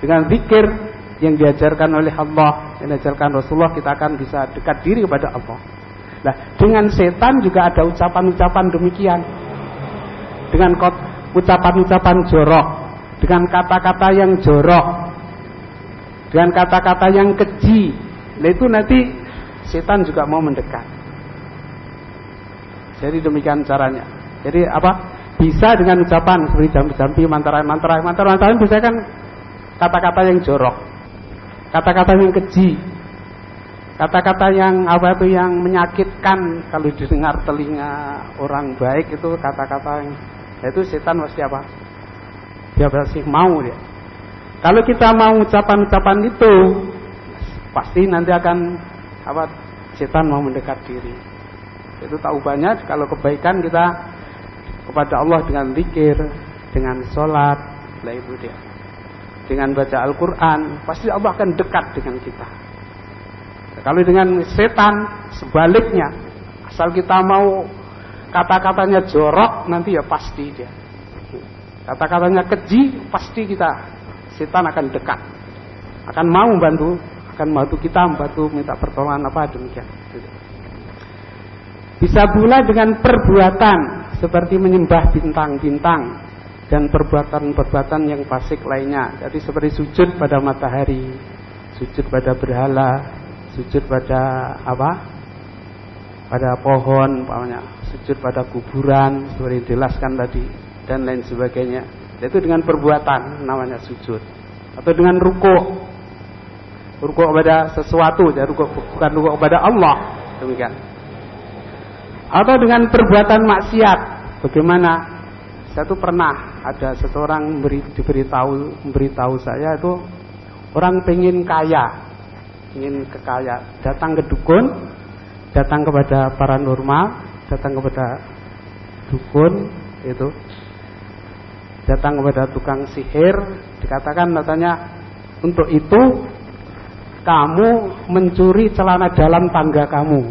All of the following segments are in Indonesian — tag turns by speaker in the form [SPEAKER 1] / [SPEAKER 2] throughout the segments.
[SPEAKER 1] Dengan zikir yang diajarkan oleh Allah, yang diajarkan Rasulullah, kita akan bisa dekat diri kepada Allah. Nah, dengan setan juga ada ucapan-ucapan demikian. Dengan ucapan-ucapan jorok, dengan kata-kata yang jorok, dengan kata-kata yang keji. Nah, itu nanti setan juga mau mendekat. Jadi demikian caranya. Jadi apa? Bisa dengan ucapan seperti jampi-jampi, mantra-mantra, mantra-mantra bisa kan kata-kata yang jorok, kata-kata yang keji, kata-kata yang apa itu yang menyakitkan kalau didengar telinga orang baik itu kata-kata yang ya itu setan pasti apa? Dia pasti mau dia. Kalau kita mau ucapan-ucapan itu pasti nanti akan apa? Setan mau mendekat diri. Itu tahu banyak kalau kebaikan kita kepada Allah dengan zikir, dengan sholat, lah itu dia. Dengan baca Al-Quran, pasti Allah akan dekat dengan kita. Kalau dengan setan, sebaliknya, asal kita mau kata-katanya jorok, nanti ya pasti dia. Kata-katanya keji, pasti kita, setan akan dekat. Akan mau membantu, akan membantu kita, membantu minta pertolongan apa demikian. Bisa pula dengan perbuatan seperti menyembah bintang-bintang dan perbuatan-perbuatan yang fasik lainnya. Jadi seperti sujud pada matahari, sujud pada berhala, sujud pada apa? Pada pohon, umpamanya, sujud pada kuburan, seperti dijelaskan tadi dan lain sebagainya. Itu dengan perbuatan namanya sujud. Atau dengan ruko, ruko kepada sesuatu, jadi ruko, bukan ruko kepada Allah, demikian atau dengan perbuatan maksiat. Bagaimana? Saya tuh pernah ada seseorang beri, diberitahu memberitahu saya itu orang pengen kaya, ingin kekaya, datang ke dukun, datang kepada paranormal, datang kepada dukun itu, datang kepada tukang sihir, dikatakan katanya untuk itu kamu mencuri celana dalam tangga kamu.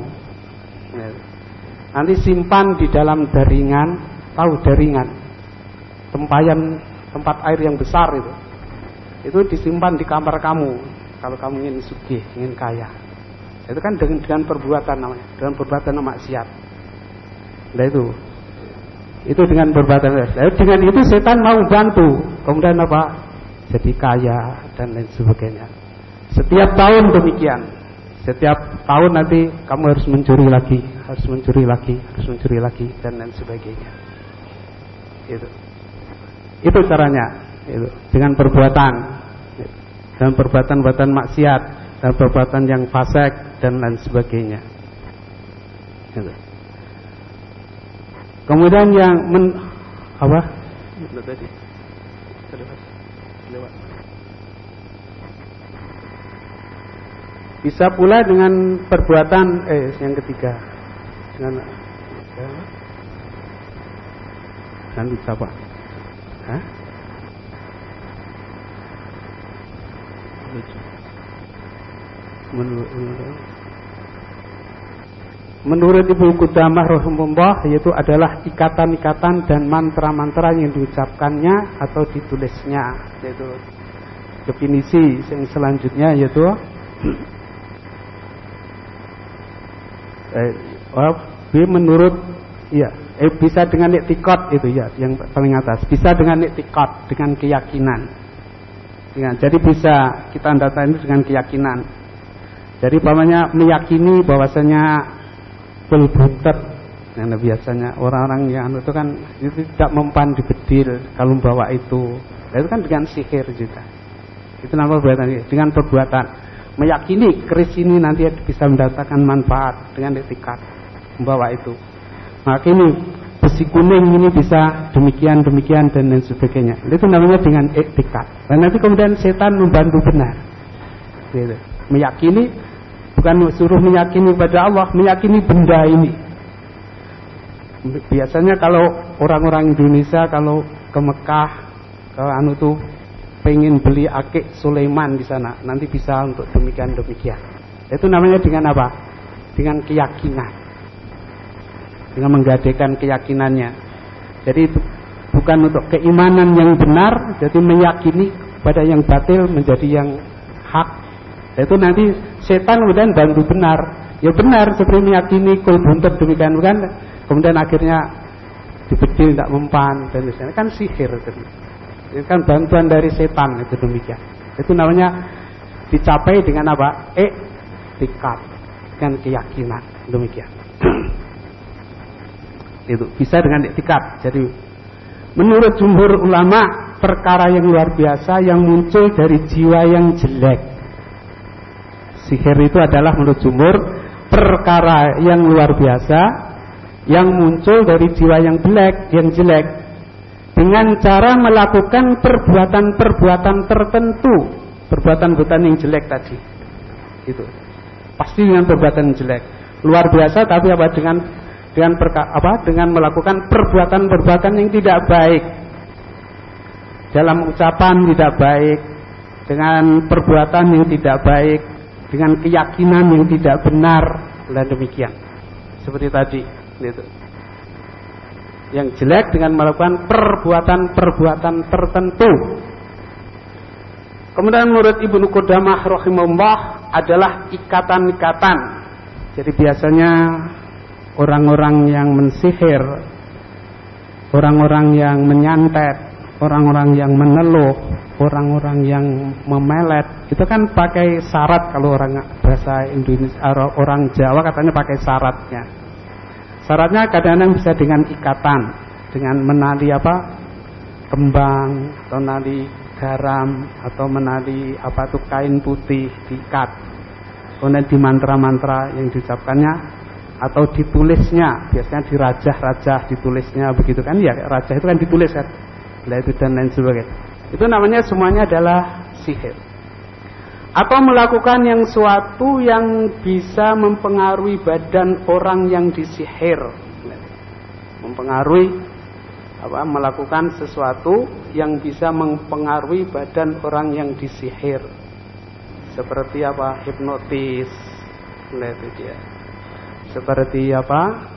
[SPEAKER 1] Nanti simpan di dalam daringan, tahu daringan, tempayan tempat air yang besar itu. Itu disimpan di kamar kamu kalau kamu ingin sugih, ingin kaya. Itu kan dengan, dengan perbuatan namanya, dengan perbuatan maksiat. Nah itu, itu dengan perbuatan maksiat. Dengan itu setan mau bantu, kemudian apa? Jadi kaya dan lain sebagainya. Setiap tahun demikian. Setiap tahun nanti kamu harus mencuri lagi, harus mencuri lagi, harus mencuri lagi dan lain sebagainya. Itu. Itu caranya. Itu. Dengan perbuatan, dengan perbuatan-perbuatan maksiat, dan perbuatan yang fasik dan lain sebagainya. Itu. Kemudian yang men apa? Tadi. Bisa pula dengan perbuatan eh yang ketiga dengan dan bisa pak Hah? Menurut, menurut Ibu Kudamah Rahimullah yaitu adalah ikatan-ikatan dan mantra-mantra yang diucapkannya atau ditulisnya yaitu definisi yang selanjutnya yaitu eh, B menurut ya eh, bisa dengan iktikad itu ya yang paling atas. Bisa dengan iktikad dengan keyakinan. Dengan jadi bisa kita data ini dengan keyakinan. Jadi pamannya meyakini bahwasanya belbutet yang biasanya orang-orang yang itu kan itu tidak mempan di bedil kalau membawa itu. Nah, itu kan dengan sihir juga. Itu nama perbuatan dengan perbuatan. Meyakini keris ini nanti bisa mendatangkan manfaat dengan etikat membawa itu. Maka ini besi kuning ini bisa demikian demikian dan lain sebagainya. Itu namanya dengan etikat. Dan nanti kemudian setan membantu benar. Gitu. Meyakini bukan suruh meyakini pada Allah, meyakini benda ini. Biasanya kalau orang-orang Indonesia kalau ke Mekah, ke anu tuh pengen beli akik Sulaiman di sana, nanti bisa untuk demikian demikian. Itu namanya dengan apa? Dengan keyakinan. Dengan menggadekan keyakinannya. Jadi itu bukan untuk keimanan yang benar, jadi meyakini pada yang batil menjadi yang hak. Itu nanti setan kemudian bantu benar. Ya benar seperti meyakini kul buntut demikian bukan. Kemudian akhirnya dibedil tidak mempan dan misalnya kan sihir itu. Itu kan bantuan dari setan itu demikian. Itu namanya dicapai dengan apa? Eh, tikat dengan keyakinan demikian. Itu bisa dengan etikat. Jadi menurut jumhur ulama perkara yang luar biasa yang muncul dari jiwa yang jelek. Sihir itu adalah menurut jumhur perkara yang luar biasa yang muncul dari jiwa yang jelek, yang jelek dengan cara melakukan perbuatan-perbuatan tertentu, perbuatan-perbuatan yang jelek tadi. Itu. Pasti dengan perbuatan jelek. Luar biasa tapi apa dengan dengan perka, apa? Dengan melakukan perbuatan-perbuatan yang tidak baik. Dalam ucapan tidak baik dengan perbuatan yang tidak baik dengan keyakinan yang tidak benar dan demikian. Seperti tadi gitu. yang jelek dengan melakukan perbuatan-perbuatan tertentu. Kemudian menurut Ibnu Qudamah rahimahullah adalah ikatan-ikatan. Jadi biasanya orang-orang yang mensihir, orang-orang yang menyantet, orang-orang yang meneluh, orang-orang yang memelet, itu kan pakai syarat kalau orang bahasa Indonesia orang Jawa katanya pakai syaratnya. Syaratnya kadang-kadang bisa dengan ikatan, dengan menali apa? kembang atau menali garam atau menali apa tuh kain putih diikat. Kemudian di mantra-mantra yang diucapkannya atau ditulisnya biasanya di rajah-rajah ditulisnya begitu kan? Ya rajah itu kan ditulis kan? Itu dan lain sebagainya. Itu namanya semuanya adalah sihir. Atau melakukan yang suatu yang bisa mempengaruhi badan orang yang disihir. Mempengaruhi apa melakukan sesuatu yang bisa mempengaruhi badan orang yang disihir. Seperti apa? Hipnotis. Itu dia seperti apa?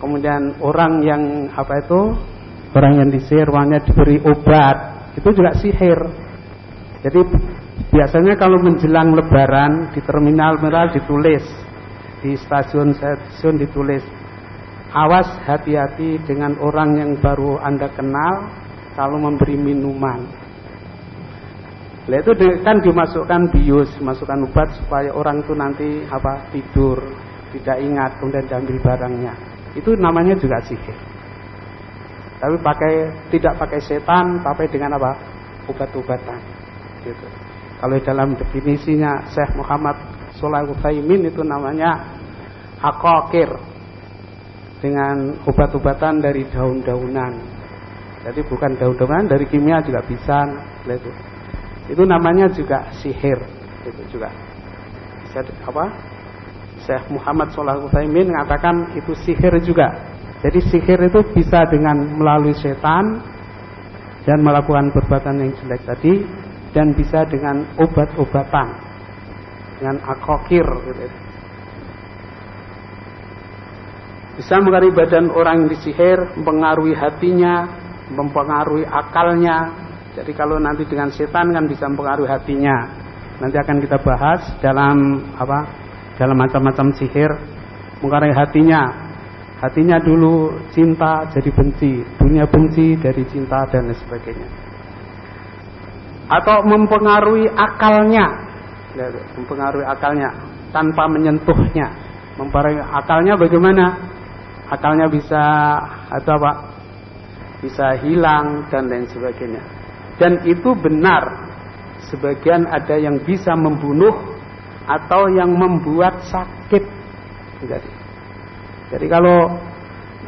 [SPEAKER 1] Kemudian orang yang apa itu? Orang yang disihir uangnya diberi obat. Itu juga sihir. Jadi biasanya kalau menjelang lebaran di terminal merah ditulis. Di stasiun-stasiun ditulis. Awas hati-hati dengan orang yang baru anda kenal kalau memberi minuman. Nah itu kan dimasukkan bius, masukkan obat supaya orang itu nanti apa tidur tidak ingat kemudian diambil barangnya. Itu namanya juga sihir tapi pakai tidak pakai setan tapi dengan apa? Obat-obatan. Gitu. Kalau dalam definisinya Syekh Muhammad Soleh Utsaimin itu namanya akokir dengan obat-obatan dari daun-daunan. Jadi bukan daun-daunan dari kimia juga bisa. Itu. Namanya juga sihir. Itu juga. Bisa apa Syekh Muhammad Shalih Utsaimin mengatakan itu sihir juga. Jadi sihir itu bisa dengan melalui setan dan melakukan perbuatan yang jelek tadi dan bisa dengan obat-obatan dengan akokir gitu. Bisa mengaruhi badan orang yang disihir, mempengaruhi hatinya, mempengaruhi akalnya. Jadi kalau nanti dengan setan kan bisa mempengaruhi hatinya. Nanti akan kita bahas dalam apa dalam macam-macam sihir. Mengarai hatinya. Hatinya dulu cinta jadi benci. Dunia benci dari cinta dan lain sebagainya. Atau mempengaruhi akalnya. Ya, mempengaruhi akalnya. Tanpa menyentuhnya. Mempengaruhi akalnya bagaimana? Akalnya bisa atau apa? Bisa hilang dan lain sebagainya. Dan itu benar. Sebagian ada yang bisa membunuh atau yang membuat sakit. Jadi, jadi kalau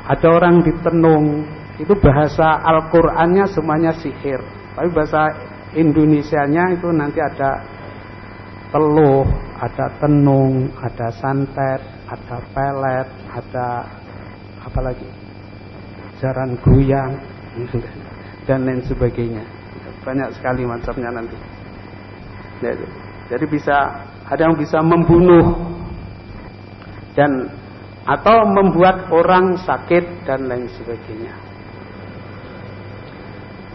[SPEAKER 1] ada orang ditenung, itu bahasa Al-Qur'annya semuanya sihir. Tapi bahasa Indonesianya itu nanti ada teluh, ada tenung, ada santet, ada pelet, ada apa lagi? Jaran goyang dan lain sebagainya. Banyak sekali macamnya nanti. Jadi bisa ada yang bisa membunuh dan atau membuat orang sakit dan lain sebagainya.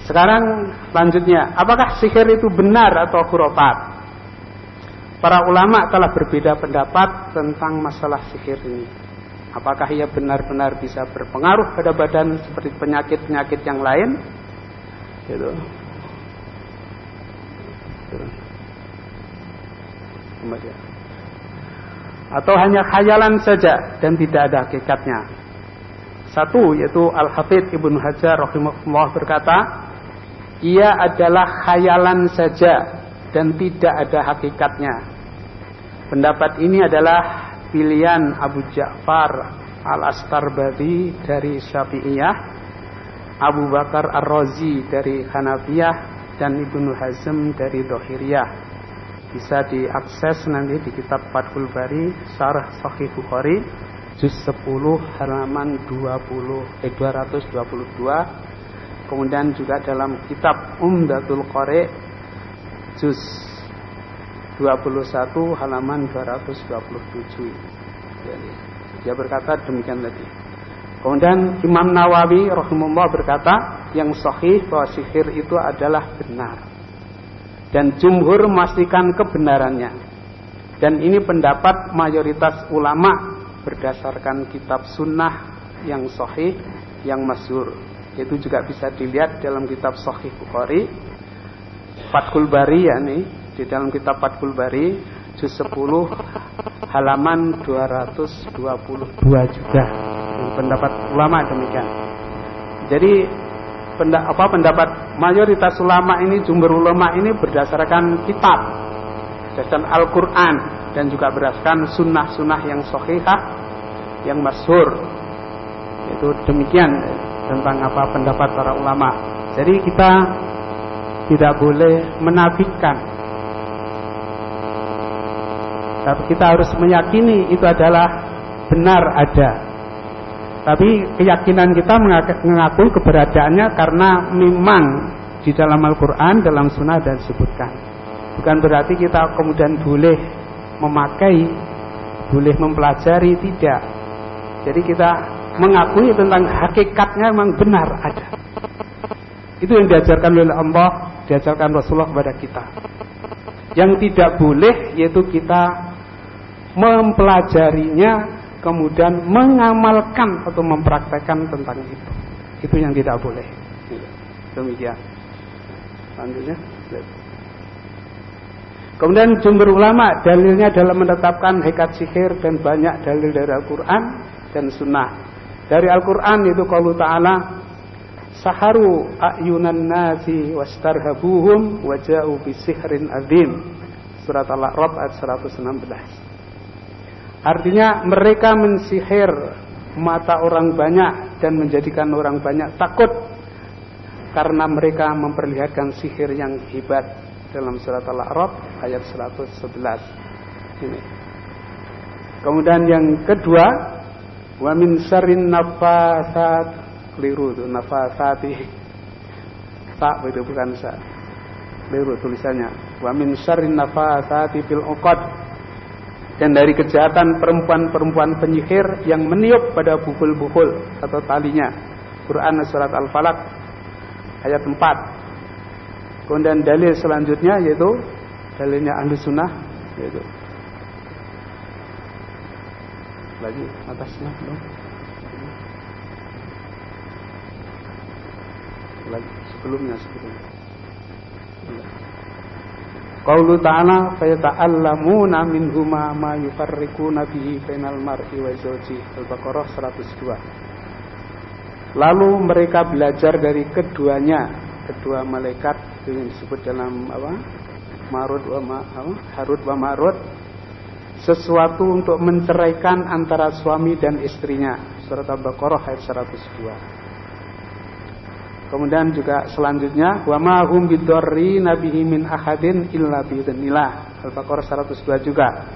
[SPEAKER 1] Sekarang selanjutnya, apakah sihir itu benar atau khurafat? Para ulama telah berbeda pendapat tentang masalah sihir ini. Apakah ia benar-benar bisa berpengaruh pada badan seperti penyakit-penyakit yang lain? Gitu. Atau hanya khayalan saja dan tidak ada hakikatnya. Satu yaitu Al-Hafidh Ibnu Hajar rahimahullah berkata, ia adalah khayalan saja dan tidak ada hakikatnya. Pendapat ini adalah pilihan Abu Ja'far Al-Astarbadi dari Syafi'iyah, Abu Bakar Ar-Razi dari Hanafiyah, dan Ibnu Hazm dari Dohiriyah. Bisa diakses nanti di kitab Fathul Bari, Syarah Sahih Bukhari, juz 10 halaman 20 eh 222. Kemudian juga dalam kitab Umdatul Qari juz 21 halaman 227. Jadi, dia berkata demikian tadi. Kemudian Imam Nawawi rahimahullah berkata yang sahih bahwa sihir itu adalah benar. Dan jumhur memastikan kebenarannya. Dan ini pendapat mayoritas ulama berdasarkan kitab sunnah yang sahih, yang masyhur. Itu juga bisa dilihat dalam kitab Sahih Bukhari, Fathul Bari ya nih, di dalam kitab Fathul Bari juz 10 halaman 222 juga pendapat ulama demikian. Jadi apa pendapat mayoritas ulama ini jumhur ulama ini berdasarkan kitab berdasarkan Al-Qur'an dan juga berdasarkan sunnah-sunnah yang sahihah yang masyhur. Itu demikian tentang apa pendapat para ulama. Jadi kita tidak boleh menafikan tapi kita harus meyakini itu adalah benar ada. Tapi keyakinan kita mengakui keberadaannya karena memang di dalam Al-Quran, dalam Sunnah dan disebutkan. Bukan berarti kita kemudian boleh memakai, boleh mempelajari, tidak. Jadi kita mengakui tentang hakikatnya memang benar ada. Itu yang diajarkan oleh Allah, diajarkan Rasulullah kepada kita. Yang tidak boleh yaitu kita mempelajarinya, kemudian mengamalkan atau mempraktekkan tentang itu. Itu yang tidak boleh. Demikian. Selanjutnya. Kemudian jumhur ulama dalilnya dalam menetapkan hekat sihir dan banyak dalil dari Al-Quran dan Sunnah. Dari Al-Quran itu kalau Ta'ala Saharu ayunan nasi wastarhabuhum waja'u bisihrin azim. Surat Al-A'raf ayat 116. Artinya mereka mensihir mata orang banyak dan menjadikan orang banyak takut karena mereka memperlihatkan sihir yang hebat dalam surat Al-A'raf ayat 111 ini. Kemudian yang kedua, wa min syarrin nafasat keliru itu nafasati. Tak itu bukan sa. Keliru tulisannya. Wa min syarrin nafasati fil uqad dan dari kejahatan perempuan-perempuan penyihir yang meniup pada bukul-bukul atau talinya. Quran surat Al-Falaq ayat 4. Kemudian dalil selanjutnya yaitu dalilnya ahli sunnah yaitu lagi atasnya no? lagi sebelumnya sebelumnya Qaulu ta'ala fayata'allamuna minhuma ma yufarriquna bihi bainal mar'i wa zawji. Al-Baqarah 102. Lalu mereka belajar dari keduanya, kedua malaikat yang disebut dalam apa? Marut wa ma, apa? Harut wa Marut sesuatu untuk menceraikan antara suami dan istrinya. Surat Al-Baqarah ayat 102. Kemudian juga selanjutnya wa ma hum bidarri nabihi min ahadin illa biidznillah. Al-Baqarah 102 juga.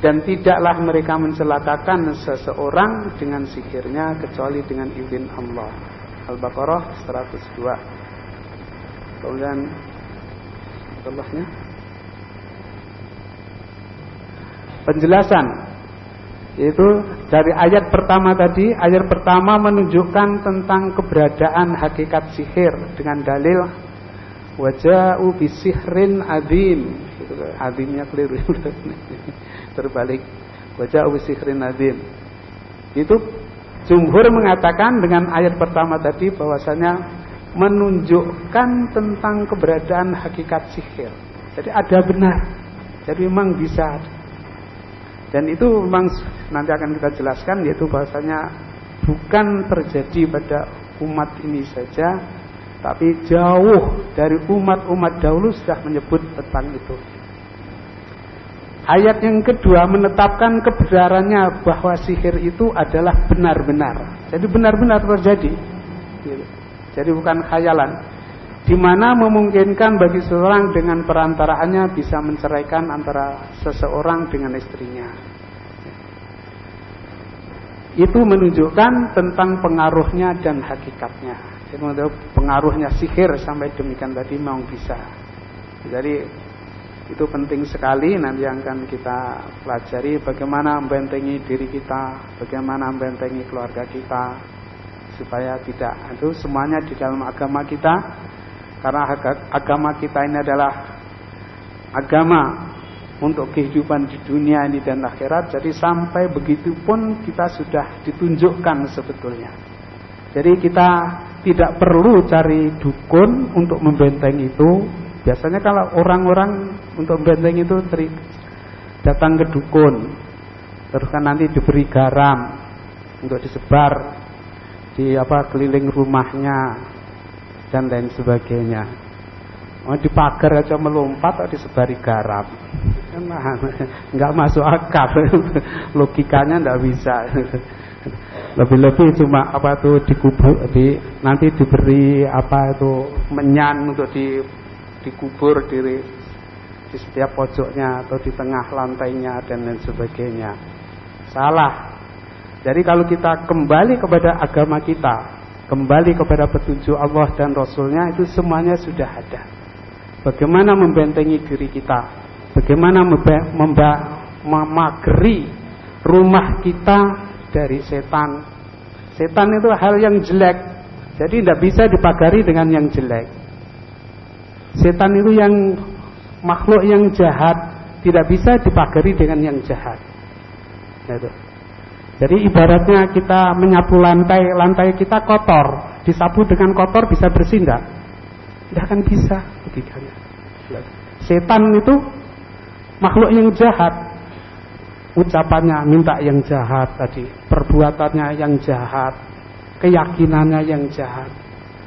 [SPEAKER 1] Dan tidaklah mereka mencelakakan seseorang dengan sihirnya kecuali dengan izin Allah. Al-Baqarah 102. Kemudian Allahnya penjelasan Yaitu dari ayat pertama tadi, ayat pertama menunjukkan tentang keberadaan hakikat sihir dengan dalil waja'u bisihrin adim. Itu adimnya keliru. Terbalik. Waja'u bisihrin adim. Itu jumhur mengatakan dengan ayat pertama tadi bahwasanya menunjukkan tentang keberadaan hakikat sihir. Jadi ada benar. Jadi memang bisa dan itu memang nanti akan kita jelaskan yaitu bahasanya bukan terjadi pada umat ini saja, tapi jauh dari umat-umat dahulu sudah menyebut tentang itu. Ayat yang kedua menetapkan kebenarannya bahwa sihir itu adalah benar-benar. Jadi benar-benar terjadi. Jadi bukan khayalan di mana memungkinkan bagi seseorang dengan perantaraannya bisa menceraikan antara seseorang dengan istrinya. Itu menunjukkan tentang pengaruhnya dan hakikatnya. Jadi pengaruhnya sihir sampai demikian tadi mau bisa. Jadi itu penting sekali nanti akan kita pelajari bagaimana membentengi diri kita, bagaimana membentengi keluarga kita supaya tidak itu semuanya di dalam agama kita karena agama kita ini adalah agama untuk kehidupan di dunia ini dan akhirat. Jadi sampai begitu pun kita sudah ditunjukkan sebetulnya. Jadi kita tidak perlu cari dukun untuk membenteng itu. Biasanya kalau orang-orang untuk membenteng itu datang ke dukun, terus kan nanti diberi garam untuk disebar di apa keliling rumahnya dan lain sebagainya. Mau di pagar aja melompat atau disebari garam. Enggak masuk akal. Logikanya enggak bisa. Lebih-lebih cuma apa tuh dikubur di nanti diberi apa itu menyan untuk di dikubur di di setiap pojoknya atau di tengah lantainya dan lain sebagainya. Salah. Jadi kalau kita kembali kepada agama kita, kembali kepada petunjuk Allah dan Rasulnya itu semuanya sudah ada. Bagaimana membentengi diri kita, bagaimana memageri rumah kita dari setan. Setan itu hal yang jelek, jadi tidak bisa dipagari dengan yang jelek. Setan itu yang makhluk yang jahat, tidak bisa dipagari dengan yang jahat. Itu. Jadi ibaratnya kita menyapu lantai, lantai kita kotor, disapu dengan kotor bisa bersih enggak? Tidak akan bisa logikanya. Setan itu makhluk yang jahat. Ucapannya minta yang jahat tadi, perbuatannya yang jahat, keyakinannya yang jahat.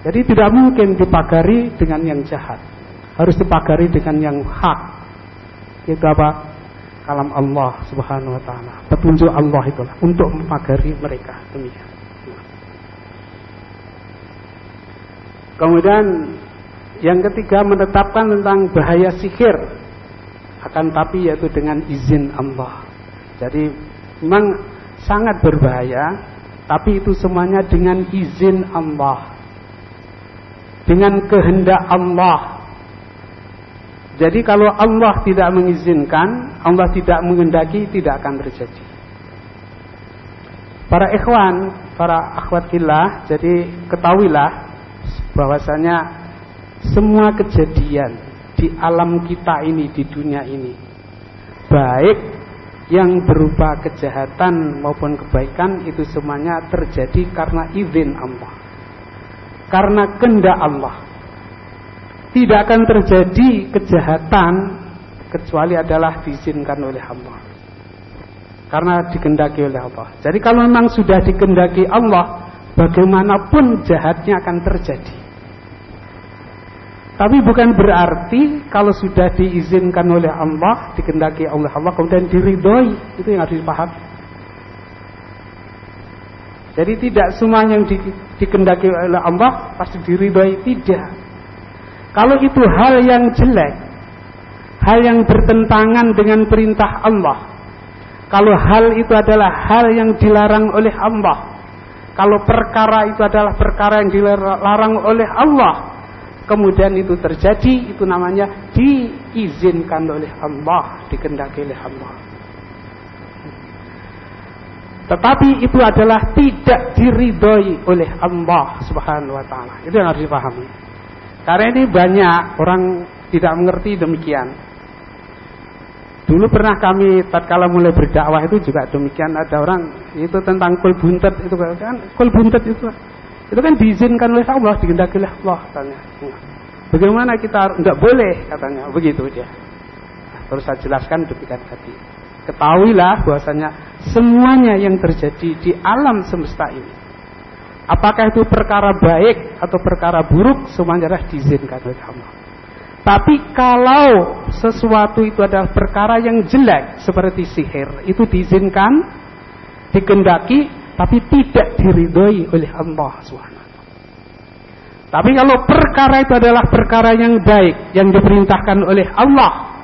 [SPEAKER 1] Jadi tidak mungkin dipagari dengan yang jahat. Harus dipagari dengan yang hak. Itu apa? Kalam Allah Subhanahu wa taala. Petunjuk Allah itulah untuk memagari mereka demikian. Kemudian yang ketiga menetapkan tentang bahaya sihir akan tapi yaitu dengan izin Allah. Jadi memang sangat berbahaya tapi itu semuanya dengan izin Allah. Dengan kehendak Allah jadi kalau Allah tidak mengizinkan, Allah tidak mengendaki, tidak akan terjadi. Para ikhwan, para akhwat fillah, jadi ketahuilah bahwasanya semua kejadian di alam kita ini, di dunia ini, baik yang berupa kejahatan maupun kebaikan itu semuanya terjadi karena izin Allah. Karena kehendak Allah tidak akan terjadi kejahatan kecuali adalah diizinkan oleh Allah. Karena dikendaki oleh Allah. Jadi kalau memang sudah dikendaki Allah, bagaimanapun jahatnya akan terjadi. Tapi bukan berarti kalau sudah diizinkan oleh Allah, dikendaki oleh Allah, kemudian diridhoi, itu yang harus dipahami. Jadi tidak semua yang di, dikendaki oleh Allah pasti diridhoi, tidak. Kalau itu hal yang jelek, hal yang bertentangan dengan perintah Allah, kalau hal itu adalah hal yang dilarang oleh Allah, kalau perkara itu adalah perkara yang dilarang oleh Allah, kemudian itu terjadi, itu namanya diizinkan oleh Allah, dikendaki oleh Allah. Tetapi itu adalah tidak diridhoi oleh Allah Subhanahu wa taala. Itu yang harus dipahami. Karena ini banyak orang tidak mengerti demikian. Dulu pernah kami tatkala mulai berdakwah itu juga demikian ada orang itu tentang kul buntet itu kan kul buntet itu itu kan diizinkan oleh Allah dikehendaki oleh Allah katanya. Bagaimana kita enggak boleh katanya begitu dia. Terus saya jelaskan demikian tadi. Ketahuilah bahwasanya semuanya yang terjadi di alam semesta ini apakah itu perkara baik atau perkara buruk semuanya adalah diizinkan oleh Allah. Tapi kalau sesuatu itu adalah perkara yang jelek seperti sihir, itu diizinkan, dikendaki, tapi tidak diridhoi oleh Allah SWT. Tapi kalau perkara itu adalah perkara yang baik yang diperintahkan oleh Allah,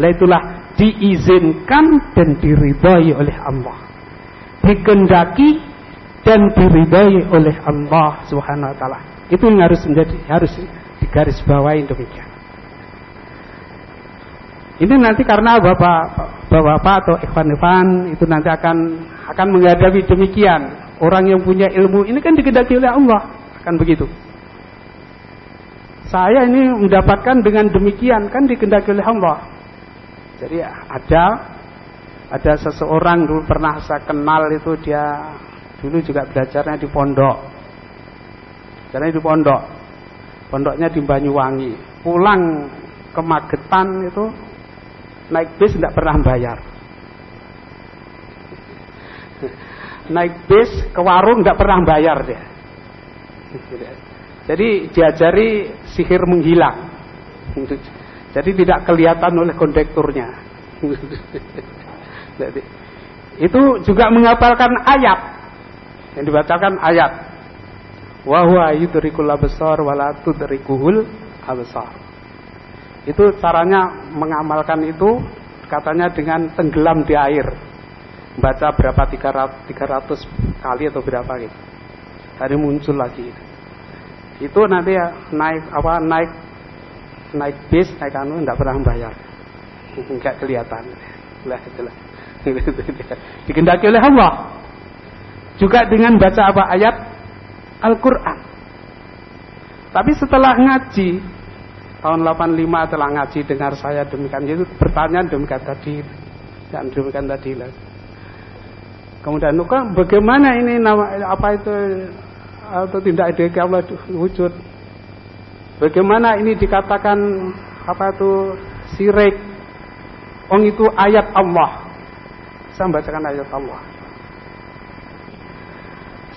[SPEAKER 1] lah itulah diizinkan dan diridhai oleh Allah. Dikendaki dan diridhai oleh Allah Subhanahu wa taala. Itu yang harus menjadi harus digaris bawahi demikian. Ini nanti karena Bapak Bapak atau Ikhwan-ikhwan itu nanti akan akan menghadapi demikian. Orang yang punya ilmu ini kan dikendaki oleh Allah, akan begitu. Saya ini mendapatkan dengan demikian kan dikendaki oleh Allah. Jadi ada ada seseorang dulu pernah saya kenal itu dia dulu juga belajarnya di pondok. Belajarnya di pondok. Pondoknya di Banyuwangi. Pulang ke Magetan itu naik bis tidak pernah bayar. naik bis ke warung tidak pernah bayar dia. Jadi diajari sihir menghilang. Jadi tidak kelihatan oleh kondekturnya. itu juga menghafalkan ayat yang dibacakan ayat. Wa huwa yudrikul absar wa la tudrikuhul absar. Itu caranya mengamalkan itu katanya dengan tenggelam di air. Baca berapa 300, 300 kali atau berapa gitu. Tadi muncul lagi. Itu nanti ya naik apa naik naik bis naik anu tidak pernah bayar nggak kelihatan lah itulah dikendaki oleh Allah juga dengan baca apa ayat Al-Quran tapi setelah ngaji tahun 85 telah ngaji dengar saya demikian itu pertanyaan demikian tadi dan demikian tadi lah kemudian nuka bagaimana ini nama apa itu atau tidak ada Allah wujud Bagaimana ini dikatakan apa itu sirik? Ong itu ayat Allah. Saya membacakan ayat Allah.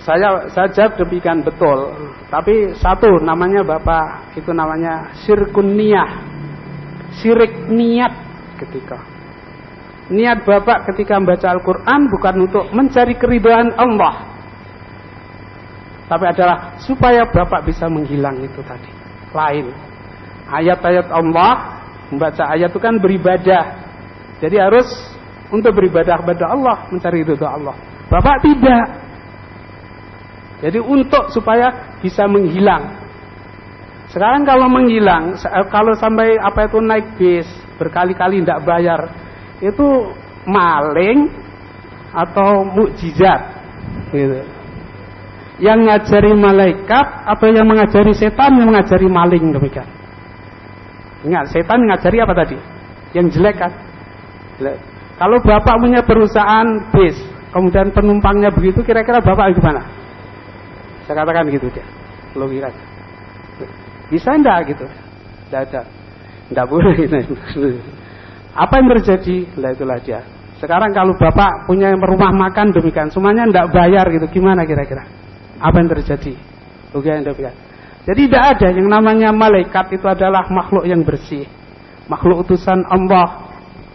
[SPEAKER 1] Saya saya jawab demikian betul. Tapi satu namanya Bapak itu namanya sirkun. Sirik niat ketika Niat Bapak ketika membaca Al-Quran bukan untuk mencari keridhaan Allah. Tapi adalah supaya Bapak bisa menghilang itu tadi lain. Ayat-ayat Allah, membaca ayat itu kan beribadah. Jadi harus untuk beribadah kepada Allah, mencari ridho Allah. Bapak tidak. Jadi untuk supaya bisa menghilang. Sekarang kalau menghilang, kalau sampai apa itu naik bis berkali-kali tidak bayar, itu maling atau mukjizat. Gitu yang ngajari malaikat atau yang mengajari setan yang mengajari maling demikian. Ingat, setan ngajari apa tadi? Yang jelek kan? Kalau bapak punya perusahaan bis, kemudian penumpangnya begitu, kira-kira bapak gimana? Saya katakan gitu dia, logika. Bisa enggak gitu? Tidak ada. Tidak boleh. Apa yang terjadi? Lah itulah dia. Sekarang kalau bapak punya rumah makan demikian, semuanya tidak bayar gitu, gimana kira-kira? apa yang terjadi? Bukan demikian. Jadi tidak ada yang namanya malaikat itu adalah makhluk yang bersih. Makhluk utusan Allah,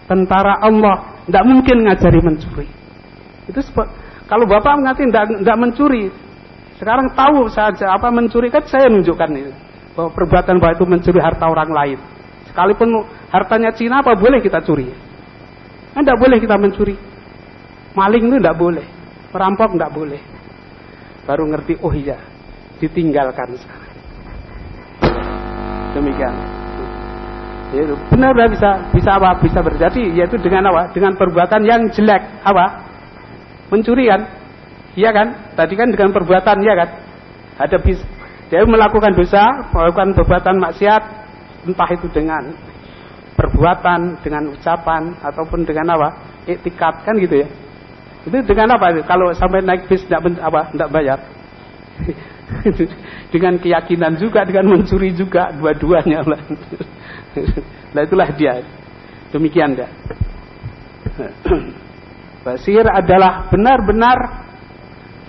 [SPEAKER 1] tentara Allah, tidak mungkin ngajari mencuri. Itu kalau Bapak mengatakan tidak mencuri, sekarang tahu saja apa mencuri kan saya nunjukkan itu. Bahwa perbuatan bahwa itu mencuri harta orang lain. Sekalipun hartanya Cina apa boleh kita curi? Kan tidak boleh kita mencuri. Maling itu tidak boleh. Perampok tidak boleh baru ngerti oh iya ditinggalkan sekarang demikian ya, benar-benar bisa bisa apa bisa terjadi yaitu dengan apa dengan perbuatan yang jelek apa mencuri kan iya kan? Tadi kan dengan perbuatan ya kan? Ada bis dia melakukan dosa melakukan perbuatan maksiat entah itu dengan perbuatan dengan ucapan ataupun dengan apa? Iktikat kan gitu ya? Itu dengan apa? Kalau sampai naik bis tidak apa? Tidak bayar. Dengan keyakinan juga dengan mencuri juga dua-duanya. Lah nah itulah dia. Demikian dia Basir adalah benar-benar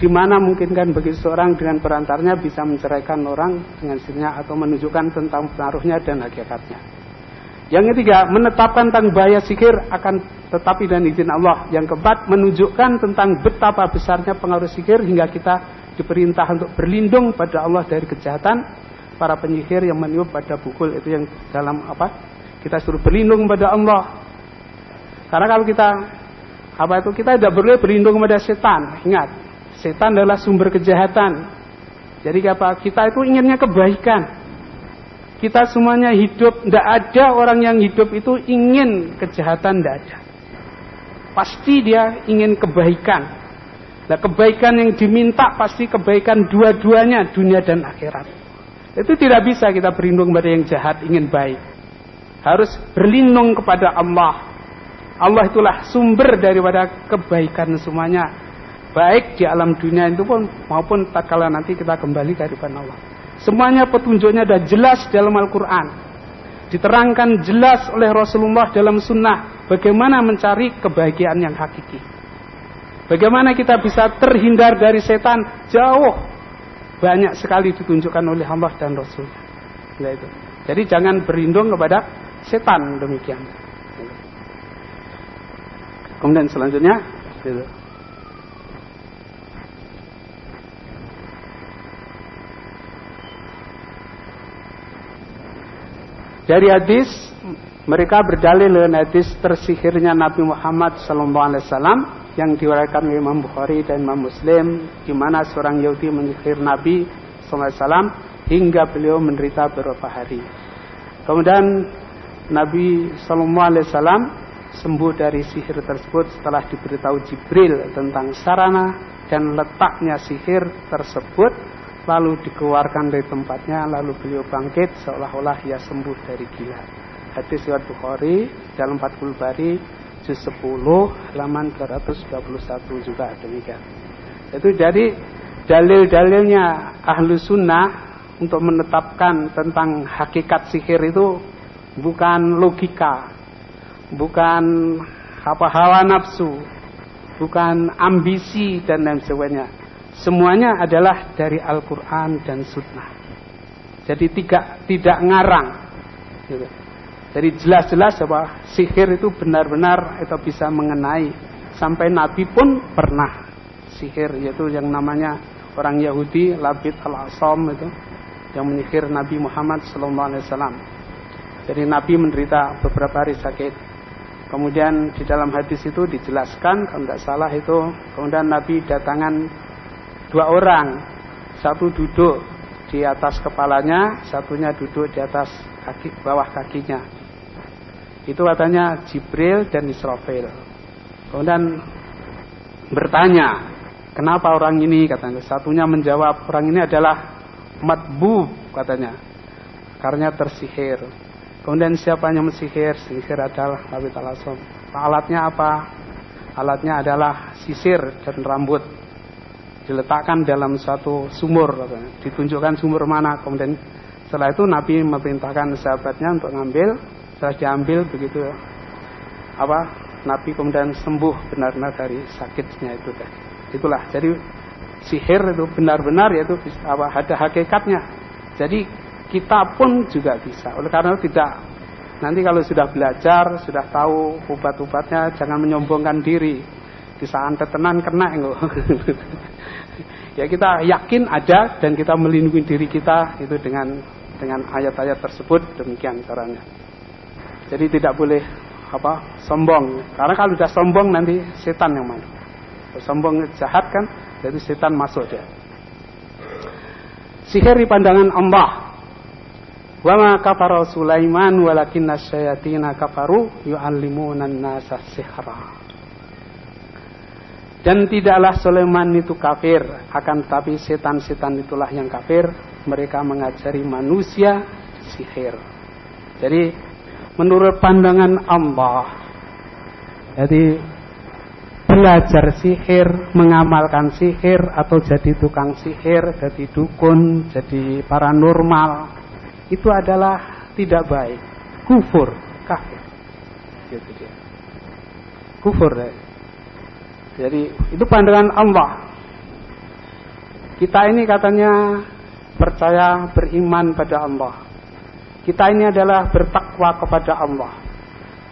[SPEAKER 1] di mana mungkin kan bagi seorang dengan perantarnya bisa menceraikan orang dengan sirnya atau menunjukkan tentang pengaruhnya dan hakikatnya. Yang ketiga, menetapkan tentang bahaya sihir akan tetapi dan izin Allah. Yang keempat, menunjukkan tentang betapa besarnya pengaruh sihir hingga kita diperintah untuk berlindung pada Allah dari kejahatan para penyihir yang meniup pada pukul itu yang dalam apa? Kita suruh berlindung pada Allah. Karena kalau kita apa itu kita tidak boleh berlindung pada setan. Ingat, setan adalah sumber kejahatan. Jadi apa? Kita itu inginnya kebaikan. Kita semuanya hidup, tidak ada orang yang hidup itu ingin kejahatan, tidak ada. Pasti dia ingin kebaikan. Nah kebaikan yang diminta pasti kebaikan dua-duanya, dunia dan akhirat. Itu tidak bisa kita berlindung pada yang jahat, ingin baik. Harus berlindung kepada Allah. Allah itulah sumber daripada kebaikan semuanya. Baik di alam dunia itu pun maupun tak kala nanti kita kembali ke hadapan Allah. Semuanya petunjuknya sudah jelas dalam Al-Quran. Diterangkan jelas oleh Rasulullah dalam sunnah. Bagaimana mencari kebahagiaan yang hakiki. Bagaimana kita bisa terhindar dari setan jauh. Banyak sekali ditunjukkan oleh Allah dan Rasul. Nah. Jadi jangan berlindung kepada setan demikian. Kemudian selanjutnya. Gitu. Dari hadis mereka berdalil dengan hadis tersihirnya Nabi Muhammad SAW yang diriwayatkan oleh Imam Bukhari dan Imam Muslim di mana seorang Yahudi menyihir Nabi SAW hingga beliau menderita beberapa hari. Kemudian Nabi SAW sembuh dari sihir tersebut setelah diberitahu Jibril tentang sarana dan letaknya sihir tersebut lalu dikeluarkan dari tempatnya lalu beliau bangkit seolah-olah ia sembuh dari gila. Hadis riwayat Bukhari dalam 40 bari juz 10 halaman 221 juga demikian. Itu jadi dalil-dalilnya ahlu sunnah untuk menetapkan tentang hakikat sihir itu bukan logika bukan apa hawa nafsu bukan ambisi dan lain sebagainya Semuanya adalah dari Al-Quran dan Sunnah. Jadi tidak tidak ngarang. Gitu. Jadi jelas-jelas bahwa sihir itu benar-benar itu bisa mengenai sampai Nabi pun pernah sihir yaitu yang namanya orang Yahudi Labid al-Asam itu yang menyihir Nabi Muhammad SAW. Jadi Nabi menderita beberapa hari sakit. Kemudian di dalam hadis itu dijelaskan kalau tidak salah itu kemudian Nabi datangan dua orang. Satu duduk di atas kepalanya satunya duduk di atas kaki bawah kakinya. Itu katanya Jibril dan Israfil. Kemudian bertanya kenapa orang ini? katanya. Satunya menjawab orang ini adalah matbu katanya. Karena tersihir. Kemudian siapa yang mensihir sihir adalah Nabi alatnya apa? Alatnya adalah sisir dan rambut diletakkan dalam satu sumur ditunjukkan sumur mana. Kemudian setelah itu Nabi memerintahkan sahabatnya untuk ngambil setelah diambil begitu. Apa? Nabi kemudian sembuh benar-benar dari sakitnya itu itulah. Jadi sihir itu benar-benar yaitu apa ada hakikatnya. Jadi kita pun juga bisa. Oleh karena itu tidak nanti kalau sudah belajar sudah tahu obat-obatnya jangan menyombongkan diri bisa antet tenan kena enggak ya kita yakin ada dan kita melindungi diri kita itu dengan dengan ayat-ayat tersebut demikian caranya. Jadi tidak boleh apa sombong karena kalau sudah sombong nanti setan yang masuk. Sombong jahat kan, jadi setan masuk dia. Sihir di pandangan Allah. Wa ma kafara Sulaiman walakinna syayatina kafaru yu'allimuna an-nasa sihra. Dan tidaklah Sulaiman itu kafir, akan tetapi setan-setan itulah yang kafir. Mereka mengajari manusia sihir. Jadi menurut pandangan Allah, jadi belajar sihir, mengamalkan sihir atau jadi tukang sihir, jadi dukun, jadi paranormal itu adalah tidak baik, kufur, kafir. Gitu dia. Kufur ya. Jadi itu pandangan Allah. Kita ini katanya percaya beriman pada Allah. Kita ini adalah bertakwa kepada Allah.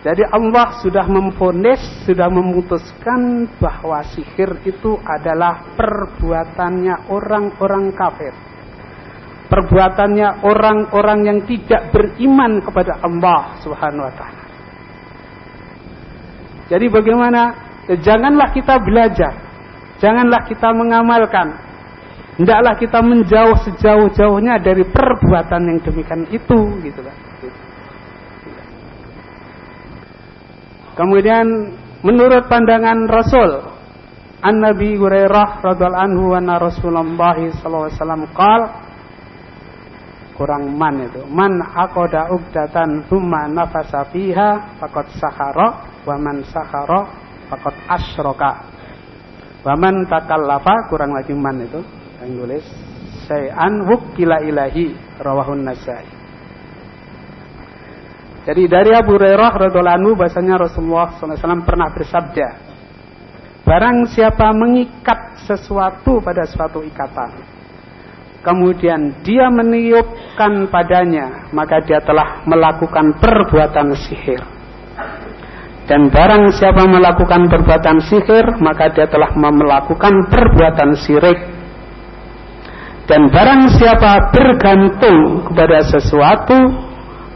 [SPEAKER 1] Jadi Allah sudah memfonis, sudah memutuskan bahwa sihir itu adalah perbuatannya orang-orang kafir. Perbuatannya orang-orang yang tidak beriman kepada Allah Subhanahu wa taala. Jadi bagaimana janganlah kita belajar, janganlah kita mengamalkan, hendaklah kita menjauh sejauh-jauhnya dari perbuatan yang demikian itu, gitu kan. Kemudian menurut pandangan Rasul An Nabi Hurairah radhiallahu anhu wa Rasulullah sallallahu alaihi wasallam kurang man itu man aqada ugdatan thumma nafasa fiha faqad sahara wa man sahara fakot asroka Waman takallafa kurang lagi man itu yang tulis sayan kila ilahi rawahun nasai. Jadi dari Abu Hurairah radhiallahu bahasanya Rasulullah SAW pernah bersabda, barang siapa mengikat sesuatu pada suatu ikatan, kemudian dia meniupkan padanya, maka dia telah melakukan perbuatan sihir. Dan barang siapa melakukan perbuatan sihir, maka dia telah melakukan perbuatan syirik. Dan barang siapa bergantung kepada sesuatu,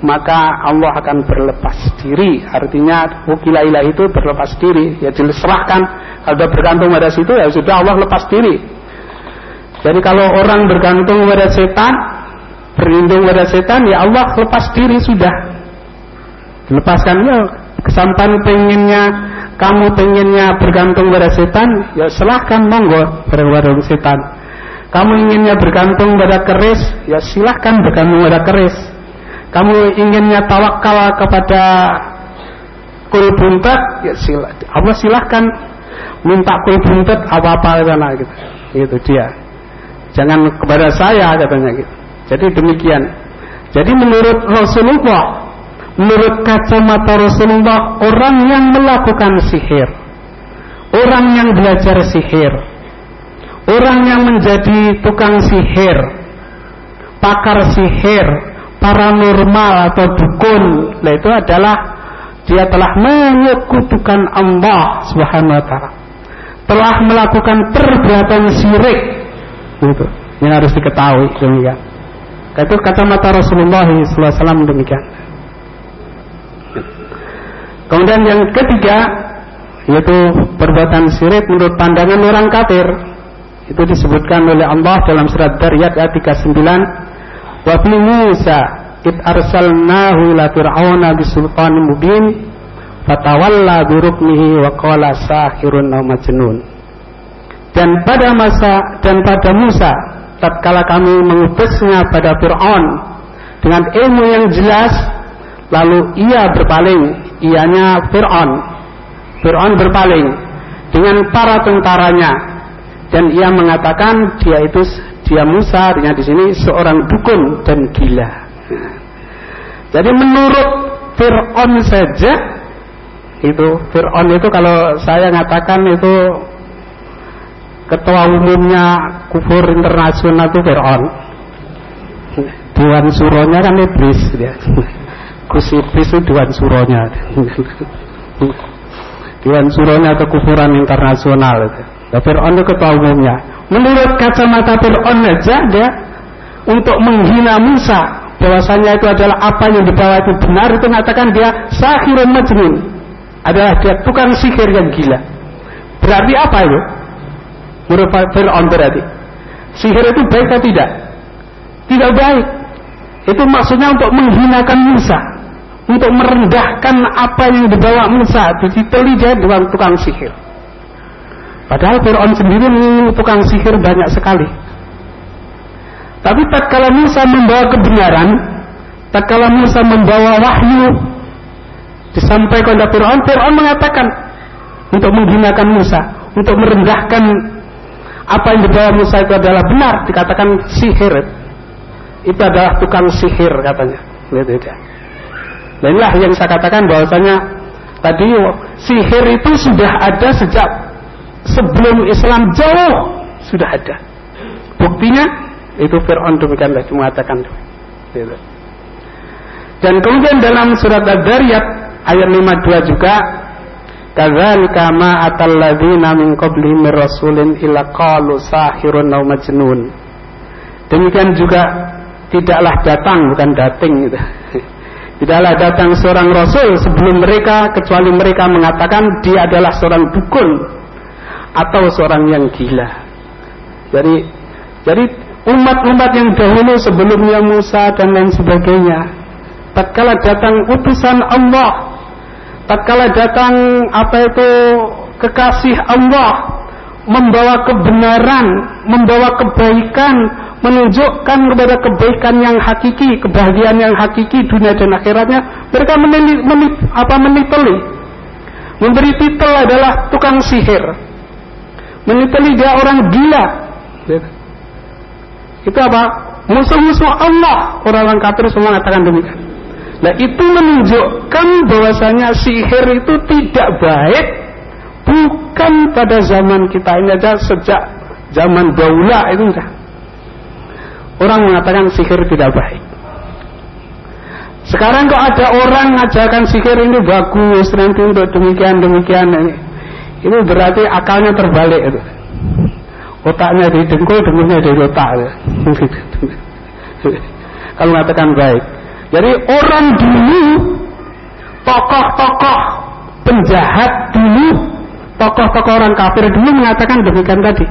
[SPEAKER 1] maka Allah akan berlepas diri. Artinya wukilailah itu berlepas diri. Ya diserahkan. Kalau bergantung pada situ ya sudah Allah lepas diri. Jadi kalau orang bergantung pada setan, berlindung pada setan, ya Allah lepas diri sudah. Lepaskan ya kesampan pengennya kamu pengennya bergantung pada setan ya silahkan monggo bergantung setan. Kamu inginnya bergantung pada keris ya silahkan bergantung pada keris. Kamu inginnya tawakal kepada kul buntet ya silah, Allah silahkan minta kul buntet apa-apa sana gitu. Itu dia. Jangan kepada saya katanya gitu. Jadi demikian. Jadi menurut Rasulullah menurut kacamata Rasulullah orang yang melakukan sihir orang yang belajar sihir orang yang menjadi tukang sihir pakar sihir paranormal atau dukun nah itu adalah dia telah menyekutukan Allah subhanahu wa ta'ala. Telah melakukan perbuatan syirik. Itu yang harus diketahui demikian. Itu kacamata Rasulullah SAW demikian Kemudian yang ketiga yaitu perbuatan syirik menurut pandangan orang kafir. Itu disebutkan oleh Allah dalam surat Dariyat ayat 39. Wa fi Musa id arsalnahu ila fir'auna bisultanin mubin fatawalla biruknihi wa qala sahirun aw majnun. Dan pada masa dan pada Musa tatkala kami mengutusnya pada Fir'aun dengan ilmu yang jelas lalu ia berpaling ianya Fir'aun. Fir'aun berpaling dengan para tentaranya dan ia mengatakan dia itu dia Musa dengan di sini seorang dukun dan gila. Jadi menurut Fir'aun saja itu Fir'aun itu kalau saya ngatakan itu ketua umumnya kufur internasional itu Fir'aun. Dewan suronya kan iblis dia. Gus Iblis itu Dewan Suronya. Dewan Suronya kekufuran internasional. Itu. Fir'aun itu ketua umumnya. Menurut kacamata Fir'aun aja dia untuk menghina Musa bahwasanya itu adalah apa yang dibawa itu benar itu mengatakan dia sahirun majnun. Adalah dia tukang sihir yang gila. Berarti apa itu? Menurut Fir'aun berarti. Sihir itu baik atau tidak? Tidak baik. Itu maksudnya untuk menghinakan Musa untuk merendahkan apa yang dibawa Musa diteli dia dengan tukang sihir Padahal Fir'aun sendiri tukang sihir banyak sekali. Tapi tak kala Musa membawa kebenaran, tak kala Musa membawa wahyu, disampaikan kepada Fir'aun, Fir'aun mengatakan untuk menghinakan Musa, untuk merendahkan apa yang dibawa Musa itu adalah benar, dikatakan sihir. Itu adalah tukang sihir katanya. Lihat, lihat. Dan inilah yang saya katakan bahwasanya tadi sihir itu sudah ada sejak sebelum Islam jauh sudah ada. Buktinya itu Fir'aun demikianlah mengatakan gitu. Dan kemudian dalam surat Ad-Dariyat ayat 52 juga kadzalika ma atalladzina min qablihim rasulin illa qalu sahirun aw majnun. Demikian juga tidaklah datang bukan dating gitu. Tidaklah datang seorang rasul sebelum mereka kecuali mereka mengatakan dia adalah seorang dukun atau seorang yang gila. Jadi jadi umat-umat yang dahulu sebelumnya Musa dan lain sebagainya tatkala datang utusan Allah tatkala datang apa itu kekasih Allah membawa kebenaran membawa kebaikan menunjukkan kepada kebaikan yang hakiki, kebahagiaan yang hakiki dunia dan akhiratnya, mereka menili, menit, apa meniteli. Memberi titel adalah tukang sihir. Meniteli dia orang gila. Itu apa? Musuh-musuh Allah. Orang-orang kafir semua mengatakan demikian. Nah itu menunjukkan bahwasanya sihir itu tidak baik bukan pada zaman kita ini aja sejak zaman daula itu sudah orang mengatakan sihir tidak baik. Sekarang kok ada orang ngajarkan sihir ini bagus nanti untuk demikian demikian ini. Ini berarti akalnya terbalik itu. Otaknya di dengkul, dengkulnya di otak. Kalau mengatakan baik. Jadi orang dulu tokoh-tokoh penjahat dulu, tokoh-tokoh orang kafir dulu mengatakan demikian tadi.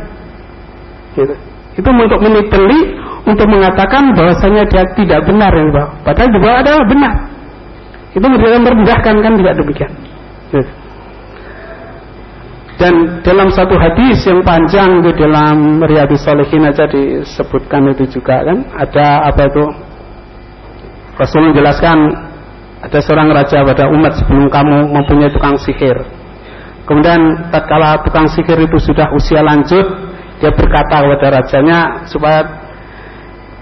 [SPEAKER 1] Gitu. Itu untuk meniteli untuk mengatakan bahwasanya dia tidak benar yang bawah. Padahal di bawah adalah benar. Itu merendahkan kan tidak demikian. Dan dalam satu hadis yang panjang di dalam Riyadhus Shalihin aja disebutkan itu juga kan ada apa itu Rasul menjelaskan ada seorang raja pada umat sebelum kamu mempunyai tukang sihir. Kemudian tatkala tukang sihir itu sudah usia lanjut, dia berkata kepada rajanya supaya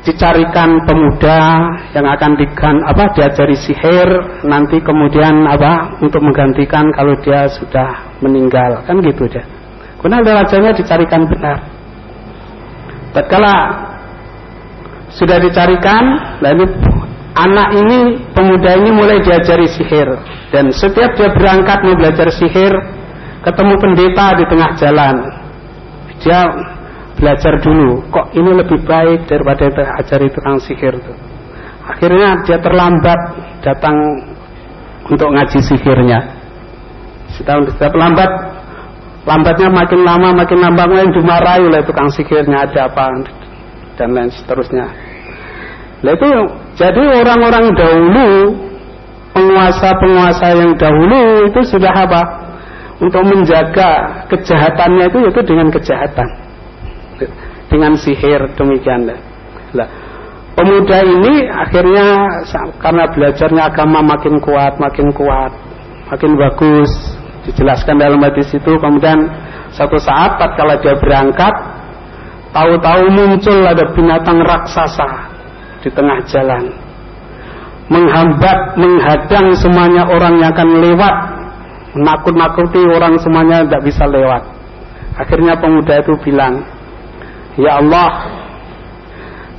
[SPEAKER 1] dicarikan pemuda yang akan digan apa diajari sihir nanti kemudian apa untuk menggantikan kalau dia sudah meninggal kan gitu aja. Kemudian ada rajanya dicarikan benar. Tatkala sudah dicarikan, lalu anak ini pemuda ini mulai diajari sihir dan setiap dia berangkat mau belajar sihir ketemu pendeta di tengah jalan. Dia belajar dulu kok ini lebih baik daripada ajari tukang sihir tuh akhirnya dia terlambat datang untuk ngaji sihirnya. Setahun setiap lambat lambatnya makin lama makin lama makin dimarahi oleh tukang sihirnya ada apa? dan lain seterusnya. Nah itu jadi orang-orang dahulu penguasa-penguasa yang dahulu itu sudah apa untuk menjaga kejahatannya itu itu dengan kejahatan. Dengan sihir demikian. Lah pemuda ini akhirnya karena belajarnya agama makin kuat makin kuat makin bagus. Dijelaskan dalam hadis itu. Kemudian satu saat tatkala dia berangkat tahu-tahu muncul ada binatang raksasa di tengah jalan. Menghambat menghadang semuanya orang yang akan lewat menakut-nakuti orang semuanya tidak bisa lewat akhirnya pemuda itu bilang Ya Allah,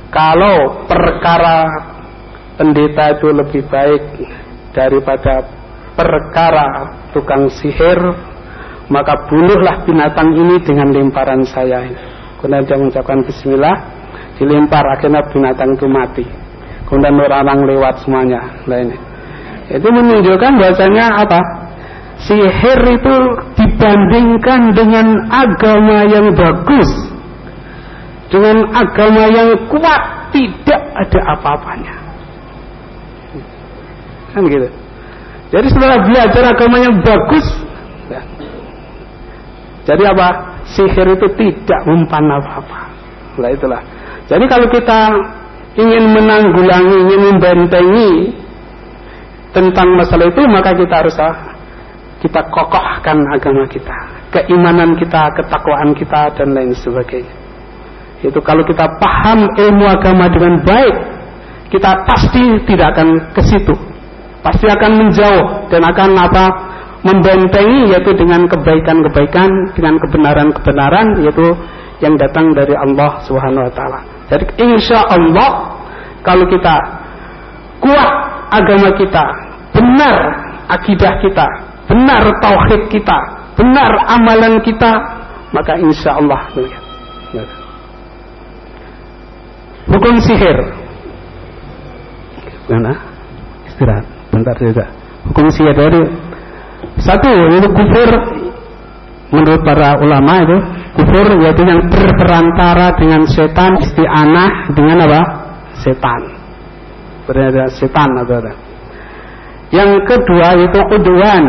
[SPEAKER 1] kalau perkara pendeta itu lebih baik daripada perkara tukang sihir, maka bunuhlah binatang ini dengan lemparan saya. Kemudian dia mengucapkan Bismillah, dilempar akhirnya binatang itu mati. Kemudian orang-orang lewat semuanya. Lainnya. Itu menunjukkan bahasanya apa? Sihir itu dibandingkan dengan agama yang bagus dengan agama yang kuat tidak ada apa-apanya. Kan gitu. Jadi setelah belajar agama yang bagus, ya. jadi apa? sihir itu tidak mempan apa-apa. Nah itulah. Jadi kalau kita ingin menanggulangi, ingin membentengi tentang masalah itu, maka kita harus kita kokohkan agama kita, keimanan kita, ketakwaan kita dan lain sebagainya. Itu kalau kita paham ilmu agama dengan baik, kita pasti tidak akan ke situ. Pasti akan menjauh dan akan apa? membentengi yaitu dengan kebaikan-kebaikan, dengan kebenaran-kebenaran yaitu yang datang dari Allah Subhanahu wa taala. Jadi insya Allah kalau kita kuat agama kita, benar akidah kita, benar tauhid kita, benar amalan kita, maka insya Allah Hukum sihir. Mana? Istirahat. Bentar juga. Hukum sihir dari satu itu kufur menurut para ulama itu kufur yaitu yang berperantara dengan setan isti'anah dengan apa? Setan. Berada setan atau ada. Yang kedua itu udwan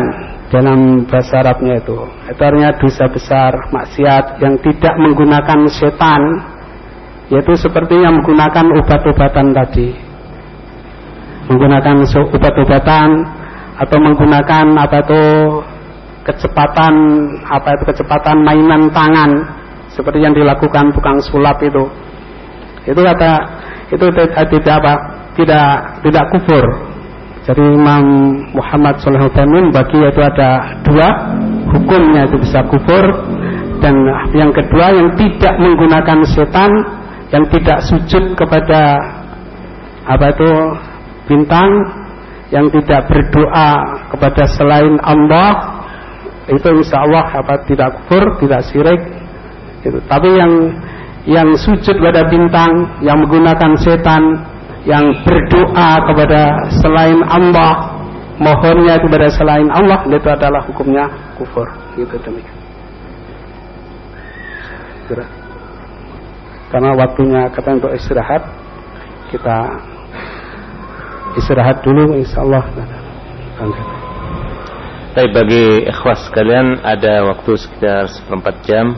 [SPEAKER 1] dalam bahasa Arabnya itu. Itu artinya dosa besar, maksiat yang tidak menggunakan setan yaitu seperti yang menggunakan obat-obatan tadi. Menggunakan obat-obatan atau menggunakan apa itu kecepatan apa itu kecepatan mainan tangan seperti yang dilakukan tukang sulap itu itu kata itu tidak apa tidak tidak kufur jadi Imam Muhammad Sallallahu Alaihi bagi itu ada dua hukumnya itu bisa kufur dan yang kedua yang tidak menggunakan setan yang tidak sujud kepada apa itu bintang yang tidak berdoa kepada selain Allah itu insya Allah apa tidak kufur, tidak syirik. Itu. Tapi yang yang sujud pada bintang, yang menggunakan setan, yang berdoa kepada selain Allah, mohonnya kepada selain Allah, itu adalah hukumnya kufur. Gitu demikian. Karena waktunya kata untuk istirahat, kita istirahat dulu insya Allah.
[SPEAKER 2] Tapi bagi ikhwas sekalian ada waktu sekitar seperempat jam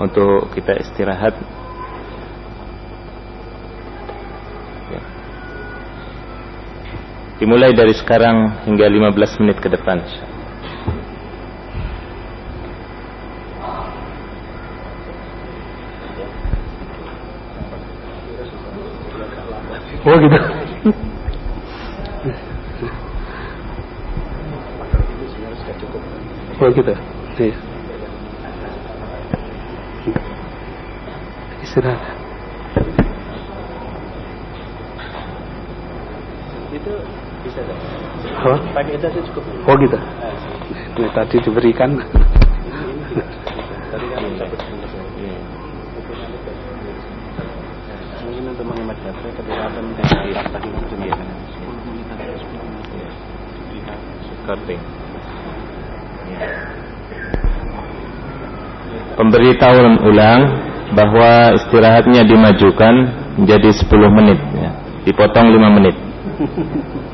[SPEAKER 2] untuk kita istirahat. Dimulai dari sekarang hingga 15 menit ke depan.
[SPEAKER 1] Oh gitu. Oh gitu. Iya. Istirahat. Itu bisa? Pakai itu cukup. Oh gitu. Tadi diberikan. Tadi kan dapat Mungkin untuk menghemat baterai ketika akan mengenai tadi itu ya.
[SPEAKER 2] Karting. Pemberitahuan ulang bahwa istirahatnya dimajukan menjadi 10 menit ya. Dipotong 5 menit.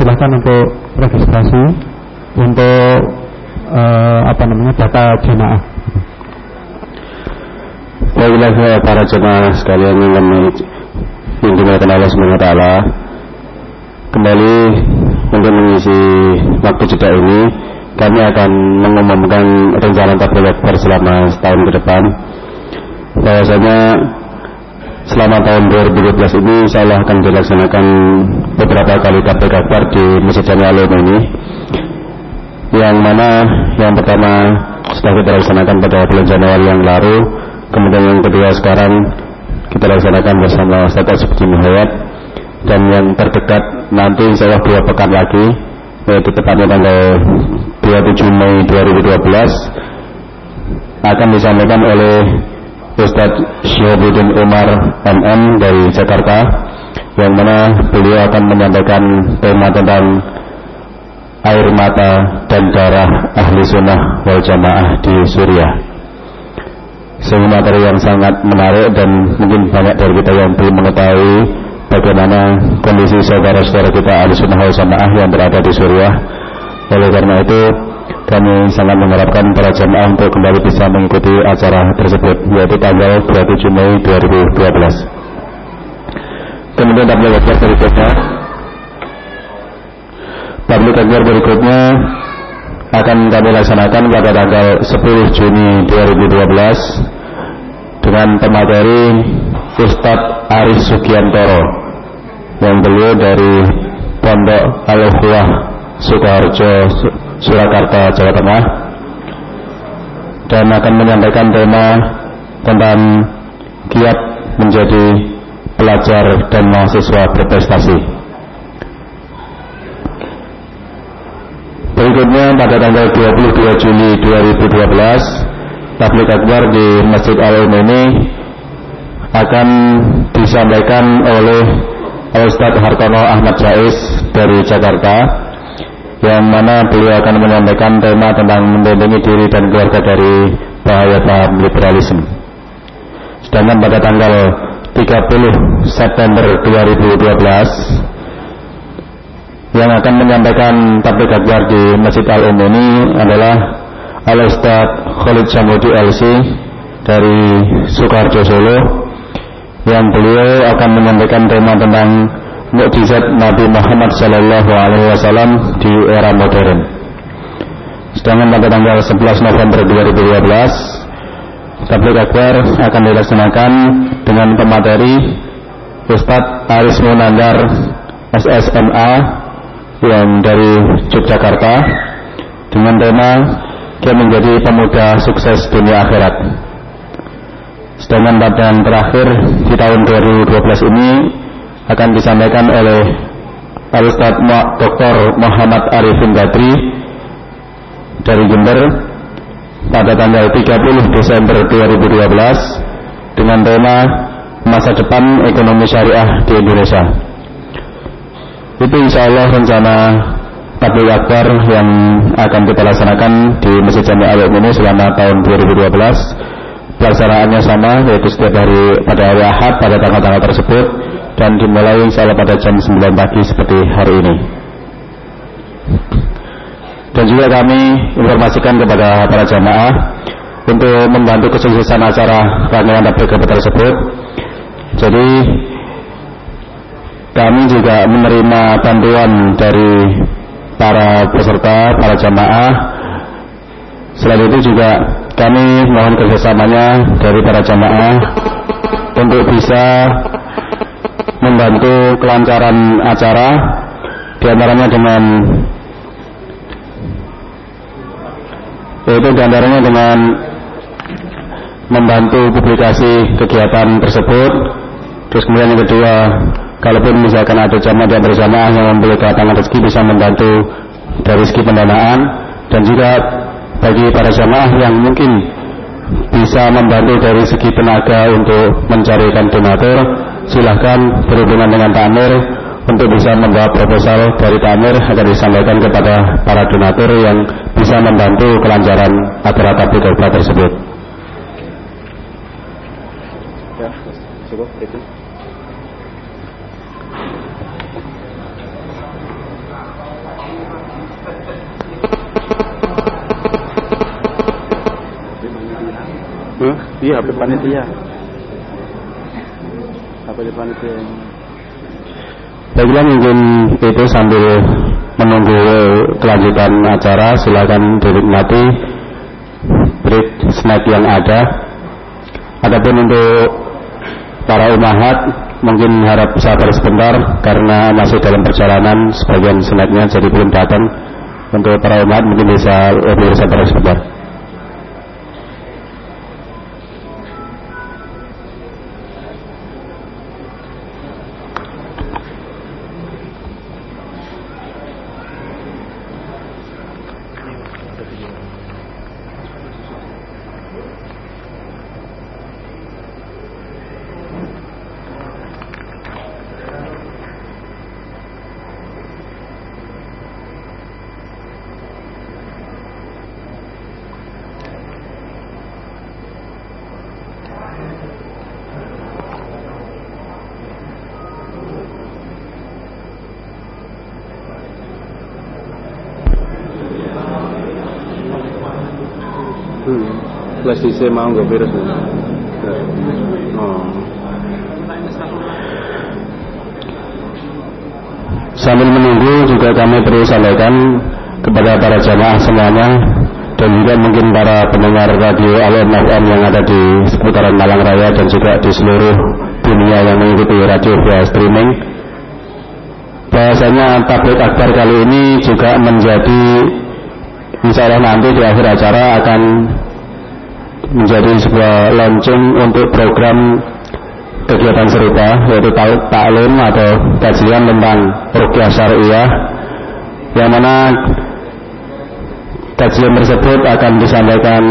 [SPEAKER 3] silakan untuk registrasi untuk uh, apa namanya data jemaah.
[SPEAKER 4] Baiklah para jemaah sekalian yang yang dimuliakan Allah Subhanahu wa taala. Kembali untuk mengisi waktu jeda ini kami akan mengumumkan rencana tabligh selama setahun ke depan bahwasanya selama tahun 2012 ini Allah akan dilaksanakan beberapa kali tablik akbar di Masjid Jami ini yang mana yang pertama sudah kita laksanakan pada bulan Januari yang lalu kemudian yang kedua sekarang kita laksanakan bersama Ustaz seperti Muhammad dan yang terdekat nanti insya Allah dua pekan lagi yaitu tepatnya tanggal 27 Mei 2012 akan disampaikan oleh Ustadz Syihabuddin Umar MM dari Jakarta yang mana beliau akan menyampaikan tema tentang air mata dan darah ahli sunnah wal jamaah di Suriah materi yang sangat menarik dan mungkin banyak dari kita yang belum mengetahui bagaimana kondisi saudara-saudara kita ahli sunnah jamaah yang berada di Suriah. Oleh karena itu kami sangat mengharapkan para jemaah untuk kembali bisa mengikuti acara tersebut yaitu tanggal 27 Mei 2012 kemudian akbar berikutnya. Akbar berikutnya akan kami laksanakan pada tanggal 10 Juni 2012 dengan pemateri Ustadz Aris Sugiantoro yang beliau dari Pondok Al-Ukhwah Sukoharjo Surakarta, Jawa Tengah dan akan menyampaikan tema tentang kiat menjadi pelajar dan mahasiswa berprestasi. Berikutnya pada tanggal 22 Juli 2012, tablik akbar di Masjid Al ini akan disampaikan oleh Ustadz Hartono Ahmad Jais dari Jakarta yang mana beliau akan menyampaikan tema tentang melindungi diri dan keluarga dari bahaya paham liberalisme. Sedangkan pada tanggal 30 September 2012 yang akan menyampaikan tablik akbar di Masjid Al-Um ini adalah Al Ustaz Khalid Samudi LC dari Soekarjo Solo yang beliau akan menyampaikan tema tentang mukjizat Nabi Muhammad Sallallahu Alaihi Wasallam di era modern. Sedangkan pada tanggal 11 November 2012, tablik akbar akan dilaksanakan dengan pemateri Ustadz Aris Munandar SSMA yang dari Yogyakarta dengan tema dia menjadi pemuda sukses dunia akhirat. Sedangkan yang terakhir di tahun 2012 ini akan disampaikan oleh Al-Ustaz Dr. Muhammad Arifin Badri dari Jember pada tanggal 30 Desember 2012 dengan tema masa depan ekonomi syariah di Indonesia. Itu insya Allah rencana tabligh akbar yang akan kita laksanakan di Masjid Jami Al ini selama tahun 2012. Pelaksanaannya sama yaitu setiap hari pada hari Ahad pada tanggal-tanggal tersebut dan dimulai insya Allah pada jam 9 pagi seperti hari ini. Dan juga kami informasikan kepada para jamaah untuk membantu kesuksesan acara rangkaian tabligh tersebut. Jadi kami juga menerima bantuan dari para peserta, para jamaah. Selain itu juga kami mohon kerjasamanya dari para jamaah untuk bisa membantu kelancaran acara di antaranya dengan yaitu di antaranya dengan membantu publikasi kegiatan tersebut terus kemudian yang kedua kalaupun misalkan ada jamaah yang bersama yang membeli kedatangan rezeki bisa membantu dari segi pendanaan dan juga bagi para jamaah yang mungkin bisa membantu dari segi tenaga untuk mencarikan donatur silahkan berhubungan dengan Tamir untuk bisa membawa proposal dari Tamir agar disampaikan kepada para donatur yang bisa membantu kelancaran acara tabligh akbar tersebut. Ya, cukup itu.
[SPEAKER 1] Huh? Iya, panitia sebagai panitia
[SPEAKER 4] Baiklah mungkin itu sambil menunggu kelanjutan acara silakan dinikmati break snack yang ada. Adapun untuk para umahat mungkin harap sabar sebentar karena masih dalam perjalanan sebagian senatnya jadi belum datang untuk para umat mungkin bisa lebih sabar sebentar.
[SPEAKER 3] Disk mau nggak virus oh.
[SPEAKER 4] Sambil menunggu juga kami perlu sampaikan kepada para jamaah semuanya dan juga mungkin para pendengar radio Al FM yang ada di seputaran Malang Raya dan juga di seluruh dunia yang mengikuti radio via streaming. Bahasanya tablet akbar kali ini juga menjadi insya Allah nanti di akhir acara akan menjadi sebuah launching untuk program kegiatan serupa yaitu taklim atau kajian tentang rukyah syariah yang mana kajian tersebut akan disampaikan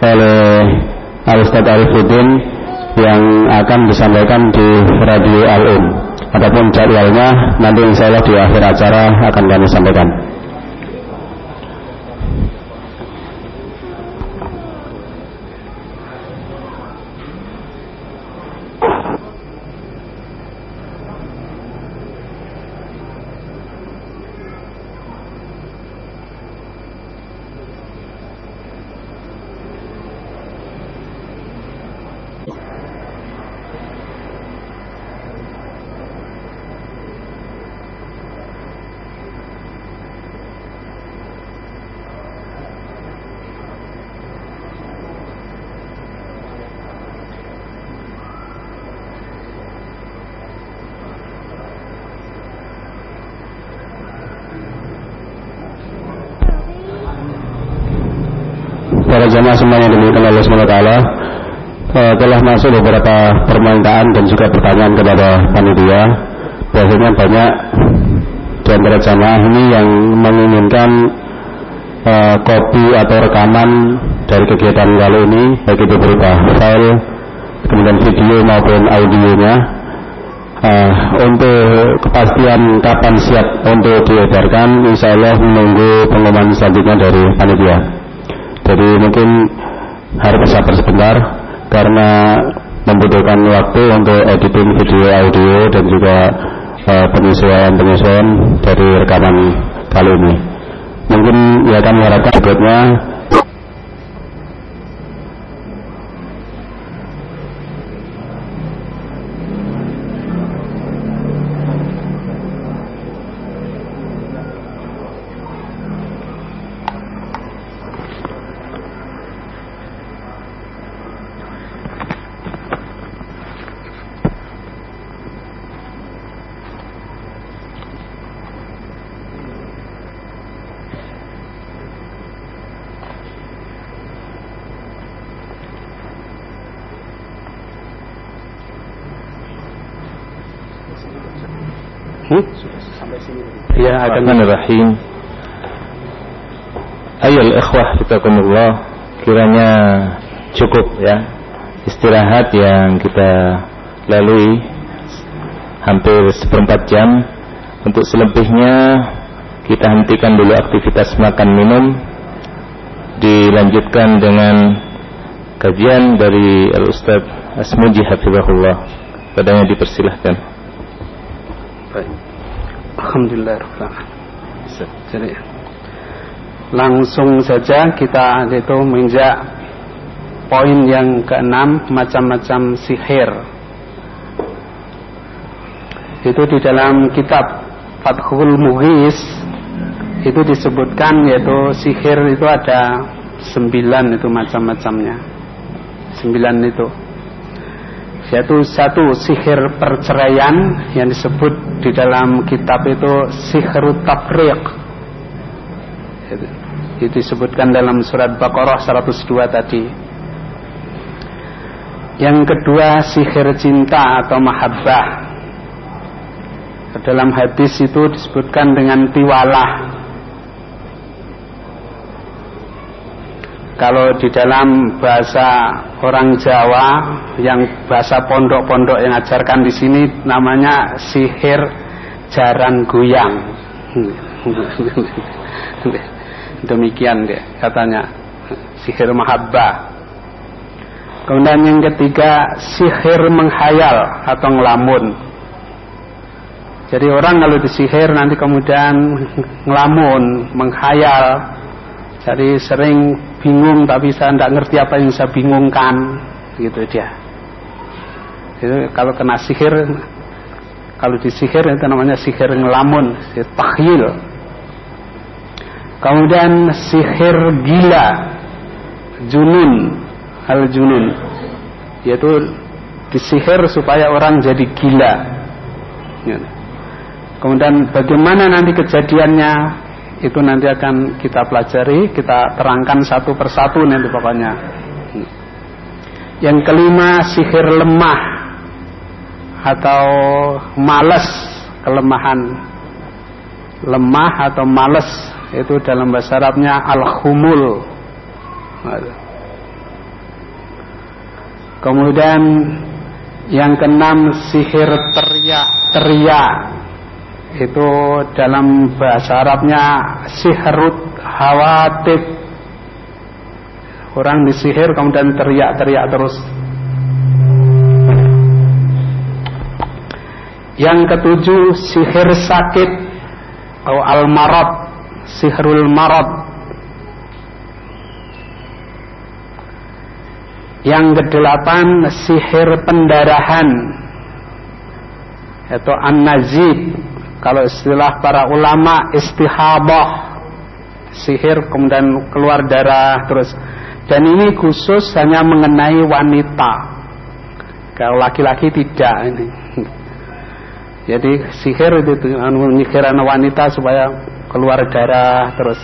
[SPEAKER 4] oleh Al-Ustadz Arifuddin yang akan disampaikan di Radio Al-Um. Adapun jadwalnya nanti insya Allah di akhir acara akan kami sampaikan. Para jamaah semuanya dimuliakan Allah SWT uh, telah masuk beberapa permintaan dan juga pertanyaan kepada panitia. Biasanya banyak di antara jamaah ini yang menginginkan uh, kopi atau rekaman dari kegiatan kali ini baik itu berupa file kemudian video maupun audionya. Uh, untuk kepastian kapan siap untuk diedarkan insya Allah menunggu pengumuman selanjutnya dari panitia jadi mungkin harus bersabar sebentar karena membutuhkan waktu untuk editing video audio dan juga uh, penyesuaian-penyesuaian dari rekaman kali ini. Mungkin ya kami harapkan berikutnya
[SPEAKER 2] Ya, akan Rahim. Ayo ikhwah fitakumullah. Kiranya cukup ya istirahat yang kita lalui hampir seperempat jam. Untuk selebihnya kita hentikan dulu aktivitas makan minum. Dilanjutkan dengan kajian dari Al Ustaz Asmuji Hafizahullah. Padanya dipersilahkan.
[SPEAKER 1] Baik. Alhamdulillah Jadi langsung saja kita itu menginjak poin yang keenam macam-macam sihir. Itu di dalam kitab Fathul Mughis itu disebutkan yaitu sihir itu ada sembilan itu macam-macamnya. Sembilan itu. Yaitu satu sihir perceraian yang disebut di dalam kitab itu sihir tafriq itu disebutkan dalam surat Baqarah 102 tadi. Yang kedua sihir cinta atau mahabbah. Dalam hadis itu disebutkan dengan tiwalah. Kalau di dalam bahasa orang Jawa yang bahasa pondok-pondok yang ajarkan di sini namanya sihir jaran guyang. Demikian deh katanya sihir mahabbah. Kemudian yang ketiga sihir menghayal atau ngelamun. Jadi orang kalau disihir nanti kemudian ngelamun, menghayal. Jadi sering bingung tapi saya tidak ngerti apa yang saya bingungkan. Gitu dia. Itu kalau kena sihir kalau disihir itu namanya sihir ngelamun sihir takhil. Kemudian sihir gila junun al junun yaitu disihir supaya orang jadi gila. Kemudian bagaimana nanti kejadiannya itu nanti akan kita pelajari, kita terangkan satu persatu nanti pokoknya. Yang kelima sihir lemah atau males kelemahan. Lemah atau males itu dalam bahasa Arabnya al-humul. Kemudian yang keenam sihir teriak teriak itu dalam bahasa Arabnya sihrut hawatib orang disihir kemudian teriak-teriak terus. Yang ketujuh sihir sakit atau al-marad sihrul marad. Yang kedelapan sihir pendarahan atau an-nazib kalau istilah para ulama istihabah sihir kemudian keluar darah terus. Dan ini khusus hanya mengenai wanita. Kalau laki-laki tidak ini. Jadi sihir itu menyihir anak wanita supaya keluar darah terus.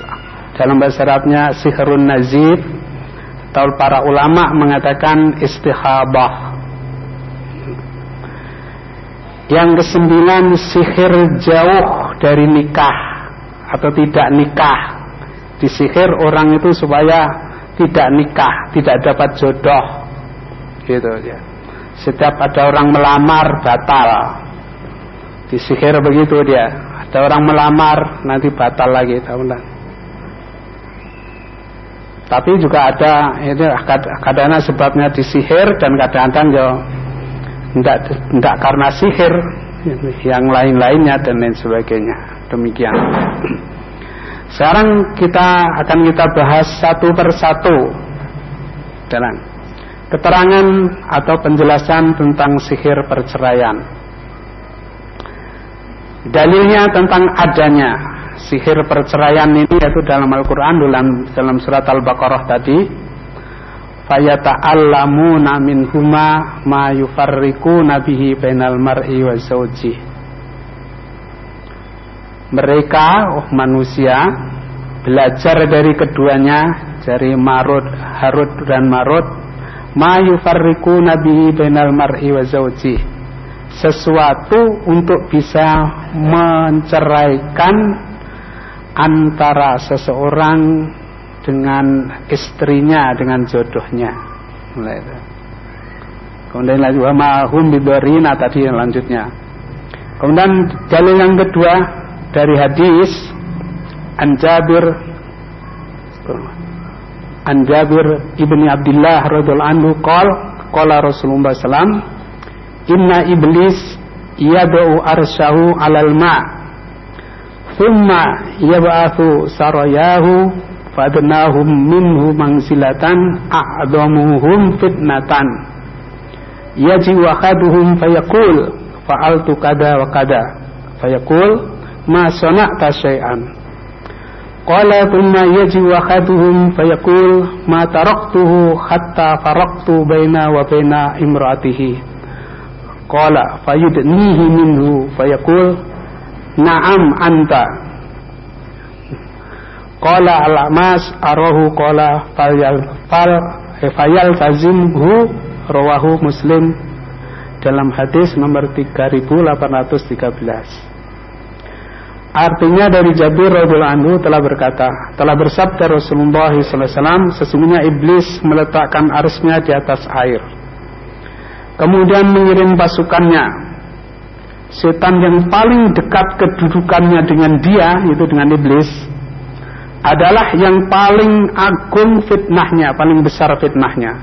[SPEAKER 1] Dalam bahasa Arabnya sihirun nazib. Atau para ulama mengatakan istihabah yang kesembilan sihir jauh dari nikah atau tidak nikah. Disihir orang itu supaya tidak nikah, tidak dapat jodoh. Gitu ya. Setiap ada orang melamar batal. Disihir begitu dia. Ada orang melamar nanti batal lagi tahunan. Tapi juga ada ini kadang-kadang sebabnya disihir dan kadang-kadang ya tidak tidak karena sihir yang lain-lainnya dan lain sebagainya. Demikian. Sekarang kita akan kita bahas satu persatu. Dalam keterangan atau penjelasan tentang sihir perceraian. Dalilnya tentang adanya sihir perceraian ini yaitu dalam Al-Quran dalam, dalam surat Al-Baqarah tadi fayata'allamuna minhuma ma yufarriquna bihi bainal mar'i wa zawji. Mereka oh manusia belajar dari keduanya dari Marut Harut dan Marut ma yufarriquna bihi bainal mar'i wa zawji. Sesuatu untuk bisa menceraikan antara seseorang dengan istrinya dengan jodohnya. Mulai itu. Kemudian lagi wa mahum bidarina tadi yang lanjutnya. Kemudian dalil yang kedua dari hadis An Jabir An Jabir ibni Abdullah radhiallahu anhu qol qala Rasulullah sallam inna iblis yad'u arsyahu alal ma' thumma yab'athu sarayahu fadnahum minhu mangsilatan a'damuhum fitnatan. Yaji wakaduhum fayaqul fa'altu kada wa kada. Fayaqul ma sana'ta syai'an. Qala thumma yaji wakaduhum fayaqul ma taraktuhu hatta faraqtu baina wa baina imra'atihi qala fayudnihi minhu. Fayaqul na'am anta qala al-amas arahu qala fayal fal fayal tazimhu rawahu muslim dalam hadis nomor 3813 Artinya dari Jabir radhiyallahu anhu telah berkata, telah bersabda Rasulullah SAW, sesungguhnya iblis meletakkan arsnya di atas air. Kemudian mengirim pasukannya. Setan yang paling dekat kedudukannya dengan dia, itu dengan iblis, adalah yang paling agung fitnahnya, paling besar fitnahnya.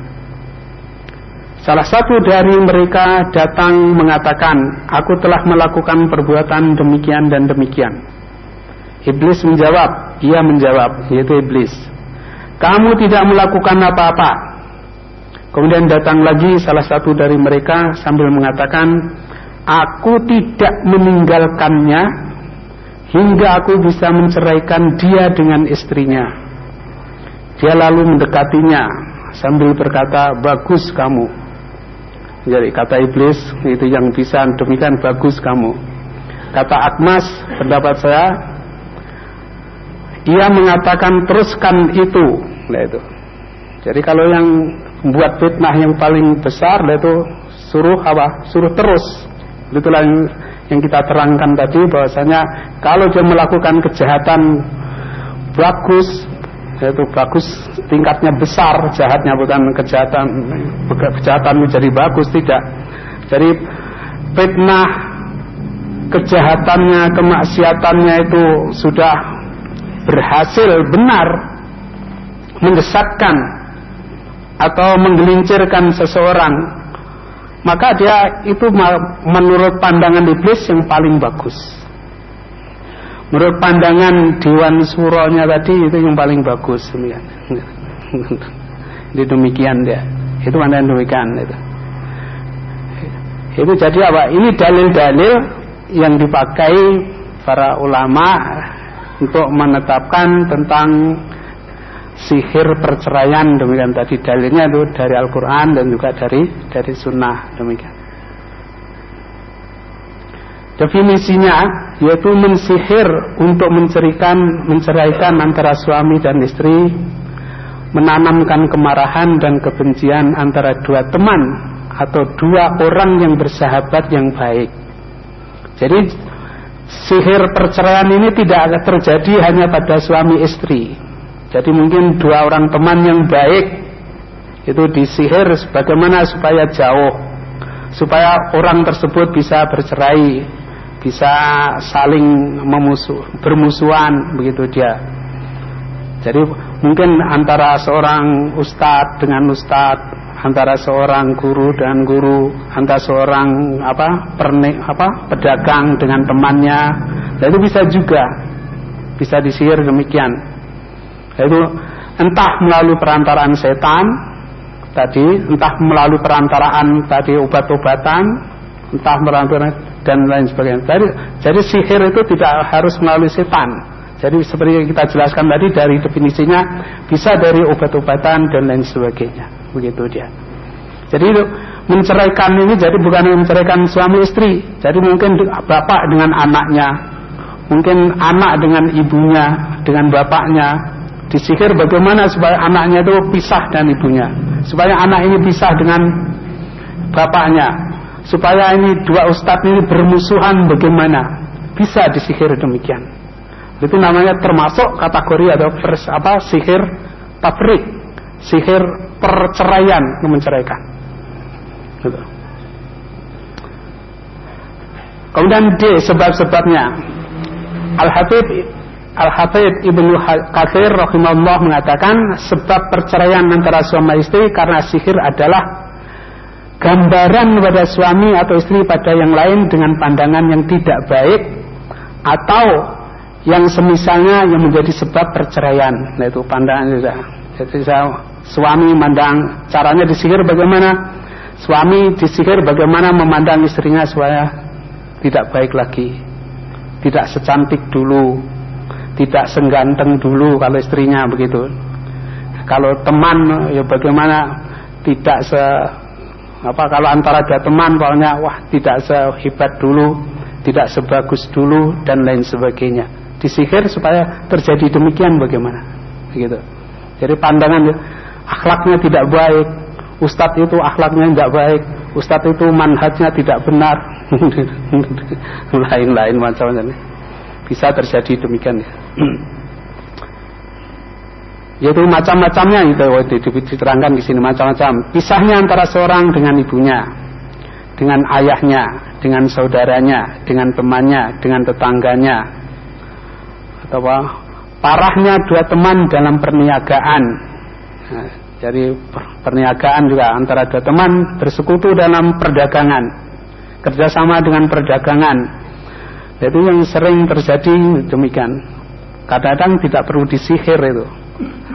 [SPEAKER 1] Salah satu dari mereka datang mengatakan, "Aku telah melakukan perbuatan demikian dan demikian." Iblis menjawab, ia menjawab, yaitu iblis. "Kamu tidak melakukan apa-apa." Kemudian datang lagi salah satu dari mereka sambil mengatakan, "Aku tidak meninggalkannya hingga aku bisa menceraikan dia dengan istrinya." Dia lalu mendekatinya sambil berkata, "Bagus kamu." Jadi kata iblis itu yang bisa demikian bagus kamu. Kata Akmas pendapat saya ia mengatakan teruskan itu. Nah itu. Jadi kalau yang membuat fitnah yang paling besar itu suruh apa? Suruh terus. Itulah yang kita terangkan tadi bahwasanya kalau dia melakukan kejahatan bagus itu bagus tingkatnya besar jahatnya bukan kejahatan kejahatan menjadi bagus tidak. Jadi fitnah kejahatannya kemaksiatannya itu sudah berhasil benar menyesatkan atau menggelincirkan seseorang maka dia itu menurut pandangan iblis yang paling bagus Menurut pandangan Dewan Suronya tadi itu yang paling bagus demikian. Itu demikian dia. Itu pandangan demikian itu. Itu jadi apa? Ini dalil-dalil yang dipakai para ulama untuk menetapkan tentang sihir perceraian demikian tadi dalilnya itu dari Al-Quran dan juga dari dari Sunnah demikian. Definisinya yaitu mensihir untuk menceraikan menceraikan antara suami dan istri, menanamkan kemarahan dan kebencian antara dua teman atau dua orang yang bersahabat yang baik. Jadi sihir perceraian ini tidak akan terjadi hanya pada suami istri. Jadi mungkin dua orang teman yang baik itu disihir bagaimana supaya jauh supaya orang tersebut bisa bercerai bisa saling memusuh, bermusuhan begitu dia. Jadi mungkin antara seorang ustadz dengan ustadz, antara seorang guru dengan guru, antara seorang apa pernik apa pedagang dengan temannya, dan itu bisa juga bisa disihir demikian. Itu entah melalui perantaraan setan tadi, entah melalui perantaraan tadi obat-obatan, entah melalui dan lain sebagainya. Jadi, jadi sihir itu tidak harus melalui setan. Jadi seperti yang kita jelaskan tadi dari definisinya bisa dari obat-obatan dan lain sebagainya. Begitu dia. Jadi menceraikan ini jadi bukan menceraikan suami istri. Jadi mungkin bapak dengan anaknya, mungkin anak dengan ibunya, dengan bapaknya. Disihir bagaimana supaya anaknya itu pisah dan ibunya, supaya anak ini pisah dengan bapaknya, supaya ini dua ustadz ini bermusuhan bagaimana. Bisa disihir demikian. Itu namanya termasuk kategori atau pers, apa sihir tafrik sihir perceraian menceraikan. Gitu. kemudian D sebab-sebabnya. Al-Habib Al-Hafidh Ibnu Katsir rahimahullah mengatakan sebab perceraian antara suami istri karena sihir adalah gambaran kepada suami atau istri pada yang lain dengan pandangan yang tidak baik atau yang semisalnya yang menjadi sebab perceraian. Nah itu pandangan juga. Jadi suami memandang caranya disihir bagaimana? Suami disihir bagaimana memandang istrinya supaya tidak baik lagi, tidak secantik dulu, tidak sengganteng dulu kalau istrinya begitu. Kalau teman ya bagaimana tidak se apa kalau antara dua teman pokoknya wah tidak sehebat dulu, tidak sebagus dulu dan lain sebagainya. Disihir supaya terjadi demikian bagaimana? Begitu. Jadi pandangan ya, akhlaknya tidak baik, ustadz itu akhlaknya tidak baik, ustadz itu manhajnya tidak benar, lain-lain macamnya. Bisa terjadi demikian ya. Yaitu macam-macamnya itu diterangkan di sini macam-macam. Pisahnya antara seorang dengan ibunya dengan ayahnya dengan saudaranya dengan temannya dengan tetangganya. Atau apa? Parahnya dua teman dalam perniagaan. Nah, jadi perniagaan juga antara dua teman bersekutu dalam perdagangan kerjasama dengan perdagangan. Itu yang sering terjadi demikian kadang-kadang tidak perlu disihir itu.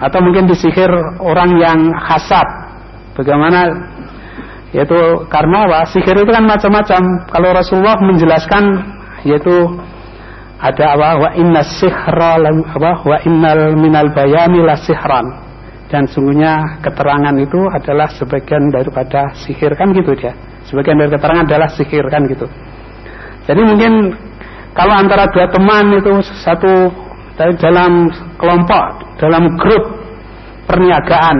[SPEAKER 1] Atau mungkin disihir orang yang hasad. Bagaimana? Yaitu karena apa? Sihir itu kan macam-macam. Kalau Rasulullah menjelaskan yaitu ada apa? Wa inna sihra apa? Wa innal minal bayani la sihran. Dan sungguhnya keterangan itu adalah sebagian daripada sihir. Kan gitu dia. Sebagian dari keterangan adalah sihir kan gitu. Jadi mungkin kalau antara dua teman itu satu dalam kelompok dalam grup perniagaan.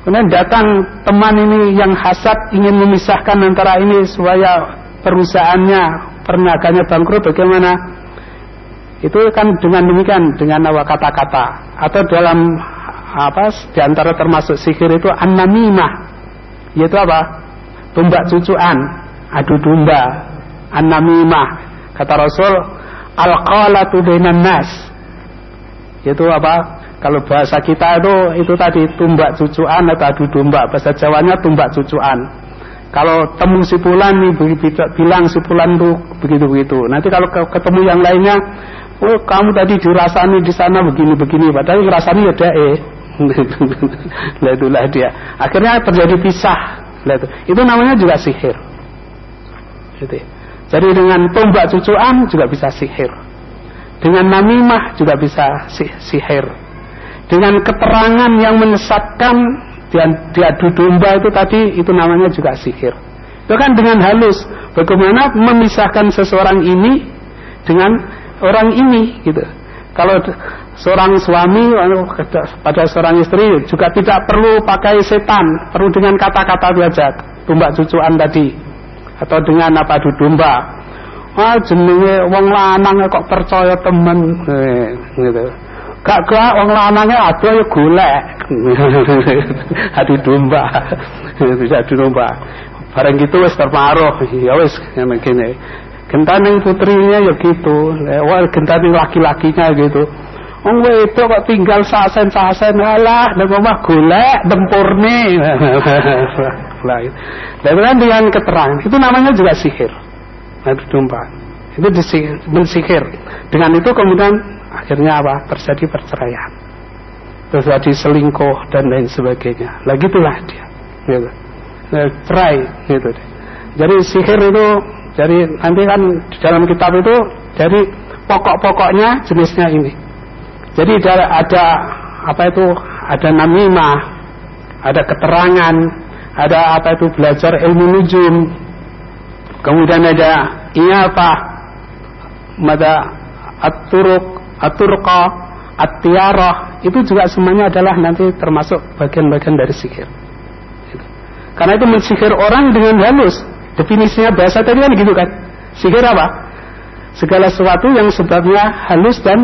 [SPEAKER 1] Kemudian datang teman ini yang hasad ingin memisahkan antara ini supaya perusahaannya, perniagaannya bangkrut bagaimana? Itu kan dengan demikian dengan awal kata-kata atau dalam apa di antara termasuk sihir itu an-namimah yaitu apa? Tumbak cucuan, adu domba, an-namimah. Kata Rasul, al-qalatu bainan nas. Yaitu apa? Kalau bahasa kita itu itu tadi tumbak cucuan atau adu domba. Bahasa Jawanya tumbak cucuan. Kalau temu si Pulan nih bilang si Pulan tuh begitu-begitu. Nanti kalau ketemu yang lainnya, oh kamu tadi dirasani di sana begini-begini. Padahal ngerasani ya dia eh. Lah itulah dia. Akhirnya terjadi pisah. Itu. itu namanya juga sihir. Gitu. Jadi dengan tumbak cucuan juga bisa sihir. Dengan namimah juga bisa sihir dengan keterangan yang menyesatkan dan diadu domba itu tadi itu namanya juga sihir. Itu kan dengan halus bagaimana memisahkan seseorang ini dengan orang ini gitu. Kalau seorang suami pada seorang istri juga tidak perlu pakai setan, perlu dengan kata-kata saja, tumbak cucuan tadi atau dengan apa domba. Ah jenenge wong lanang kok percaya temen eh, gitu. Gak gak wong lanange ada ya golek. Adu domba. Bisa domba. Bareng gitu wis terparuh. Ya wis ngene kene. Gentaning putrinya ya gitu. Wah gentaning laki-lakinya gitu. Wong itu kok tinggal sasen-sasen alah nang omah golek tempurne. Lah. Dengan keterangan itu namanya juga sihir. Adu domba. Itu disihir. Dengan itu kemudian akhirnya apa terjadi perceraian terjadi selingkuh dan lain sebagainya lah gitulah dia gitu. nah, cerai gitu deh. jadi sihir itu jadi nanti kan di dalam kitab itu jadi pokok-pokoknya jenisnya ini jadi ada, ada apa itu ada namimah ada keterangan ada apa itu belajar ilmu nujum kemudian ada ini apa ada aturuk aturqa, at-tiarah, itu juga semuanya adalah nanti termasuk bagian-bagian dari sihir. Gitu. Karena itu mensihir orang dengan halus. Definisinya bahasa tadi kan gitu kan. Sihir apa? Segala sesuatu yang sebabnya halus dan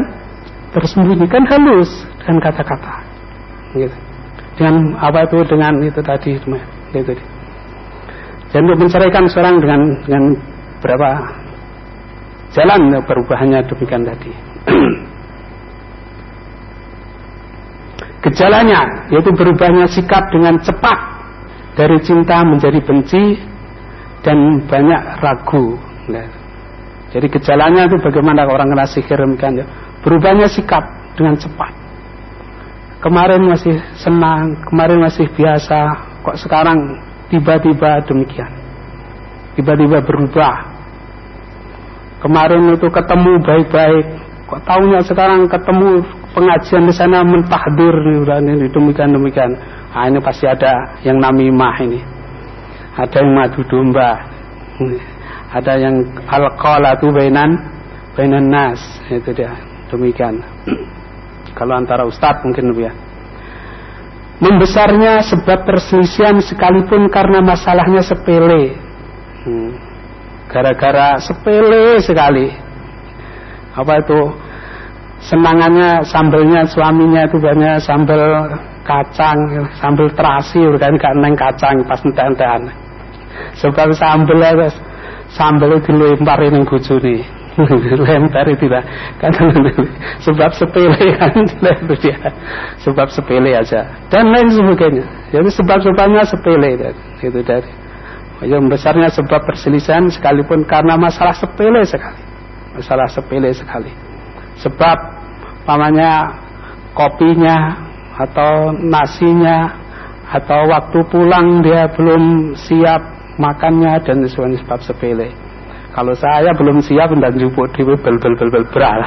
[SPEAKER 1] tersembunyikan halus dengan kata-kata. Gitu. Dengan apa itu dengan itu tadi gitu. Dan untuk menceraikan seorang dengan dengan berapa jalan perubahannya demikian tadi. Gejalanya yaitu berubahnya sikap dengan cepat dari cinta menjadi benci dan banyak ragu. Nah, jadi gejalanya itu bagaimana orang kena sihir ya. Berubahnya sikap dengan cepat. Kemarin masih senang, kemarin masih biasa, kok sekarang tiba-tiba demikian. Tiba-tiba berubah. Kemarin itu ketemu baik-baik, kok tahunya sekarang ketemu pengajian di sana mentahdir ini demikian demikian. Ah ini pasti ada yang namimah ini. ada yang madu domba ada yang alqalatu bainan bainan nas itu dia demikian kalau antara ustadz mungkin lebih ya membesarnya sebab perselisihan sekalipun karena masalahnya sepele. Hmm. gara-gara sepele sekali. Apa itu? Senangannya sambelnya suaminya itu banyak sambel kacang sambel terasi kan gak neng kacang pas entek sebab sambel sambel dilempar ning bojone lempar lah kan sebab sepele kan. Itu dia. Sebab sepele aja. Dan lain sebagainya. Jadi sebab-sebabnya sepele itu dari yang besarnya sebab perselisihan sekalipun karena masalah sepele sekali. Masalah sepele sekali. Sebab pamannya kopinya atau nasinya atau waktu pulang dia belum siap makannya dan sebab sepele kalau saya belum siap dan jupuk di bel bel bel bel beral.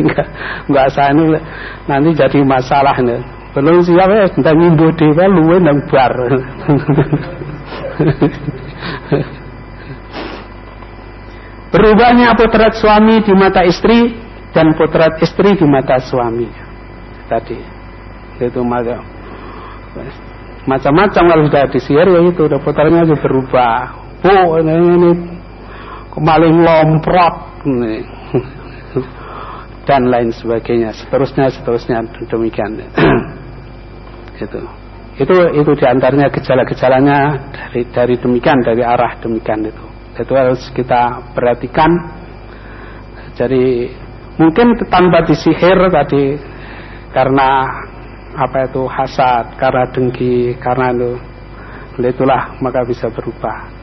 [SPEAKER 1] enggak enggak ini nanti jadi masalah nih. Belum siap ya dan ngimbu dewa luwe nang bar. Berubahnya potret suami di mata istri dan potret istri di mata suami. Tadi itu macam-macam kalau sudah disihir ya itu potretnya juga berubah bu ini, kemaling lomprot dan lain sebagainya seterusnya seterusnya demikian itu. Itu itu di antaranya gejala-gejalanya dari dari demikian dari arah demikian itu. Itu harus kita perhatikan. Jadi mungkin tanpa disihir tadi karena apa itu hasad karena dengki karena itu. Itulah maka bisa berubah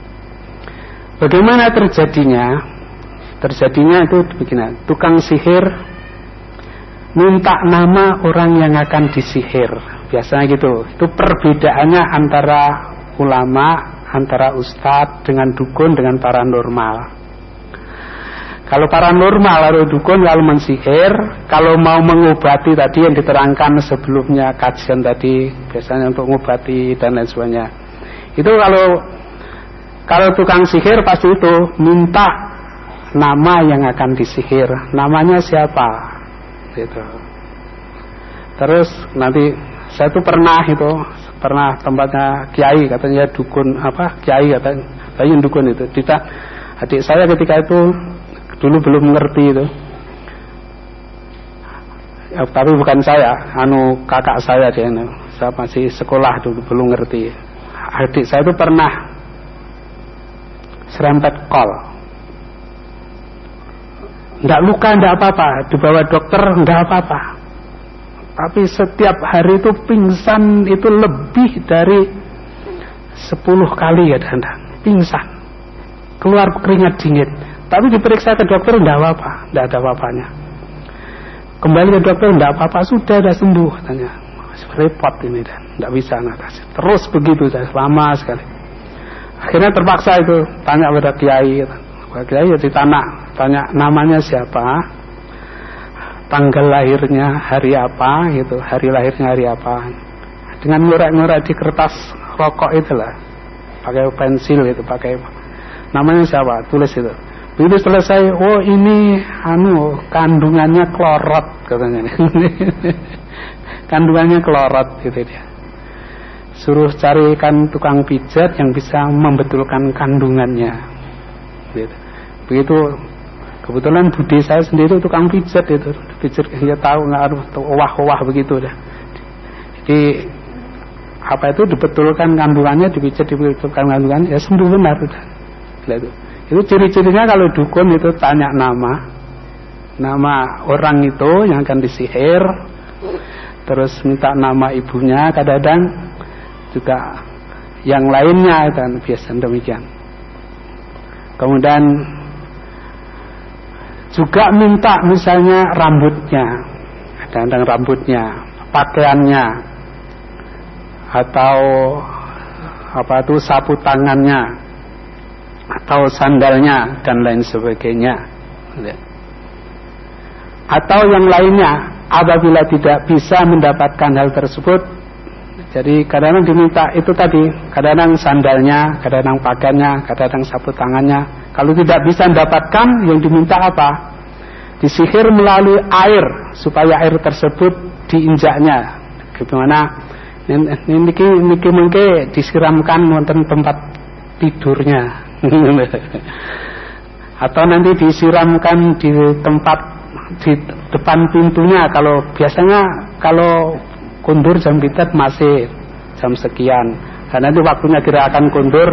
[SPEAKER 1] Bagaimana terjadinya? Terjadinya itu begini, tukang sihir minta nama orang yang akan disihir. Biasanya gitu. Itu perbedaannya antara ulama, antara ustadz dengan dukun dengan paranormal. Kalau paranormal lalu dukun lalu mensihir, kalau mau mengobati tadi yang diterangkan sebelumnya kajian tadi biasanya untuk mengobati dan lain sebagainya. Itu kalau kalau tukang sihir pasti itu minta nama yang akan disihir. Namanya siapa? Gitu. Terus nanti saya tuh pernah itu pernah tempatnya kiai katanya dukun apa kiai katanya kiai dukun itu kita adik saya ketika itu dulu belum mengerti itu ya, tapi bukan saya anu kakak saya dia saya masih sekolah dulu belum ngerti adik saya itu pernah serempet kol. Tidak luka, tidak apa-apa. Dibawa dokter, tidak apa-apa. Tapi setiap hari itu pingsan itu lebih dari 10 kali ya dandang. Pingsan. Keluar keringat dingin. Tapi diperiksa ke dokter tidak apa-apa. Tidak ada apa-apanya. Kembali ke dokter tidak apa-apa. Sudah, sudah sembuh. Tanya. Repot ini dan tidak bisa ngatasi. Terus begitu saya lama sekali akhirnya terpaksa itu tanya pada kiai pada kiai ya ditanya tanya namanya siapa? Tanggal lahirnya hari apa? Gitu hari lahirnya hari apa? Dengan ngurek-ngurek di kertas rokok itulah pakai pensil itu pakai namanya siapa? Tulis itu. Begitu selesai oh ini anu kandungannya klorot katanya. Kandungannya klorot gitu dia suruh carikan tukang pijat yang bisa membetulkan kandungannya. Gitu. begitu kebetulan budi saya sendiri tukang pijat itu. Pijat dia tahu nggak harus wah-wah begitu dah. Jadi apa itu dibetulkan kandungannya dipijat dibetulkan kandungannya ya sembuh benar udah itu ciri-cirinya kalau dukun itu tanya nama. Nama orang itu yang akan disihir terus minta nama ibunya kadang-kadang juga yang lainnya dan biasa demikian. Kemudian juga minta misalnya rambutnya, kadang rambutnya, pakaiannya, atau apa itu sapu tangannya, atau sandalnya dan lain sebagainya. Atau yang lainnya, apabila tidak bisa mendapatkan hal tersebut, Jadi kadang-kadang diminta itu tadi, kadang-kadang sandalnya, kadang-kadang pakaiannya, kadang-kadang sapu tangannya. Kalau tidak bisa mendapatkan, yang diminta apa? Disihir melalui air supaya air tersebut diinjaknya. Gimana? Ini niki mungkin disiramkan wonten tempat tidurnya. Atau nanti disiramkan di tempat di depan pintunya kalau biasanya kalau kundur jam pitet masih jam sekian karena itu waktunya kira akan kundur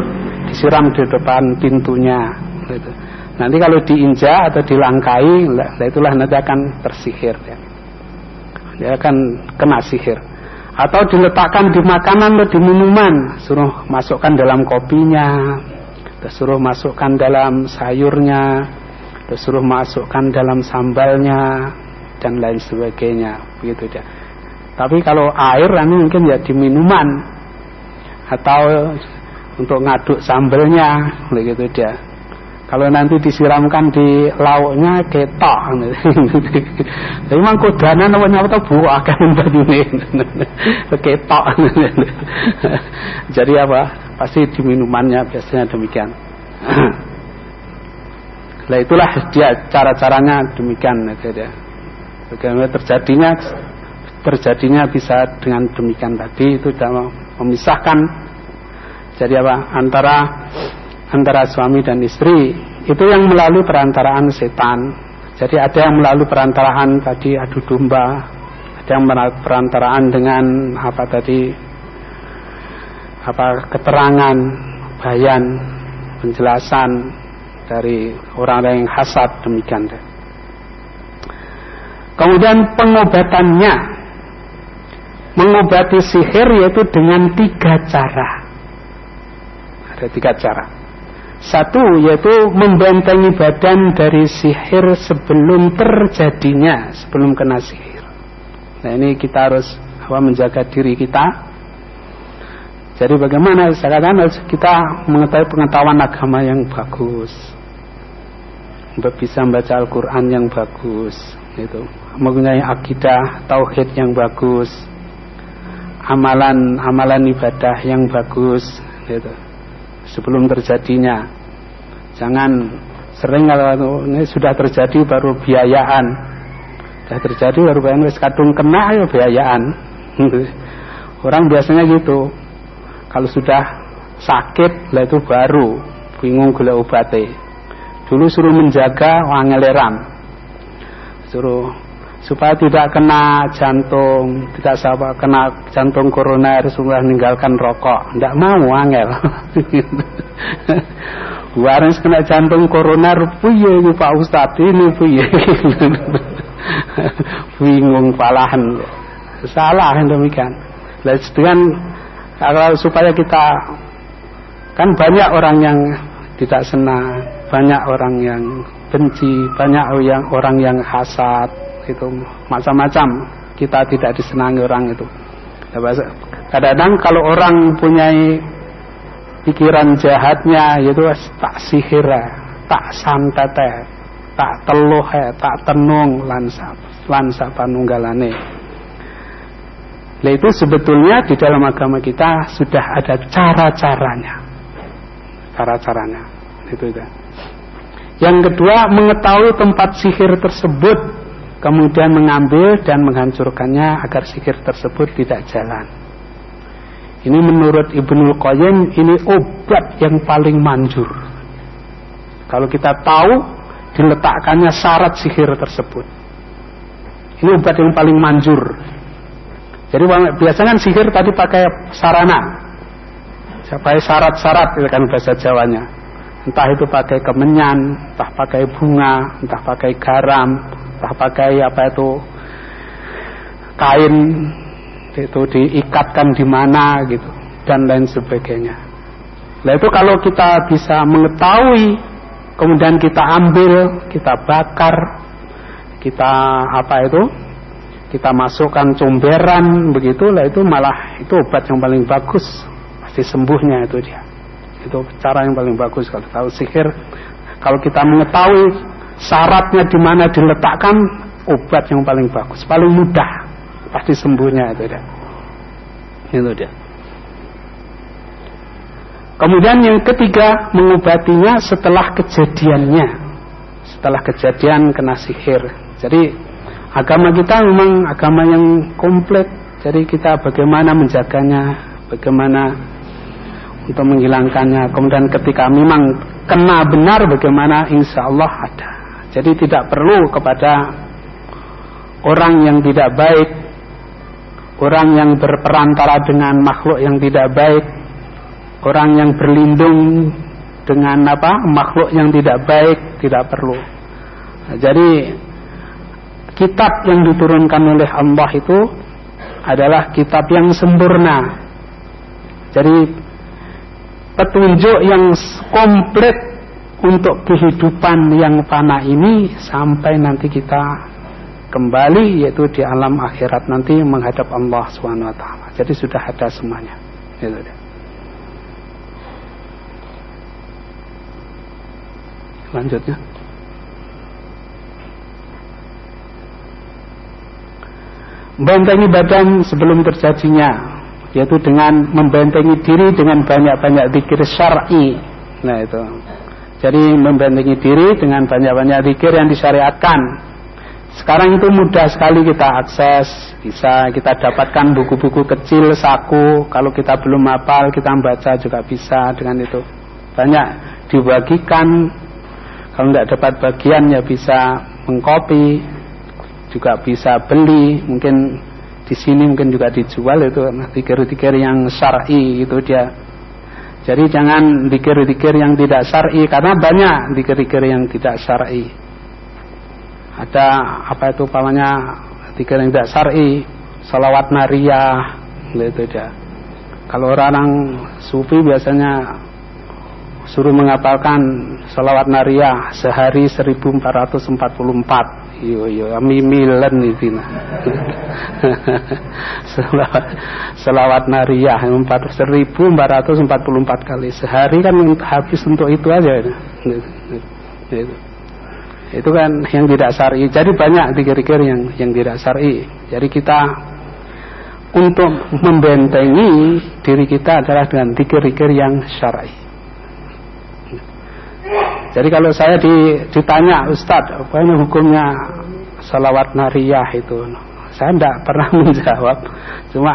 [SPEAKER 1] disiram di depan pintunya gitu. nanti kalau diinjak atau dilangkai lah itulah nanti akan tersihir ya. dia akan kena sihir atau diletakkan di makanan atau di minuman suruh masukkan dalam kopinya suruh masukkan dalam sayurnya suruh masukkan dalam sambalnya dan lain sebagainya begitu dia tapi kalau air ini mungkin ya di minuman atau untuk ngaduk sambelnya, begitu dia. Kalau nanti disiramkan di lauknya ketok. Tapi memang kodana namanya apa tuh buah kan ini ketok. Jadi apa? Pasti di minumannya biasanya demikian. Nah itulah dia cara-caranya demikian dia. Bagaimana terjadinya terjadinya bisa dengan demikian tadi itu dalam memisahkan. Jadi apa? Antara antara suami dan istri. Itu yang melalui perantaraan setan. Jadi ada yang melalui perantaraan tadi adu domba. Ada yang melalui perantaraan dengan apa tadi? Apa? Keterangan bayan penjelasan dari orang-orang yang hasad demikian kemudian pengobatannya mengobati sihir yaitu dengan tiga cara. Ada tiga cara. Satu yaitu membentengi badan dari sihir sebelum terjadinya, sebelum kena sihir. Nah ini kita harus apa, menjaga diri kita. Jadi bagaimana saya katakan kita mengetahui pengetahuan agama yang bagus, bisa membaca Al-Quran yang bagus, itu mempunyai akidah tauhid yang bagus, amalan-amalan ibadah yang bagus gitu. Sebelum terjadinya. Jangan sering kalau ini sudah terjadi baru biayaan. Sudah terjadi baru bayang wis kadung kena ya biayaan. Orang biasanya gitu. Kalau sudah sakit lah itu baru bingung gula obatnya. Dulu suruh menjaga wangeleram. Suruh supaya tidak kena jantung, tidak sama kena jantung koroner, supaya meninggalkan rokok. Tidak mau angel. Waris kena jantung koroner, puye ini Pak Ustadz ini puye. Bingung palahan. Salah yang demikian. Dengan kalau supaya kita kan banyak orang yang tidak senang, banyak orang yang benci, banyak orang yang hasad, itu macam-macam. Kita tidak disenangi orang itu. Kadang-kadang kalau orang punya pikiran jahatnya yaitu tak sihir tak santete tak teluh tak tenung lansa lansa panunggalane. Itu sebetulnya di dalam agama kita sudah ada cara-caranya. Cara-caranya. Itu itu. Yang kedua, mengetahui tempat sihir tersebut kemudian mengambil dan menghancurkannya agar sihir tersebut tidak jalan. Ini menurut Ibnu Qayyim ini obat yang paling manjur. Kalau kita tahu diletakkannya syarat sihir tersebut. Ini obat yang paling manjur. Jadi biasanya kan sihir tadi pakai sarana. Pakai syarat-syarat itu kan bahasa Jawanya. Entah itu pakai kemenyan, entah pakai bunga, entah pakai garam, pakai apa itu kain itu diikatkan di mana gitu dan lain sebagainya. Nah itu kalau kita bisa mengetahui kemudian kita ambil, kita bakar, kita apa itu? Kita masukkan comberan begitu lah itu malah itu obat yang paling bagus pasti sembuhnya itu dia. Itu cara yang paling bagus kalau tahu sihir. Kalau kita mengetahui syaratnya di mana diletakkan obat yang paling bagus, paling mudah pasti sembuhnya itu ya. Itu dia. Kemudian yang ketiga mengobatinya setelah kejadiannya. Setelah kejadian kena sihir. Jadi agama kita memang agama yang komplit. Jadi kita bagaimana menjaganya, bagaimana untuk menghilangkannya. Kemudian ketika memang kena benar bagaimana insya Allah ada. Jadi tidak perlu kepada orang yang tidak baik, orang yang berperantara dengan makhluk yang tidak baik, orang yang berlindung dengan apa makhluk yang tidak baik tidak perlu. Nah, jadi kitab yang diturunkan oleh Allah itu adalah kitab yang sempurna. Jadi petunjuk yang komplit untuk kehidupan yang fana ini sampai nanti kita kembali yaitu di alam akhirat nanti menghadap Allah Subhanahu wa taala. Jadi sudah ada semuanya. Gitu. Lanjutnya. Membentengi badan sebelum terjadinya yaitu dengan membentengi diri dengan banyak-banyak zikir syar'i. Nah itu. Jadi membentengi diri dengan banyak-banyak zikir yang disyariatkan. Sekarang itu mudah sekali kita akses, bisa kita dapatkan buku-buku kecil, saku. Kalau kita belum hafal, kita baca juga bisa dengan itu. Banyak dibagikan kalau nggak dapat bagian ya bisa mengcopy, juga bisa beli, mungkin di sini mungkin juga dijual itu dikir-dikir yang syar'i itu dia. Jadi jangan dikir-dikir yang tidak syar'i karena banyak dikir-dikir yang tidak syar'i. Ada apa itu pamannya dikir yang tidak syar'i, salawat nariyah, itu dia. Kalau orang sufi biasanya suruh menghafalkan salawat nariyah sehari 1444 iyo iyo mimilen itu. Selawat selawat nariyah 1444 kali. Sehari kan habis untuk itu aja. Itu, itu kan yang tidak syar'i. Jadi banyak dikir-dikir yang yang tidak syar'i. Jadi kita untuk membentengi diri kita adalah dengan dikir-dikir yang syar'i jadi kalau saya ditanya Ustadz, apa ini hukumnya salawat nariyah itu? Saya tidak pernah menjawab. Cuma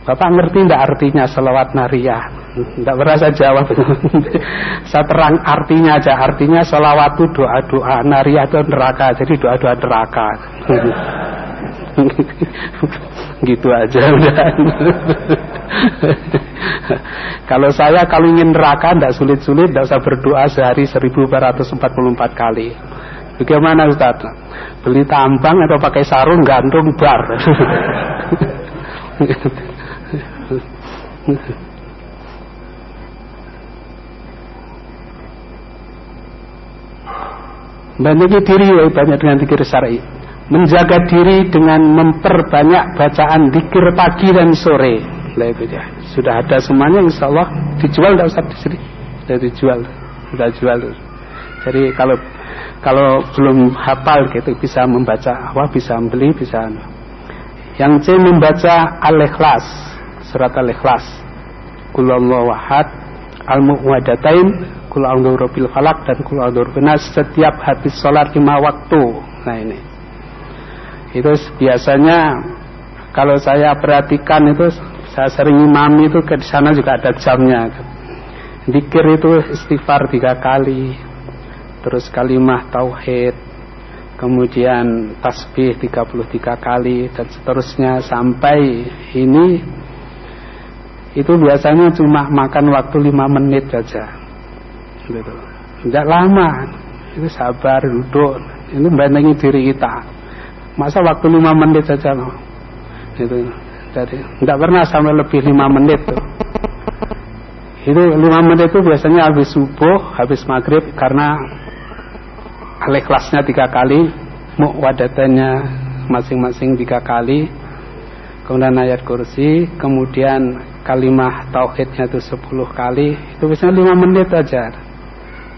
[SPEAKER 1] Bapak ngerti tidak artinya salawat nariyah? Tidak pernah saya jawab. saya terang artinya aja. Artinya salawat itu doa-doa. Nariyah itu neraka. Jadi doa-doa neraka. gitu aja udah. kalau saya kalau ingin neraka tidak sulit-sulit, tidak usah berdoa sehari 1444 kali. Bagaimana Ustaz? Beli tambang atau pakai sarung gantung bar? Banyak diri banyak dengan dikir syar'i menjaga diri dengan memperbanyak bacaan dikir pagi dan sore. Sudah ada semuanya insya Allah. Dijual tidak usah di sini. Sudah dijual, sudah jual. Jadi kalau kalau belum hafal gitu bisa membaca apa bisa membeli bisa yang C membaca al-ikhlas surat al-ikhlas. Kullallahu wahad al-mu'wadatain kul falak dan kul setiap habis sholat lima waktu. Nah ini itu biasanya kalau saya perhatikan itu saya sering imam itu ke sana juga ada jamnya. Dikir itu istighfar tiga kali terus kalimah tauhid kemudian tasbih 33 kali dan seterusnya. Sampai ini itu biasanya cuma makan waktu lima menit saja. Gitu. Tidak lama. Itu sabar duduk. Itu membantengi diri kita masa waktu lima menit saja loh itu jadi tidak pernah sampai lebih lima menit tuh. Itu lima menit itu biasanya habis subuh habis maghrib karena alih kelasnya tiga kali wadatannya masing-masing tiga kali kemudian ayat kursi kemudian kalimah tauhidnya itu sepuluh kali itu biasanya lima menit aja.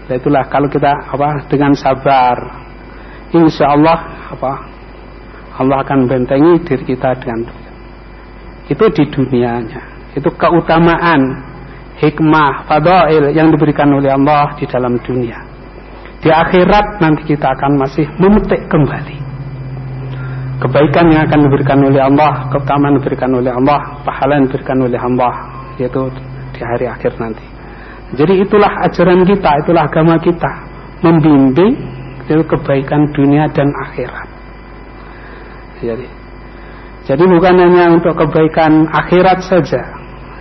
[SPEAKER 1] Ya itulah kalau kita apa dengan sabar insya Allah apa Allah akan bentengi diri kita dengan itu di dunianya Itu keutamaan, hikmah, fadail yang diberikan oleh Allah di dalam dunia. Di akhirat nanti kita akan masih memetik kembali kebaikan yang akan diberikan oleh Allah, keutamaan diberikan oleh Allah, pahala yang diberikan oleh Allah, yaitu di hari akhir nanti. Jadi itulah ajaran kita, itulah agama kita, membimbing itu kebaikan dunia dan akhirat. Jadi, jadi bukan hanya untuk kebaikan akhirat saja.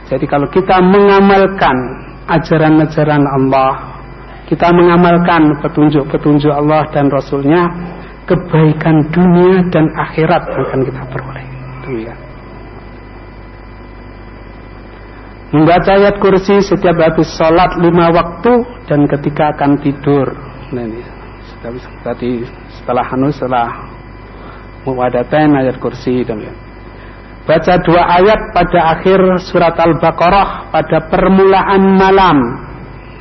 [SPEAKER 1] Jadi kalau kita mengamalkan ajaran-ajaran Allah, kita mengamalkan petunjuk-petunjuk Allah dan Rasulnya, kebaikan dunia dan akhirat akan kita peroleh. Demikian. Membaca ayat kursi setiap habis sholat lima waktu dan ketika akan tidur. Nah ini tadi setelah anu setelah muwadatain ayat kursi demikian. Baca dua ayat pada akhir surat Al-Baqarah pada permulaan malam.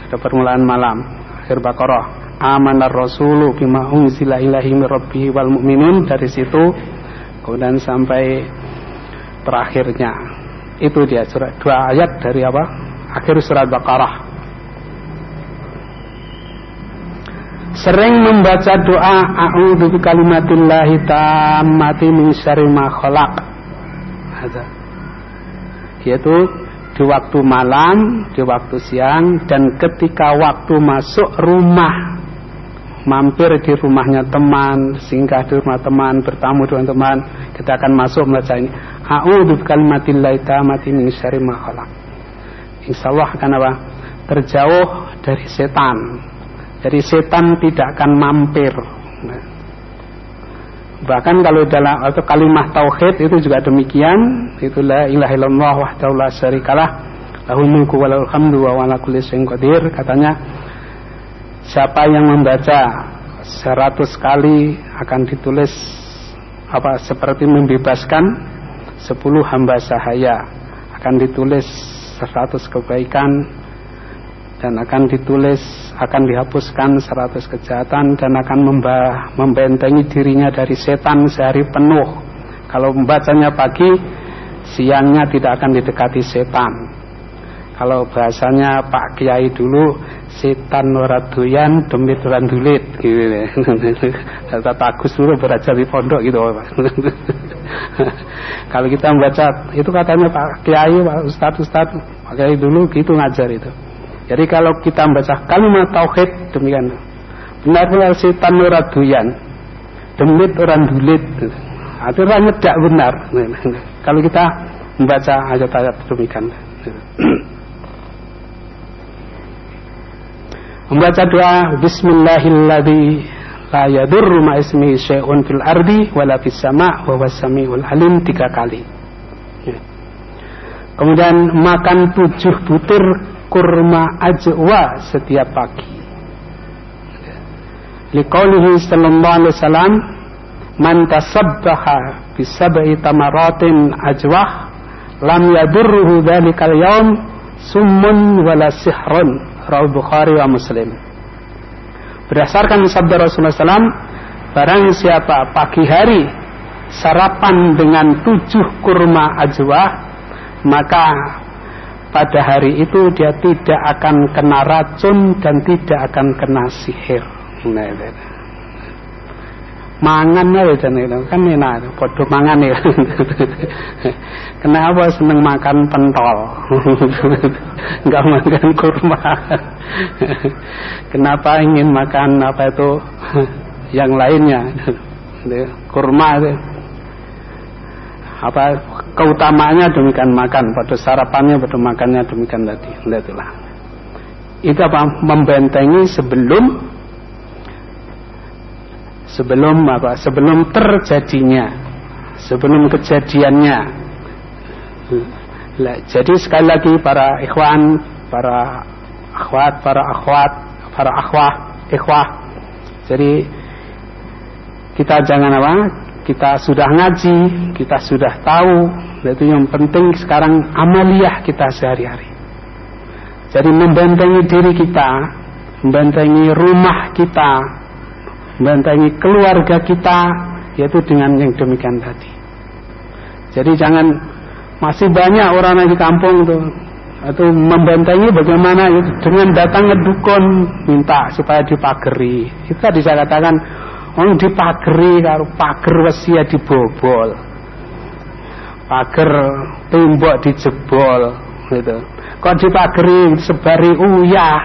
[SPEAKER 1] Pada permulaan malam akhir Baqarah. Amanar rasulu bima unzila ilahi rabbihi wal mu'minun. Dari situ kemudian sampai terakhirnya. Itu dia surat dua ayat dari apa? Akhir surat Baqarah sering membaca doa a'udzu bikalimatillahi tammati min syarri ma khalaq yaitu di waktu malam, di waktu siang, dan ketika waktu masuk rumah mampir di rumahnya teman, singgah di rumah teman, bertamu dengan teman, kita akan masuk membaca ini. A'udzu bikalimatillahit tammati min syarri ma khalaq. Insyaallah akan apa? Terjauh dari setan. Jadi setan tidak akan mampir. Nah. Bahkan kalau dalam atau kalimat tauhid itu juga demikian, itulah ilaha illallah wahdahu la syarikalah. Lahul mulku wa hamdu wa ala kulli qadir. Katanya Siapa yang membaca seratus kali akan ditulis apa seperti membebaskan sepuluh hamba sahaya. Akan ditulis seratus kebaikan dan akan ditulis akan dihapuskan seratus kejahatan dan akan memba, membentengi dirinya dari setan sehari penuh. Kalau membacanya pagi siangnya tidak akan didekati setan. Kalau bahasanya Pak Kiai dulu setan ora doyan demit ora dulit gitu kata Agus dulu belajar di pondok gitu kalau kita membaca itu katanya Pak Kiai Pak Ustadz Ustadz Pak Kiai dulu gitu ngajar itu jadi kalau kita membaca kalimat tauhid demikian. Benar-benar setan ora doyan. Demit ora dulit. Artinya nyedak benar. Kalau kita membaca ayat-ayat demikian. Membaca doa Bismillahilladzi la yadurru ma ismihi syai'un fil ardi wala fis sama' wa huwas samiul alim tiga kali. Ya. Kemudian makan tujuh butir kurma ajwa setiap pagi. Liqaulihi sallallahu alaihi wasallam man tasabbaha bi sab'i tamaratin ajwah lam yadurruhu dzalikal yawm summun wala sihrun Rawal Bukhari wa Muslim. Berdasarkan sabda Rasulullah SAW, barang siapa pagi hari sarapan dengan tujuh kurma ajwa, maka pada hari itu dia tidak akan kena racun dan tidak akan kena sihir. Nah, mangan aja itu. Kan enak podo mangan ya. Kenapa seneng makan pentol. Nggak makan kurma. Kenapa ingin makan apa itu? Yang lainnya. Kurma apa keutamaannya demikian makan pada sarapannya pada makannya demikian tadi. Itulah itu apa? Membentengi sebelum sebelum apa? Sebelum terjadinya sebelum kejadiannya. Jadi sekali lagi para ikhwan para akhwat para akhwat para akhwah ikhwah. Jadi kita jangan apa kita sudah ngaji kita sudah tahu itu yang penting sekarang amaliyah kita sehari-hari jadi membentengi diri kita membentengi rumah kita membentengi keluarga kita yaitu dengan yang demikian tadi. Jadi jangan Masih banyak orang di kampung tuh atau membentengi bagaimana itu dengan datang dukun minta supaya dipageri. Itu tadi saya katakan orang dipageri kalau pager wesia dibobol. Pager tembok dijebol gitu. Kok dipageri sebari uyah,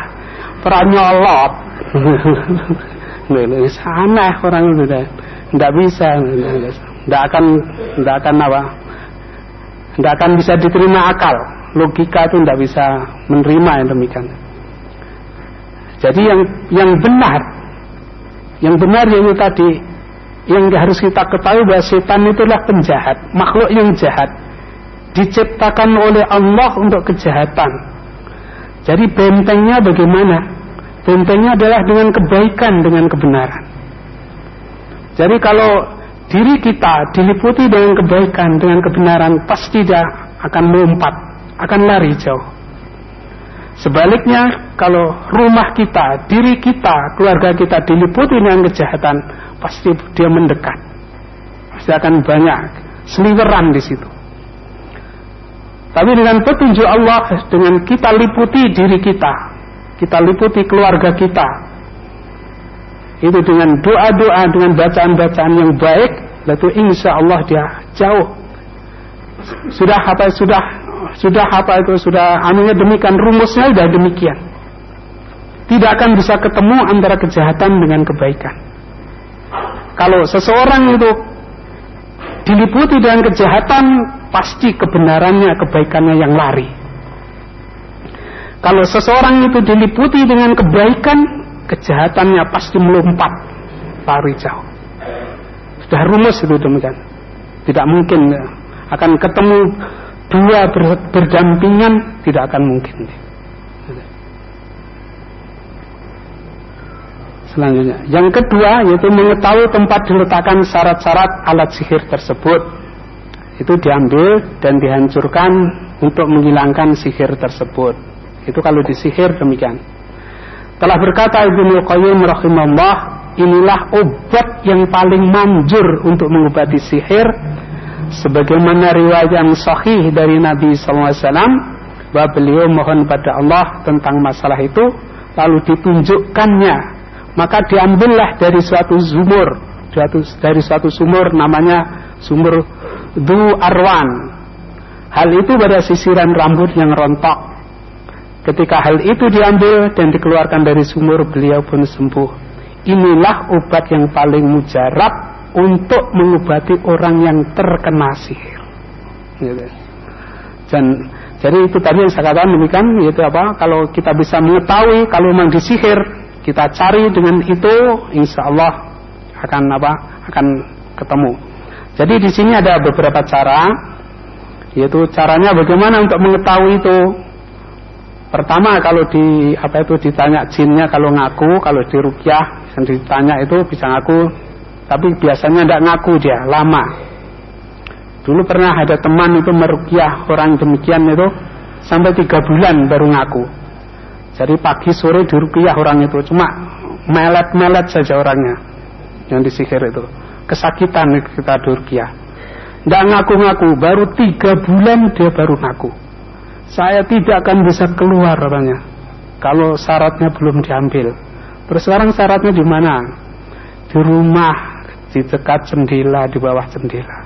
[SPEAKER 1] peranyolot. Lho, aneh orang itu deh. Tidak bisa, tidak akan, tidak akan apa? Tidak akan bisa diterima akal logika itu tidak bisa menerima yang demikian. Jadi yang yang benar, yang benar yaitu tadi yang harus kita ketahui bahwa setan itulah penjahat, makhluk yang jahat, diciptakan oleh Allah untuk kejahatan. Jadi bentengnya bagaimana? Bentengnya adalah dengan kebaikan, dengan kebenaran. Jadi kalau diri kita diliputi dengan kebaikan, dengan kebenaran, pasti dia akan melompat akan lari jauh. Sebaliknya, kalau rumah kita, diri kita, keluarga kita diliputi dengan kejahatan, pasti dia mendekat. Pasti akan banyak seliweran di situ. Tapi dengan petunjuk Allah, dengan kita liputi diri kita, kita liputi keluarga kita, itu dengan doa-doa, dengan bacaan-bacaan yang baik, lalu insya Allah dia jauh. Sudah apa sudah sudah apa itu? Sudah anunya demikian rumusnya sudah demikian. Tidak akan bisa ketemu antara kejahatan dengan kebaikan. Kalau seseorang itu diliputi dengan kejahatan pasti kebenarannya kebaikannya yang lari. Kalau seseorang itu diliputi dengan kebaikan kejahatannya pasti melompat lari jauh. Sudah rumus itu demikian. Tidak mungkin akan ketemu dua ber, berdampingan tidak akan mungkin. Selanjutnya, yang kedua yaitu mengetahui tempat diletakkan syarat-syarat alat sihir tersebut. Itu diambil dan dihancurkan untuk menghilangkan sihir tersebut. Itu kalau disihir demikian. Telah berkata Ibnu Qayyim rahimahullah, inilah obat yang paling manjur untuk mengobati sihir sebagaimana riwayat yang sahih dari Nabi SAW bahwa beliau mohon pada Allah tentang masalah itu lalu ditunjukkannya. Maka diambillah dari suatu sumur dari suatu sumur namanya sumur Du Arwan. Hal itu pada sisiran rambut yang rontok. Ketika hal itu diambil dan dikeluarkan dari sumur beliau pun sembuh. Inilah obat yang paling mujarab untuk mengobati orang yang terkena sihir. Gitu. Dan jadi itu tadi yang saya katakan demikian yaitu apa? Kalau kita bisa mengetahui kalau memang disihir, kita cari dengan itu, insya Allah akan apa? Akan ketemu. Jadi di sini ada beberapa cara, yaitu caranya bagaimana untuk mengetahui itu. Pertama kalau di apa itu ditanya jinnya kalau ngaku, kalau di rukyah yang ditanya itu bisa ngaku tapi biasanya tidak ngaku dia lama. Dulu pernah ada teman itu merukyah orang demikian itu sampai tiga bulan baru ngaku. Jadi pagi sore dirukyah orang itu cuma melet-melet saja orangnya yang disihir itu. Kesakitan kita dirukyah tidak ngaku-ngaku baru tiga bulan dia baru ngaku. Saya tidak akan bisa keluar orangnya kalau syaratnya belum diambil. Terus sekarang syaratnya di mana? Di rumah di dekat jendela di bawah jendela.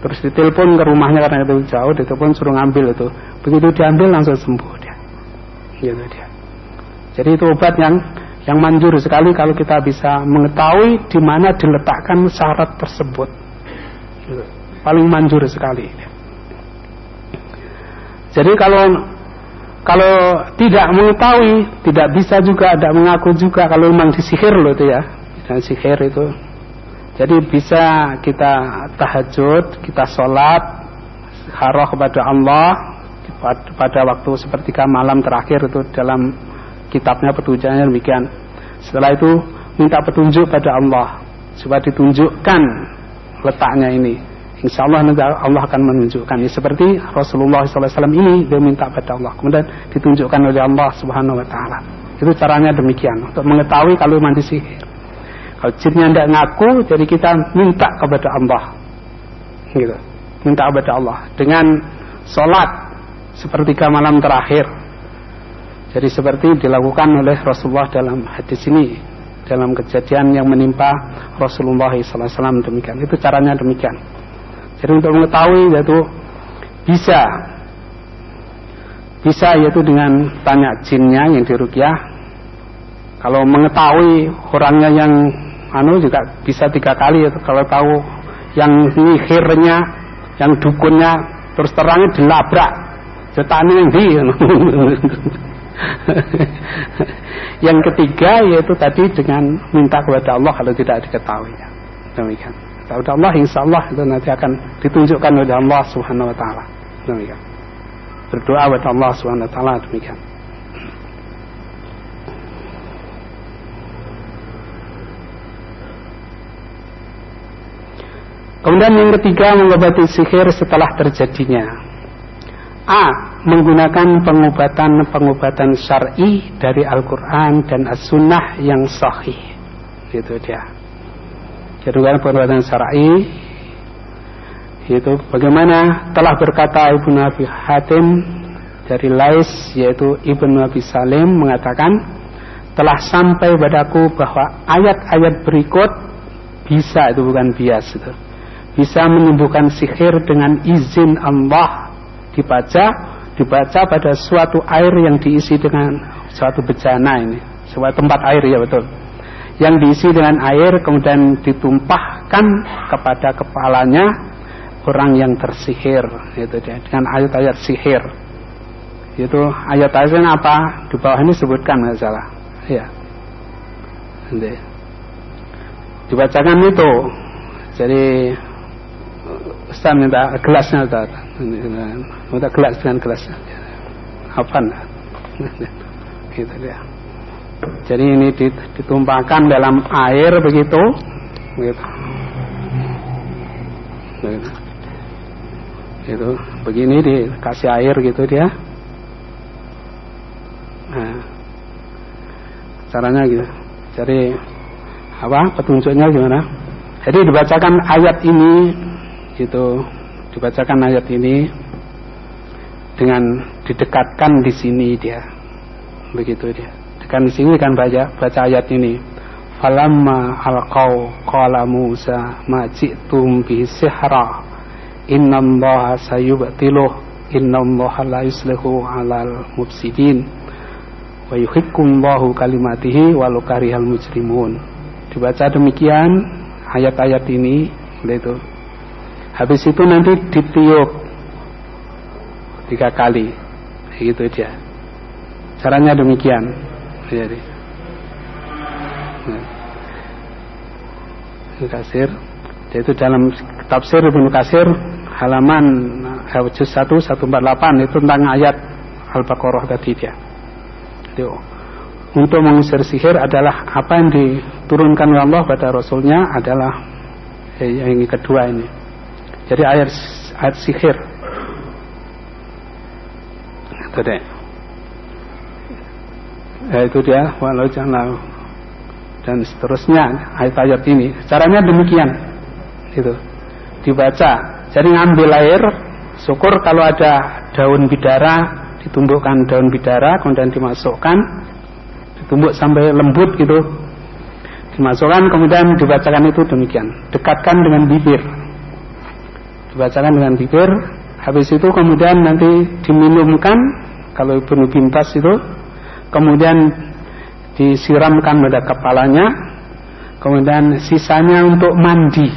[SPEAKER 1] Terus ditelepon ke rumahnya karena itu jauh ditelepon suruh ngambil itu. Begitu diambil langsung sembuh dia. Gitu dia. Jadi itu obat yang yang manjur sekali kalau kita bisa mengetahui di mana diletakkan syarat tersebut. Gitu. paling manjur sekali jadi kalau kalau tidak mengetahui tidak bisa juga tidak mengaku juga kalau memang disihir loh itu ya. Dan sihir itu jadi bisa kita tahajud, kita sholat, haroh kepada Allah pada waktu sepertiga malam terakhir itu dalam kitabnya petunjuknya demikian. Setelah itu minta petunjuk pada Allah supaya ditunjukkan letaknya ini. Insya Allah Allah akan menunjukkan. Ya, seperti Rasulullah SAW ini dia minta pada Allah, kemudian ditunjukkan oleh Allah Subhanahu Wa Taala. Itu caranya demikian untuk mengetahui kalau mandi sihir. Kalau jinnya tidak ngaku, jadi kita minta kepada Allah. Gitu. Minta kepada Allah. Dengan sholat sepertiga malam terakhir. Jadi seperti dilakukan oleh Rasulullah dalam hadis ini, dalam kejadian yang menimpa Rasulullah SAW demikian. Itu caranya demikian. Jadi untuk mengetahui yaitu bisa bisa yaitu dengan tanya jinnya yang dirukyah. Kalau mengetahui orangnya yang anu juga bisa tiga kali yaitu kalau tahu yang nyihirnya, yang dukunnya terus terangnya dilabrak. Setane yang di. yang ketiga yaitu tadi dengan minta kepada Allah kalau tidak diketahui. Demikian. Kepada Allah insya Allah itu nanti akan ditunjukkan oleh Allah Subhanahu Wa Taala. Demikian. Berdoa kepada Allah Subhanahu Wa Taala demikian. Kemudian yang ketiga mengobati sihir setelah terjadinya. A. Menggunakan pengobatan-pengobatan syar'i dari Al-Quran dan As-Sunnah yang sahih. Itu dia. Jadi pengobatan syar'i itu bagaimana telah berkata Ibnu Abi Hatim dari Lais yaitu Ibnu Abi Salim mengatakan telah sampai padaku bahwa ayat-ayat berikut bisa itu bukan bias itu bisa menyembuhkan sihir dengan izin Allah. Dibaca dibaca pada suatu air yang diisi dengan suatu bejana ini. Suatu tempat air ya betul. Yang diisi dengan air kemudian ditumpahkan kepada kepalanya orang yang tersihir itu dia dengan ayat-ayat sihir. Itu ayat-ayatnya apa? Di bawah ini sebutkan nggak salah. Ya dibacakan itu. Jadi Ustaz minta gelasnya Ustaz. Minta gelas dengan gelasnya. Apa Gitu dia. Jadi ini ditumpahkan dalam air begitu. Gitu. Gitu. Gitu. Begini dikasih air gitu dia. Nah, caranya gitu. Jadi apa petunjuknya gimana? Jadi dibacakan ayat ini itu dibacakan ayat ini dengan didekatkan di sini dia. Begitu dia. Dekat di sini kan baca baca ayat ini. Falamma alqau qala Musa ma ji'tum bi sihra? Innallaha sayubtiluh innallaha la yuslihu alal mufsidin. Wa yuhikkumullahu kalimatihi walau karihal mujrimun. Dibaca demikian ayat-ayat ini itu Habis itu nanti ditiup tiga kali, gitu dia. Caranya demikian. Jadi, nah. Kasir, yaitu dalam tafsir Ibnu Kasir halaman eh, juz 1 148 itu tentang ayat Al-Baqarah tadi dia. Jadi, untuk mengusir sihir adalah apa yang diturunkan oleh Allah pada Rasulnya adalah eh, yang kedua ini jadi ayat ayat sihir. Itu. Ya, itu dia walau jangan dan seterusnya ayat-ayat ini. Caranya demikian. Itu. Dibaca. Jadi ngambil air, syukur kalau ada daun bidara, ditumbuhkan daun bidara, kemudian dimasukkan, ditumbuk sampai lembut gitu, dimasukkan kemudian dibacakan itu demikian dekatkan dengan bibir dibacakan dengan bibir habis itu kemudian nanti diminumkan kalau Ibnu Bintas itu kemudian disiramkan pada kepalanya kemudian sisanya untuk mandi.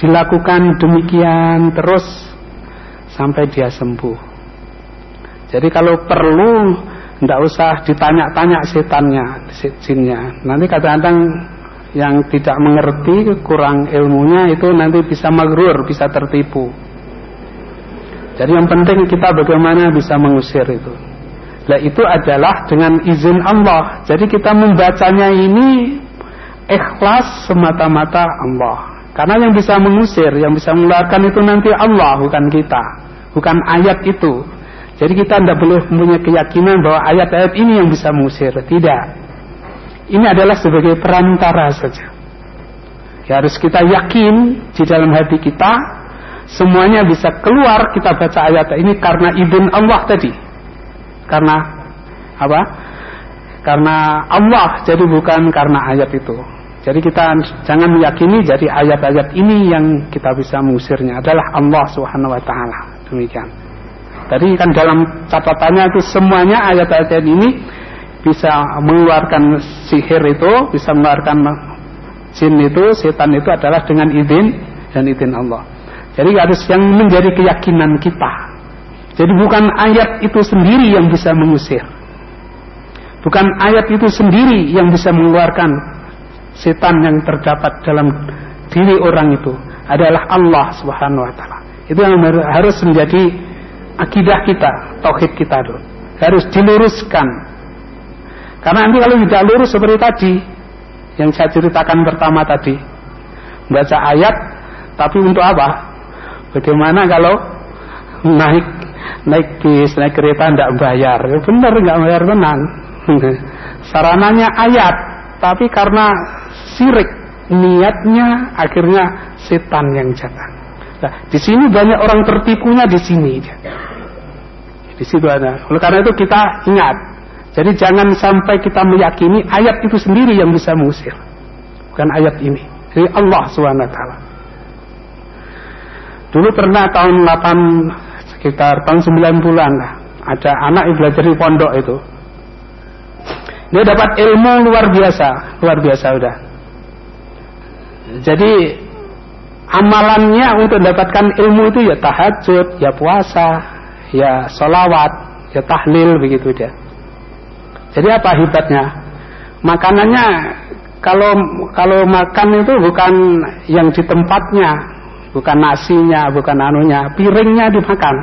[SPEAKER 1] Dilakukan demikian terus sampai dia sembuh. Jadi kalau perlu tidak usah ditanya-tanya setannya jinnya. Nanti kadang-kadang yang tidak mengerti kurang ilmunya itu nanti bisa magrur bisa tertipu. Jadi yang penting kita bagaimana bisa mengusir itu. Nah itu adalah dengan izin Allah. Jadi kita membacanya ini Ikhlas semata-mata Allah. Karena yang bisa mengusir Yang bisa mengeluarkan itu nanti Allah Bukan kita. Bukan ayat itu. Jadi kita tidak boleh punya keyakinan bahwa ayat-ayat ini yang bisa mengusir. Tidak ini adalah sebagai perantara saja. Ya, harus kita yakin di dalam hati kita semuanya bisa keluar kita baca ayat ini karena izin Allah tadi. Karena apa? Karena Allah jadi bukan karena ayat itu. Jadi kita jangan meyakini jadi ayat-ayat ini yang kita bisa mengusirnya adalah Allah Subhanahu wa taala. Demikian. Tadi kan dalam catatannya itu semuanya ayat-ayat ini bisa mengeluarkan sihir itu, bisa mengeluarkan jin itu, setan itu adalah dengan izin dan izin Allah. Jadi harus yang menjadi keyakinan kita. Jadi bukan ayat itu sendiri yang bisa mengusir. Bukan ayat itu sendiri yang bisa mengeluarkan setan yang terdapat dalam diri orang itu adalah Allah Subhanahu wa taala. Itu yang harus menjadi akidah kita, tauhid kita dulu. Harus diluruskan. Karena nanti kalau tidak lurus seperti tadi yang saya ceritakan pertama tadi, baca ayat tapi untuk apa? Bagaimana kalau naik naik bis, naik kereta tidak bayar? Benar nggak bayar tenang. Sarananya ayat, tapi karena sirik niatnya akhirnya setan yang jatah. Nah, di sini banyak orang tertipunya di sini. Di situ ada. Oleh karena itu kita ingat. Jadi jangan sampai kita meyakini ayat itu sendiri yang bisa mengusir. Bukan ayat ini. Jadi Allah SWT. Dulu pernah tahun 8 sekitar tahun 90-an lah. Ada anak yang belajar di pondok itu. Dia dapat ilmu luar biasa, luar biasa udah. Jadi amalannya untuk mendapatkan ilmu itu ya tahajud, ya puasa, ya solawat, ya tahlil begitu dia. Jadi apa hebatnya? Makanannya kalau kalau makan itu bukan yang di tempatnya, bukan nasinya, bukan anunya, piringnya dimakan.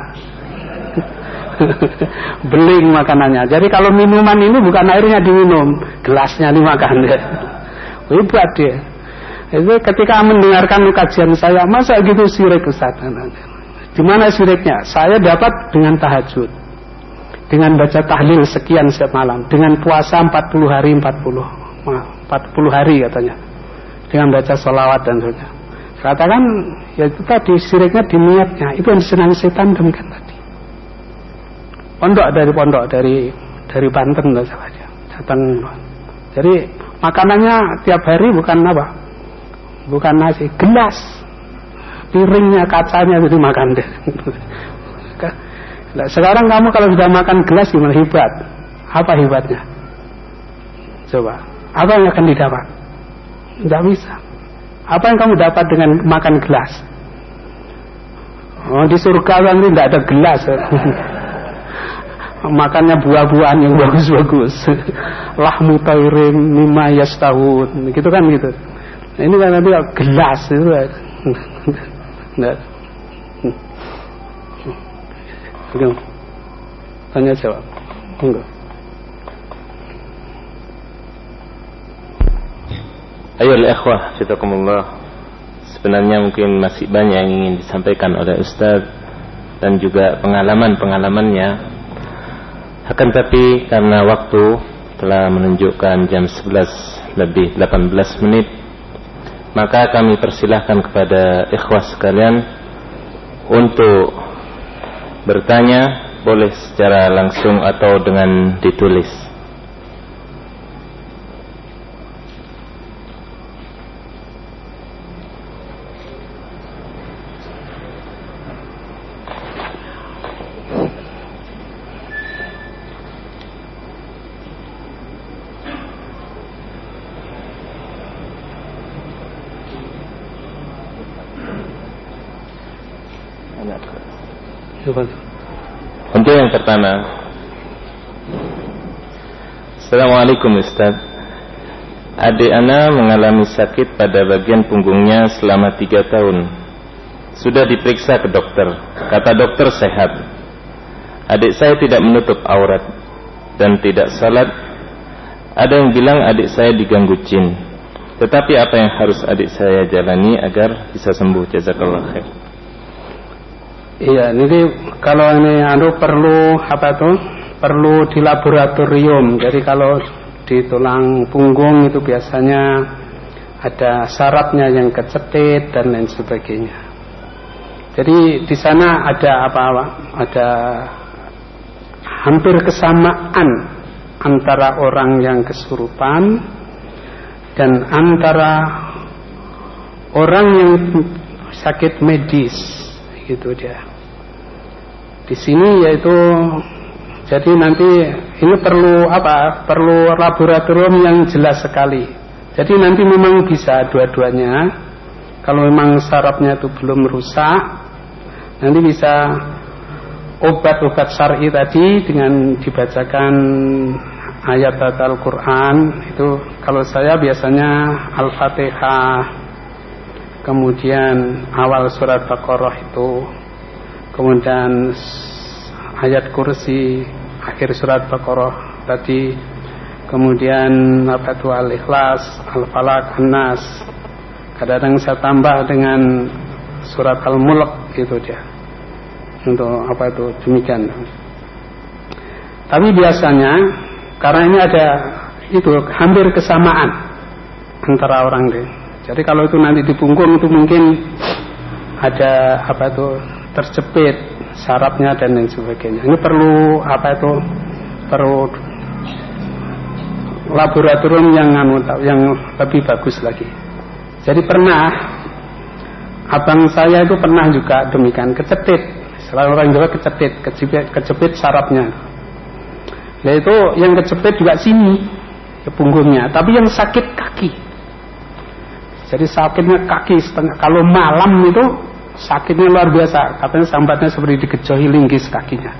[SPEAKER 1] Beling makanannya. Jadi kalau minuman ini bukan airnya diminum, gelasnya dimakan. Hebat dia. Itu ketika mendengarkan kajian saya, masa gitu sirik Ustaz? Di mana siriknya? Saya dapat dengan tahajud. Dengan baca tahlil sekian setiap malam. Dengan puasa 40 hari 40. 40 hari katanya. Dengan baca sholawat dan sebagainya. Katakan ya itu tadi siriknya di niatnya. Itu yang disenangi setan demikian tadi. Pondok dari pondok dari dari Banten saja. Datang. Jadi makanannya tiap hari bukan apa? Bukan nasi, gelas. Piringnya kacanya itu makan deh. Nah, sekarang kamu kalau sudah makan gelas gimana hebat? Apa hebatnya? Coba, apa yang akan didapat? Tidak bisa. Apa yang kamu dapat dengan makan gelas? Oh, di surga kan tidak ada gelas. Makannya buah-buahan yang bagus-bagus. Lahmu tairin mimma yastahun. Gitu kan gitu. Nah, ini kan nanti gelas itu. Enggak. Tanya jawab. Enggak.
[SPEAKER 2] Ayo ikhwah, fitakumullah. Sebenarnya mungkin masih banyak yang ingin disampaikan oleh Ustaz dan juga pengalaman-pengalamannya. Akan tapi karena waktu telah menunjukkan jam 11 lebih 18 menit, maka kami persilahkan kepada ikhwah sekalian untuk bertanya boleh secara langsung atau dengan ditulis. Untuk yang pertama. Assalamualaikum Ustaz. Adik Ana mengalami sakit pada bagian punggungnya selama tiga tahun. Sudah diperiksa ke dokter. Kata dokter sehat. Adik saya tidak menutup aurat Dan tidak salat. Ada yang bilang adik saya diganggu jin. Tetapi apa yang harus adik saya jalani agar bisa sembuh? Jazakallah khair
[SPEAKER 1] Iya, ini kalau ini anu perlu apa tuh? Perlu di laboratorium. Jadi kalau di tulang punggung itu biasanya ada syaratnya yang kecetit dan lain sebagainya. Jadi di sana ada apa-apa? Ada hampir kesamaan antara orang yang kesurupan dan antara orang yang sakit medis gitu dia. Di sini yaitu jadi nanti ini perlu apa? Perlu laboratorium yang jelas sekali. Jadi nanti memang bisa dua-duanya. Kalau memang sarafnya itu belum rusak, nanti bisa obat-obat syar'i tadi dengan dibacakan ayat Al-Quran itu kalau saya biasanya Al-Fatihah kemudian awal surat Baqarah itu kemudian ayat kursi akhir surat Baqarah tadi. Kemudian apa itu Al-Ikhlas Al-Falaq An-Nas. Kadang-kadang saya tambah dengan surat Al-Mulk itu dia. Untuk apa itu? Demikian. Tapi biasanya karena ini ada itu hampir kesamaan antara orang deh. Jadi kalau itu nanti di punggung itu mungkin ada apa itu terjepit sarafnya dan lain sebagainya ini perlu apa itu perlu laboratorium yang yang lebih bagus lagi jadi pernah abang saya itu pernah juga demikian kecetit. Selalu orang Jawa kecetit, kejepit, kejepit sarafnya. Nah itu yang kejepit juga sini ke punggungnya, tapi yang sakit kaki. Jadi sakitnya kaki setengah. Kalau malam itu sakitnya luar biasa. Katanya sambatnya seperti dikejohi linggis kakinya.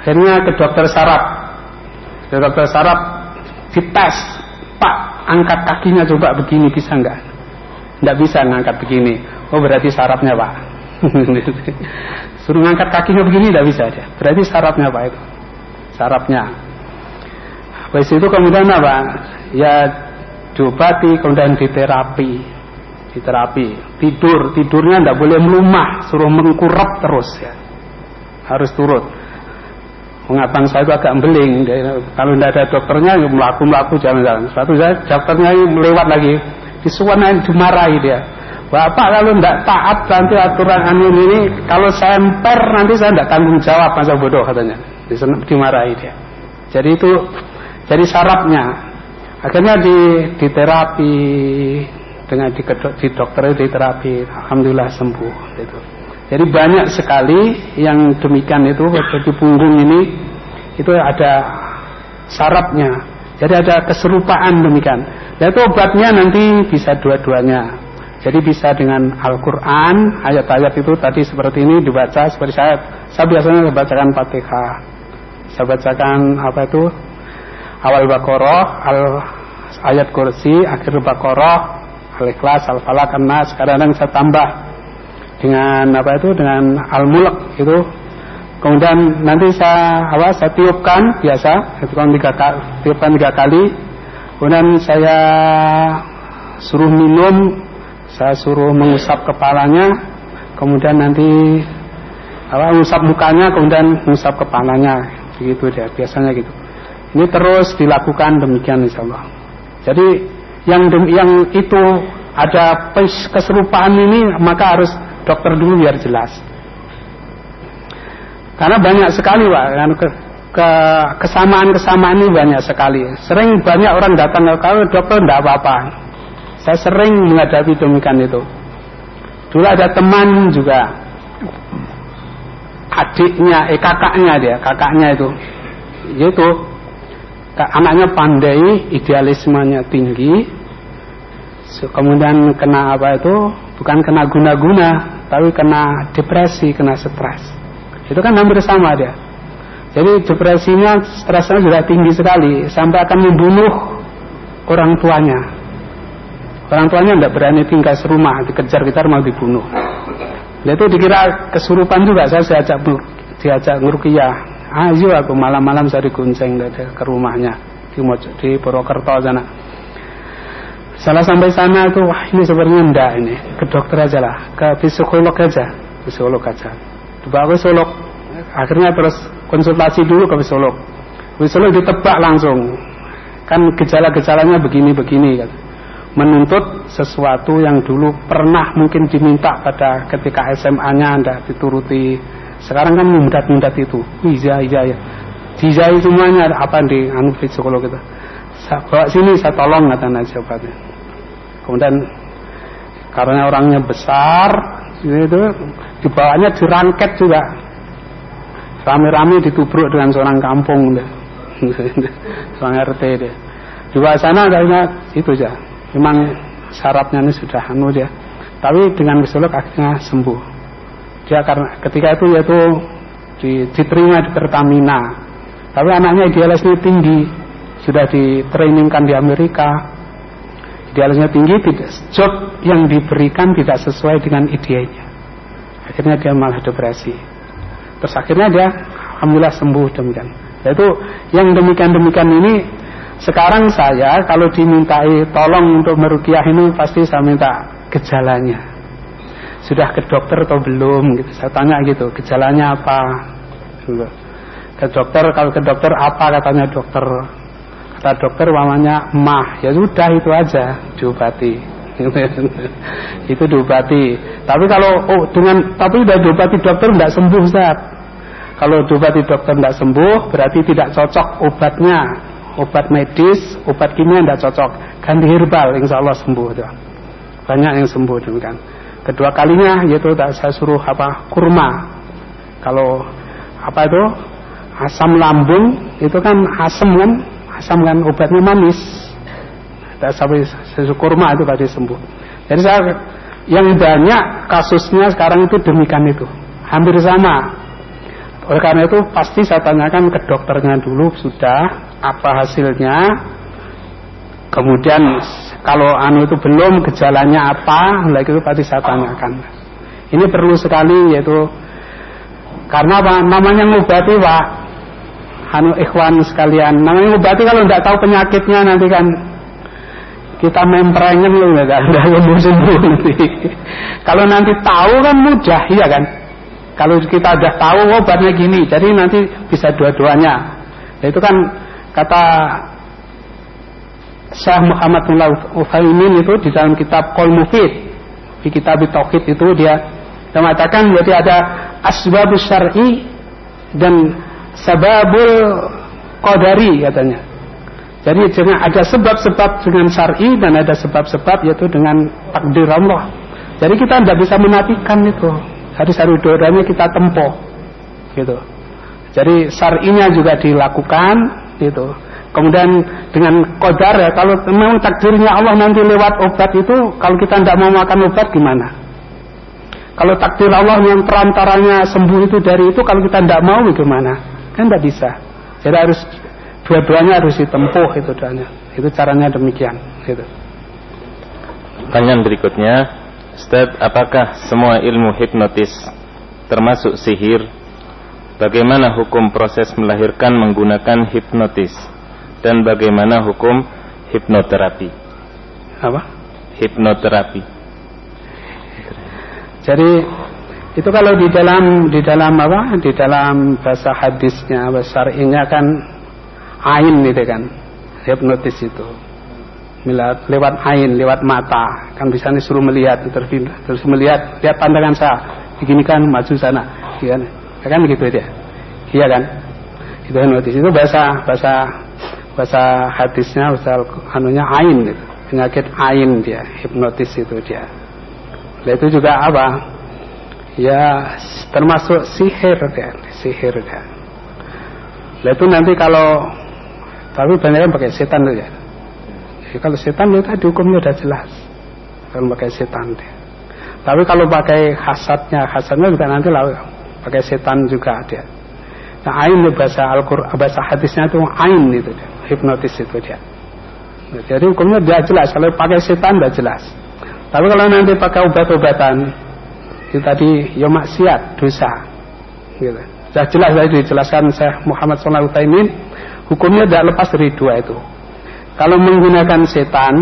[SPEAKER 1] Akhirnya ke dokter saraf. Ke dokter saraf dites. Pak, angkat kakinya coba begini bisa nggak? Nggak bisa ngangkat begini. Oh berarti sarafnya pak. Suruh ngangkat kakinya begini nggak bisa dia. Berarti sarafnya pak itu. Sarafnya. Habis itu kemudian apa? Ya diobati kemudian diterapi. Diterapi. Tidur. Tidurnya nggak boleh melumah. Suruh mengkurap terus ya. Harus turut Pengabang saya itu agak beling. Kalau tidak ada dokternya, ya melaku-melaku jalan-jalan. Suatu saat dokternya lewat lagi. Disuanain dimarahi dia. Bapak kalau tidak taat nanti aturan anu ini, kalau saya emper nanti saya tidak tanggung jawab masa bodoh katanya. Dimarahi dia. Jadi itu jadi syaratnya. Akhirnya di, di terapi dengan di, di dokter di terapi, alhamdulillah sembuh. Itu. Jadi banyak sekali yang demikian itu di punggung ini itu ada sarapnya. Jadi ada keserupaan demikian. Dan itu obatnya nanti bisa dua-duanya. Jadi bisa dengan Al-Quran, ayat-ayat itu tadi seperti ini dibaca seperti saya. Saya biasanya membacakan Fatihah. Saya bacakan apa itu? Awal Baqarah, al ayat kursi, akhir Baqarah, Al-Ikhlas, Al-Falaq, An-Nas. Kadang-kadang saya tambah dengan apa itu dengan al-mulk itu. Kemudian nanti saya apa saya tiupkan biasa. Tiupkan tiga kali tiupkan tiga kali. Kemudian saya suruh minum saya suruh mengusap kepalanya. Kemudian nanti apa mengusap mukanya kemudian mengusap kepalanya. Begitu dia biasanya gitu. Ini terus dilakukan demikian insya Allah. Jadi yang yang itu ada keserupaan ini maka harus dokter dulu biar jelas. Karena banyak sekali pak, kan, ke, ke kesamaan-kesamaan ini banyak sekali. Sering banyak orang datang ke kalau dokter tidak apa-apa. Saya sering menghadapi demikian itu. Dulu ada teman juga, adiknya, eh kakaknya dia, kakaknya itu, yaitu anaknya pandai, idealismenya tinggi, kemudian kena apa itu, bukan kena guna-guna, tapi kena depresi, kena stres. Itu kan hampir sama dia. Jadi depresinya, stresnya sudah tinggi sekali sampai akan membunuh orang tuanya. Orang tuanya tidak berani tinggal serumah, dikejar-kejar mau dibunuh. Dia itu dikira kesurupan juga, saya diajak diajak ngerukiah. Ayo aku malam-malam saya digunceng ke rumahnya di, di Purwokerto sana Salah sampai sana tuh, wah ini sebenarnya enggak ini, ke dokter aja lah, ke psikolog aja, psikolog aja. Coba psikolog, akhirnya terus konsultasi dulu ke psikolog. Psikolog ditebak langsung, kan gejala-gejalanya begini-begini kan. menuntut sesuatu yang dulu pernah mungkin diminta pada ketika SMA-nya Anda dituruti. Sekarang kan mundat-mundat itu. Iya, iya, iya. Dijai semuanya apa di anu psikolog itu. Saya bawa sini saya tolong kata nasabahnya. Kemudian karena orangnya besar itu dibawanya dirangket juga. Rame-rame ditubruk dengan seorang kampung seorang RT deh di bawah sana kayaknya itu aja memang syaratnya ini sudah anu dia tapi dengan psikolog akhirnya sembuh. Dia karena ketika itu yaitu diterima di Pertamina. Tapi anaknya idealisnya tinggi sudah ditrainingkan di Amerika idealisnya tinggi tidak job yang diberikan tidak sesuai dengan idenya akhirnya dia malah depresi terus akhirnya dia alhamdulillah sembuh demikian yaitu yang demikian-demikian ini sekarang saya kalau dimintai tolong untuk merukiah ini pasti saya minta gejalanya. Sudah ke dokter atau belum gitu. Saya tanya gitu, gejalanya apa? Gitu. Ke dokter kalau ke dokter apa katanya dokter? Kata dokter namanya mah. Ya sudah itu aja diobati. itu diobati. Tapi kalau oh dengan tapi udah diobati dokter tidak sembuh Ustaz. Kalau diobati dokter tidak sembuh berarti tidak cocok obatnya obat medis, obat kimia tidak cocok, ganti herbal, insya Allah sembuh. Tuh. Banyak yang sembuh demikian. Kedua kalinya yaitu saya suruh apa kurma. Kalau apa itu asam lambung itu kan asam kan, asam kan obatnya manis. Tidak sampai susu kurma itu pasti sembuh. Jadi saya yang banyak kasusnya sekarang itu demikian itu, hampir sama. Oleh karena itu pasti saya tanyakan ke dokternya dulu sudah apa hasilnya kemudian kalau anu itu belum gejalanya apa lagi itu pasti saya tanyakan ini perlu sekali yaitu karena apa namanya ngobati pak anu ikhwan sekalian namanya ngobati kalau tidak tahu penyakitnya nanti kan. Kita memperengen loh nggak ada yang sembuh nanti. Kalau nanti tahu kan mudah iya kan? Kalau kita udah tahu obatnya gini jadi nanti bisa dua-duanya. Itu kan kata Syekh Muhammad bin Utsaimin itu di dalam kitab Qaul Mufid di kitab Tauhid itu dia mengatakan berarti ada asbabus syar'i dan sababul qadari katanya. Jadi ada sebab-sebab dengan syar'i dan ada sebab-sebab yaitu dengan takdir Allah. Jadi kita tidak bisa menafikan itu. Harus harus doanya kita tempuh. Gitu. Jadi syar'inya juga dilakukan, itu. Kemudian dengan kodar ya, kalau memang takdirnya Allah nanti lewat obat itu, kalau kita tidak mau makan obat gimana? Kalau takdir Allah yang perantaranya sembuh itu dari itu, kalau kita tidak mau gimana? Kan tidak bisa. Jadi harus dua-duanya harus ditempuh itu doanya. Itu caranya demikian. Gitu.
[SPEAKER 2] Pertanyaan berikutnya, Ustaz, apakah semua ilmu hipnotis termasuk sihir Bagaimana hukum proses melahirkan menggunakan hipnotis dan bagaimana hukum hipnoterapi?
[SPEAKER 1] Apa?
[SPEAKER 2] Hipnoterapi.
[SPEAKER 1] Jadi itu kalau di dalam di dalam apa? Di dalam bahasa hadisnya, bahasa syar'inya kan ain gitu kan. Hipnotis itu. Lewat ain, lewat mata, kan bisa disuruh melihat terus, melihat, lihat pandangan saya, begini kan maju sana, gitu kan kan begitu dia. Iya kan? Itu hipnotis. Itu bahasa bahasa bahasa hadisnya bahasa anunya ain gitu. penyakit ain dia hipnotis itu dia. Nah, itu juga apa ya termasuk sihir dia sihir dia nah, itu nanti kalau tapi banyak yang pakai setan tuh ya Jadi kalau setan itu tadi hukumnya udah jelas kalau pakai setan dia tapi kalau pakai hasadnya hasadnya juga nanti lah pakai setan juga ada. Nah, ain bahasa Al-Qur'an bahasa hadisnya itu ain itu dia. hipnotis itu dia. Nah, jadi hukumnya tidak jelas kalau pakai setan tidak jelas. Tapi kalau nanti pakai obat-obatan itu tadi ya maksiat, dosa. Gitu. Sudah jelas tadi dijelaskan Syekh Muhammad Sallallahu Alaihi hukumnya tidak lepas dari dua itu. Kalau menggunakan setan,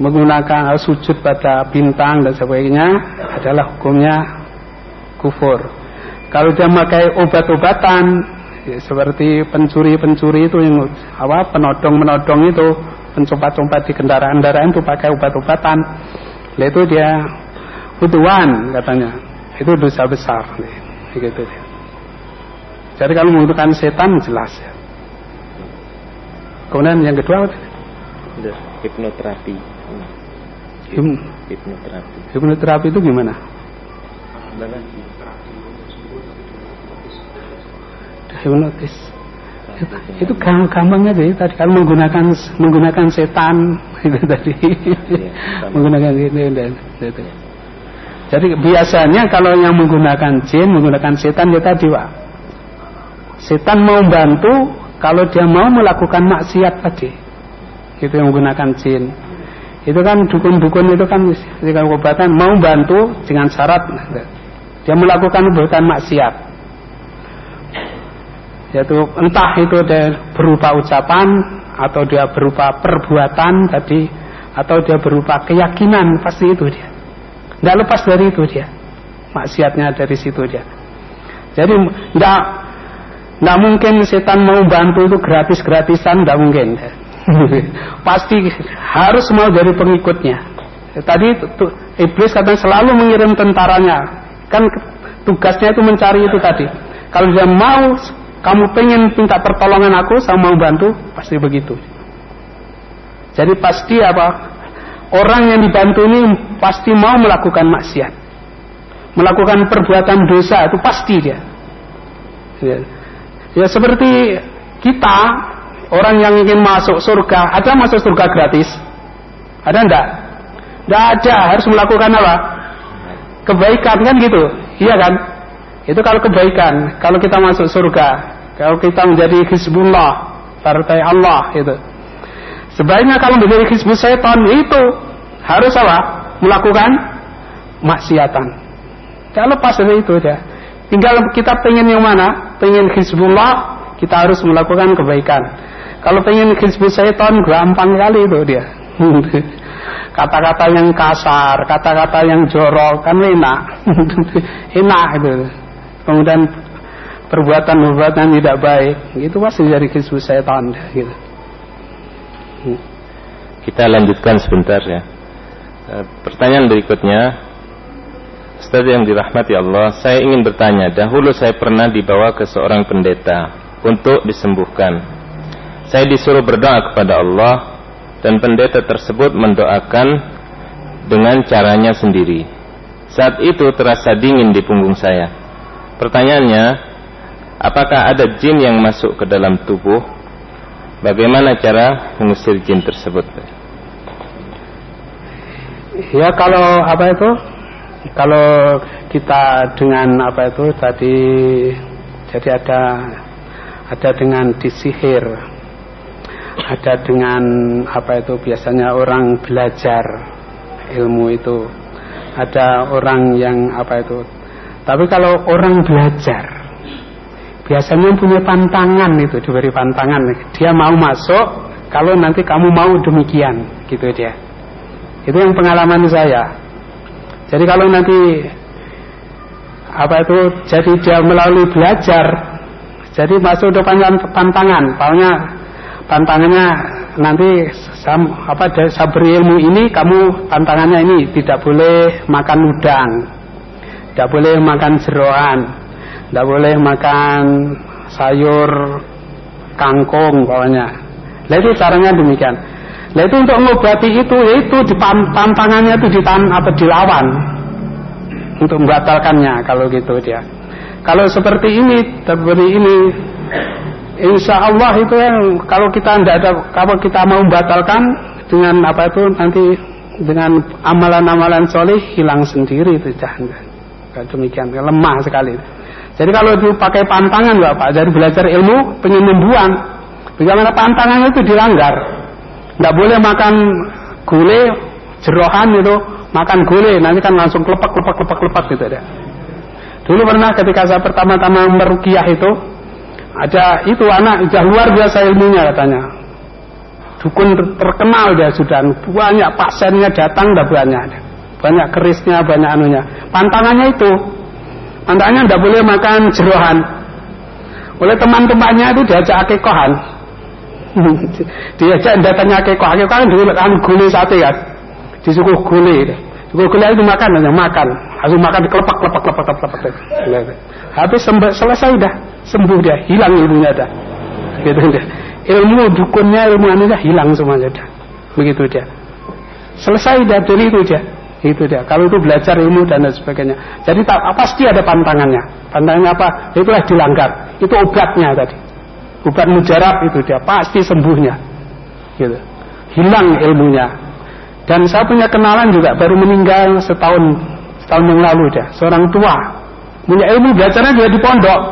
[SPEAKER 1] menggunakan sujud pada bintang dan sebagainya adalah hukumnya kufur. Kalau dia memakai obat-obatan ya, seperti pencuri-pencuri itu yang apa penodong-penodong itu pencompat-compat di kendaraan-kendaraan itu pakai obat-obatan. Itu dia hutuan katanya. Itu dosa besar. Begitu dia. Jadi kalau menggunakan setan jelas ya. Kemudian yang kedua apa?
[SPEAKER 2] Hipnoterapi.
[SPEAKER 1] Him,
[SPEAKER 2] Hipnoterapi.
[SPEAKER 1] hipnoterapi itu gimana? Hipnotis. Itu, itu gampang, aja ya tadi kalau menggunakan menggunakan setan itu tadi menggunakan itu, dan itu. Jadi biasanya kalau yang menggunakan jin menggunakan setan ya tadi setan mau bantu kalau dia mau melakukan maksiat tadi. Itu yang menggunakan jin. Itu kan dukun-dukun itu kan ketika obatan mau bantu dengan syarat dia melakukan perbuatan maksiat. Yaitu entah itu dia berupa ucapan atau dia berupa perbuatan tadi atau dia berupa keyakinan pasti itu dia tidak lepas dari itu dia. Maksiatnya dari situ dia. Jadi tidak tidak mungkin setan mau bantu itu gratis-gratisan tidak mungkin. Pasti harus mau dari pengikutnya. Tadi tuh, iblis katanya selalu mengirim tentaranya. Kan tugasnya itu mencari itu tadi. Kalau dia mau kamu pengen minta pertolongan aku sama mau bantu pasti begitu. Jadi pasti apa orang yang dibantu ini pasti mau melakukan maksiat. Melakukan perbuatan dosa itu pasti dia. Ya, ya seperti kita orang yang ingin masuk surga ada masuk surga gratis? Ada enggak? Enggak ada. Harus melakukan apa? Kebaikan kan gitu? Iya kan? Itu kalau kebaikan. Kalau kita masuk surga kalau kita menjadi hizbullah, partai Allah itu. Sebaiknya kalau menjadi hizbul setan itu harus apa? Melakukan maksiatan. Jangan lepas dari itu ya. Tinggal kita pengen yang mana? Pengen hizbullah, kita harus melakukan kebaikan. Kalau pengen hizbul setan gampang kali itu dia. Kata-kata yang kasar, kata-kata yang jorok kan enak. enak itu. Kemudian perbuatan-perbuatan tidak baik itu pasti dari kisah setan gitu.
[SPEAKER 2] Kita lanjutkan sebentar ya. E, pertanyaan berikutnya, Ustaz yang dirahmati Allah, saya ingin bertanya. Dahulu saya pernah dibawa ke seorang pendeta untuk disembuhkan. Saya disuruh berdoa kepada Allah dan pendeta tersebut mendoakan dengan caranya sendiri. Saat itu terasa dingin di punggung saya. Pertanyaannya, Apakah ada jin yang masuk ke dalam tubuh? Bagaimana cara mengusir jin tersebut?
[SPEAKER 1] Ya kalau apa itu? Kalau kita dengan apa itu tadi jadi ada ada dengan disihir ada dengan apa itu biasanya orang belajar ilmu itu ada orang yang apa itu tapi kalau orang belajar biasanya punya pantangan itu diberi pantangan. Dia mau masuk kalau nanti kamu mau demikian gitu dia. Itu yang pengalaman saya. Jadi kalau nanti apa itu jadi dia melalui belajar jadi masuk depan pantangan. Pokoknya pantangannya nanti sam, apa saya beri ilmu ini kamu pantangannya ini tidak boleh makan udang. Tidak boleh makan jeroan tidak boleh makan sayur kangkung pokoknya. Nah itu caranya demikian. Nah itu untuk mengobati itu, yaitu di pantangannya itu ditan atau dilawan untuk membatalkannya kalau gitu dia. Kalau seperti ini, seperti ini, insya Allah itu yang kalau kita tidak ada, kalau kita mau membatalkan dengan apa itu nanti dengan amalan-amalan soleh hilang sendiri itu jangan. Demikian lemah sekali. Jadi kalau dipakai pantangan Bapak, jadi belajar ilmu pengen membuang. Bagaimana pantangan itu dilanggar. Tidak boleh makan gulai, jerohan itu, makan gulai, nanti kan langsung kelepak, kelepak, kelepak, kelepak gitu ya. Dulu pernah ketika saya pertama-tama merukiah itu, ada itu anak sudah luar biasa ilmunya katanya. Dukun terkenal dia sudah banyak pasiennya datang dah banyak, banyak kerisnya, banyak anunya. Pantangannya itu Antaranya tidak boleh makan jerohan. Oleh teman-temannya itu diajak akikohan. Diajak datangnya kok akeko kan dulu kan gule sate kan. Disuguh gule. Suguh gule itu makan aja makan. Langsung makan kelepak kelepak kelepak kelepak. kelepak. Habis selesai udah sembuh dia, hilang ilmunya dah. Gitu dia. Ilmu dukunnya, ilmu anunya hilang semuanya dah. Begitu dia. Selesai dah dari itu dia. Itu dia. Kalau itu belajar ilmu dan lain sebagainya. Jadi tak, pasti ada pantangannya. Pantangannya apa? Itulah dilanggar. Itu obatnya tadi. Obat mujarab itu dia. Pasti sembuhnya. Gitu. Hilang ilmunya. Dan saya punya kenalan juga baru meninggal setahun setahun yang lalu dia. Seorang tua. Punya ilmu belajarnya juga di pondok.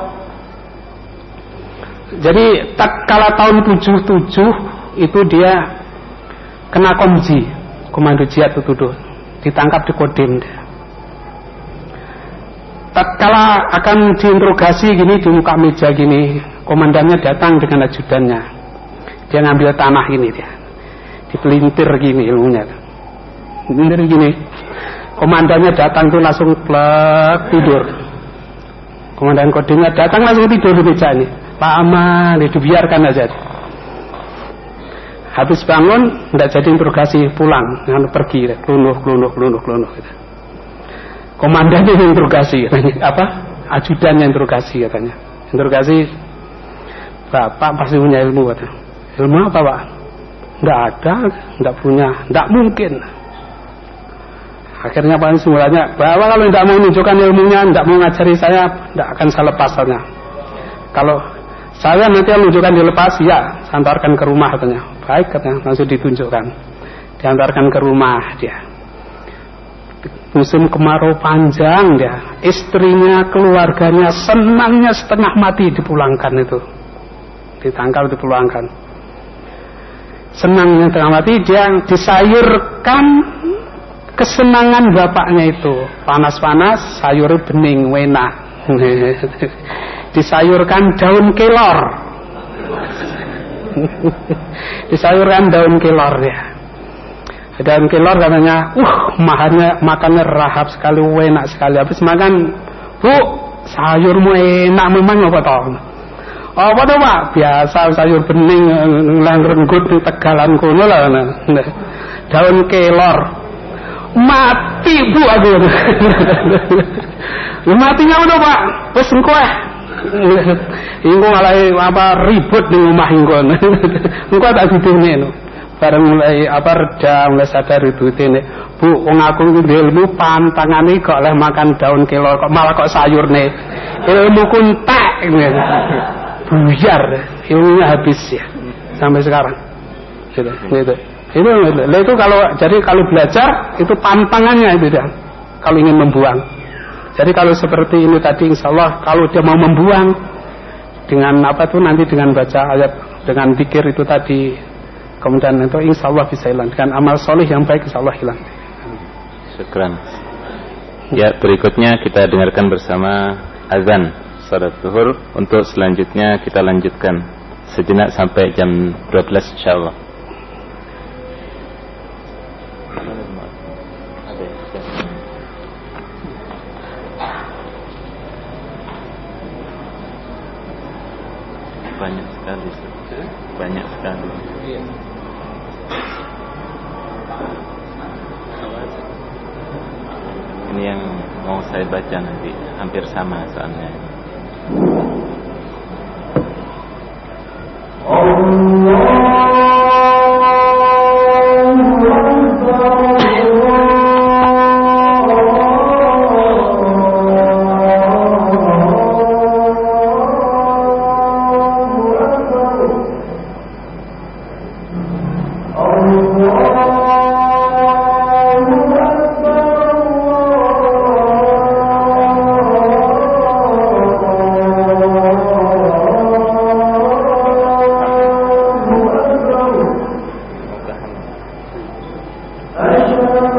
[SPEAKER 1] Jadi tak kala tahun 77 itu dia kena komji komando jihad itu tuh ditangkap di Kodim tatkala akan diinterogasi gini di muka meja gini komandannya datang dengan ajudannya. Dia ngambil tanah ini dia. Dipelintir gini ilmunya. Pelintir gini. Komandannya datang tuh langsung plek tidur. Komandan kodimnya datang langsung tidur di meja ini. Aman dibiarkan aja habis bangun tidak jadi interogasi pulang. Dengan pergi kelunuh kelunuh kelunuh kelunuh gitu. komandannya yang interogasi katanya. Apa? Ajudannya interogasi katanya. Interogasi bapak pasti punya ilmu katanya. Ilmu apa pak? Tidak ada tidak punya. Tidak mungkin. Akhirnya pak semuanya bahwa kalau tidak mau menunjukkan ilmunya tidak mau ngajari saya tidak akan saya lepas kalau saya nanti menunjukkan dilepas ya antarkan ke rumah katanya. Baik katanya langsung ditunjukkan. Diantarkan ke rumah dia. Musim kemarau panjang dia. Istrinya keluarganya senangnya setengah mati dipulangkan itu. Ditangkap dipulangkan. Senangnya setengah mati dia disayurkan kesenangan bapaknya itu. Panas-panas sayur bening wena disayurkan daun kelor. Disayurkan daun kelor ya. Daun kelor katanya uh makannya makannya rahap sekali enak sekali. Habis makan bu sayurmu enak memang apa tau apa pak? Biasa sayur bening lang renggut di tegalan kuno lah. Daun kelor. Mati bu aku. Matinya udah pak? Wes engkau Engko malah apa ribut di rumah engko. Engko tak didene no. Bareng mulai apa reda mulai sadar itu ini. Bu, wong aku ilmu pantangane kok oleh makan daun kelor kok malah kok sayur nih. Ilmu kuntek buyar ilmunya habis ya sampai sekarang gitu gitu itu itu kalau jadi kalau belajar itu pantangannya itu dia kalau ingin membuang jadi kalau seperti ini tadi insya Allah kalau dia mau membuang dengan apa tuh nanti dengan baca ayat dengan pikir itu tadi kemudian itu insya Allah bisa hilang dengan amal soleh yang baik insya Allah hilang.
[SPEAKER 2] Syukran. Ya berikutnya kita dengarkan bersama azan salat zuhur untuk selanjutnya kita lanjutkan sejenak sampai jam 12 insya Allah. Banyak sekali. Ini yang mau saya baca nanti hampir sama soalnya. Allah أشهد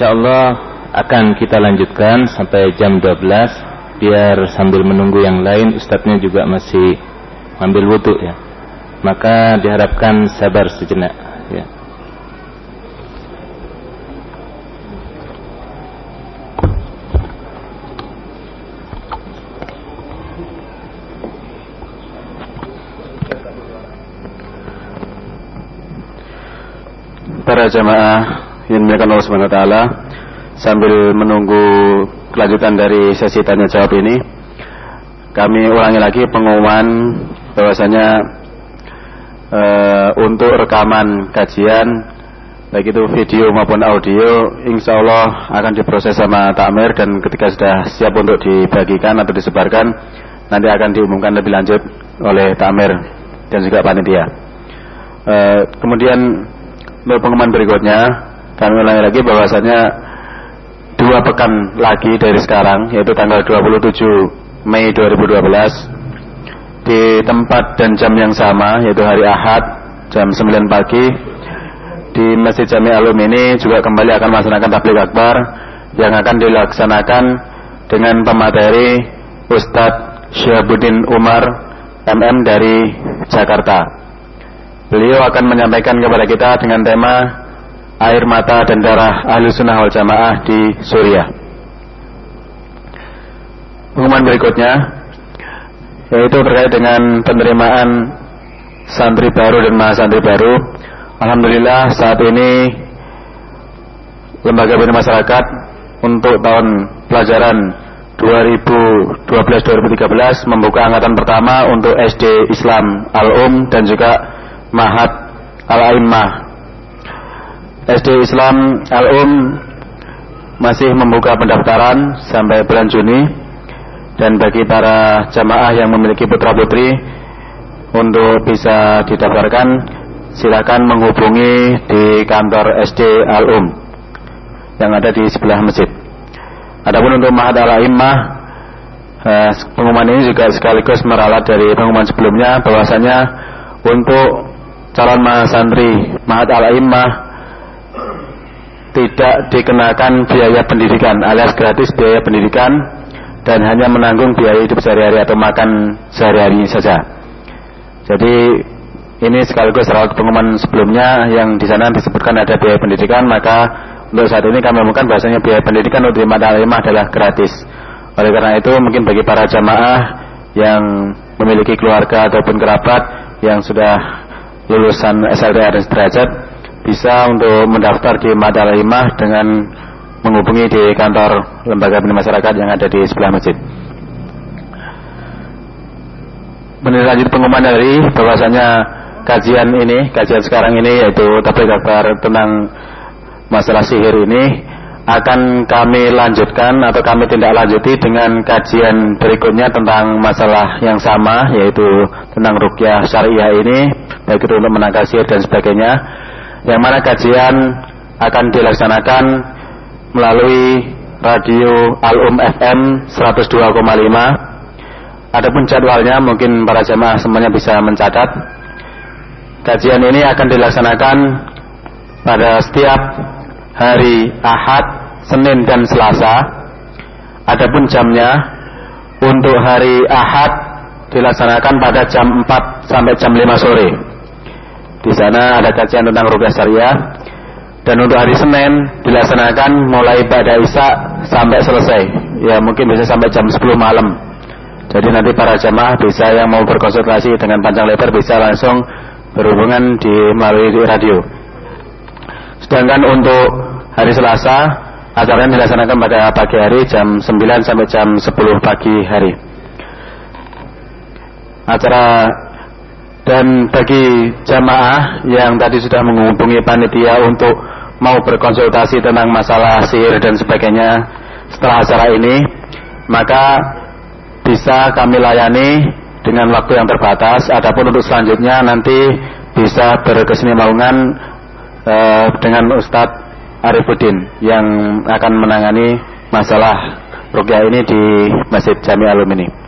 [SPEAKER 2] Insyaallah akan kita lanjutkan sampai jam 12 biar sambil menunggu yang lain ustadznya juga masih ambil wudhu ya. Maka diharapkan sabar sejenak ya.
[SPEAKER 4] para jamaah yang dimuliakan Allah Subhanahu wa taala sambil menunggu kelanjutan dari sesi tanya jawab ini kami ulangi lagi pengumuman bahwasanya uh, untuk rekaman kajian baik itu video maupun audio insya Allah akan diproses sama takmir dan ketika sudah siap untuk dibagikan atau disebarkan nanti akan diumumkan lebih lanjut oleh takmir dan juga panitia. Uh, kemudian untuk pengumuman berikutnya kami ulangi lagi bahwasanya dua pekan lagi dari sekarang yaitu tanggal 27 Mei 2012 di tempat dan jam yang sama yaitu hari Ahad jam 9 pagi di Masjid Jami Alum ini juga kembali akan melaksanakan tabligh akbar yang akan dilaksanakan dengan pemateri Ustadz Syabuddin Umar MM dari Jakarta. Beliau akan menyampaikan kepada kita dengan tema air mata dan darah ahli sunnah wal jamaah di Suriah. Pengumuman berikutnya yaitu terkait dengan penerimaan santri baru dan mahasantri baru. Alhamdulillah saat ini Lembaga Bina Masyarakat untuk tahun pelajaran 2012-2013 membuka angkatan pertama untuk SD Islam Al-Um dan juga Mahat Al-Aimmah SD Islam Al-Um masih membuka pendaftaran sampai bulan Juni dan bagi para jamaah yang memiliki putra putri untuk bisa didaftarkan silakan menghubungi di kantor SD Al-Um yang ada di sebelah masjid. Adapun untuk Mahat Al-Aimmah eh, pengumuman ini juga sekaligus meralat dari pengumuman sebelumnya bahwasanya untuk calon mahasantri Mahat Al-A'immah tidak dikenakan biaya pendidikan alias gratis biaya pendidikan dan hanya menanggung biaya hidup sehari-hari atau makan sehari-hari saja. Jadi ini sekaligus rawat pengumuman sebelumnya yang di sana disebutkan ada biaya pendidikan maka untuk saat ini kami umumkan bahasanya biaya pendidikan untuk Mahat Al-A'immah adalah gratis. Oleh karena itu mungkin bagi para jamaah yang memiliki keluarga ataupun kerabat yang sudah lulusan dan sederajat bisa untuk mendaftar di Madalimah dengan menghubungi di kantor lembaga bina masyarakat yang ada di sebelah masjid. Menilai pengumuman dari bahwasanya kajian ini, kajian sekarang ini yaitu tabligh akbar tentang masalah sihir ini akan kami lanjutkan atau kami tindak lanjuti dengan kajian berikutnya tentang masalah yang sama yaitu tentang rukyah syariah ini baik itu untuk menangkal sihir dan sebagainya yang mana kajian akan dilaksanakan melalui radio Al-Um FM 102,5 Adapun jadwalnya mungkin para jemaah semuanya bisa mencatat Kajian ini akan dilaksanakan pada setiap hari Ahad, Senin dan Selasa. Adapun jamnya untuk hari Ahad dilaksanakan pada jam 4 sampai jam 5 sore. Di sana ada kajian tentang rupiah syariah dan untuk hari Senin dilaksanakan mulai pada Isya sampai selesai. Ya mungkin bisa sampai jam 10 malam. Jadi nanti para jamaah bisa yang mau berkonsultasi dengan panjang lebar bisa langsung berhubungan di melalui radio. Sedangkan untuk hari Selasa acaranya dilaksanakan pada pagi hari jam 9 sampai jam 10 pagi hari. Acara dan bagi jamaah yang tadi sudah menghubungi panitia untuk mau berkonsultasi tentang masalah sihir dan sebagainya setelah acara ini, maka bisa kami layani dengan waktu yang terbatas. Adapun untuk selanjutnya nanti bisa berkesinambungan uh, dengan Ustadz Arifuddin yang akan menangani masalah rukyah ini di Masjid Jami Alum ini.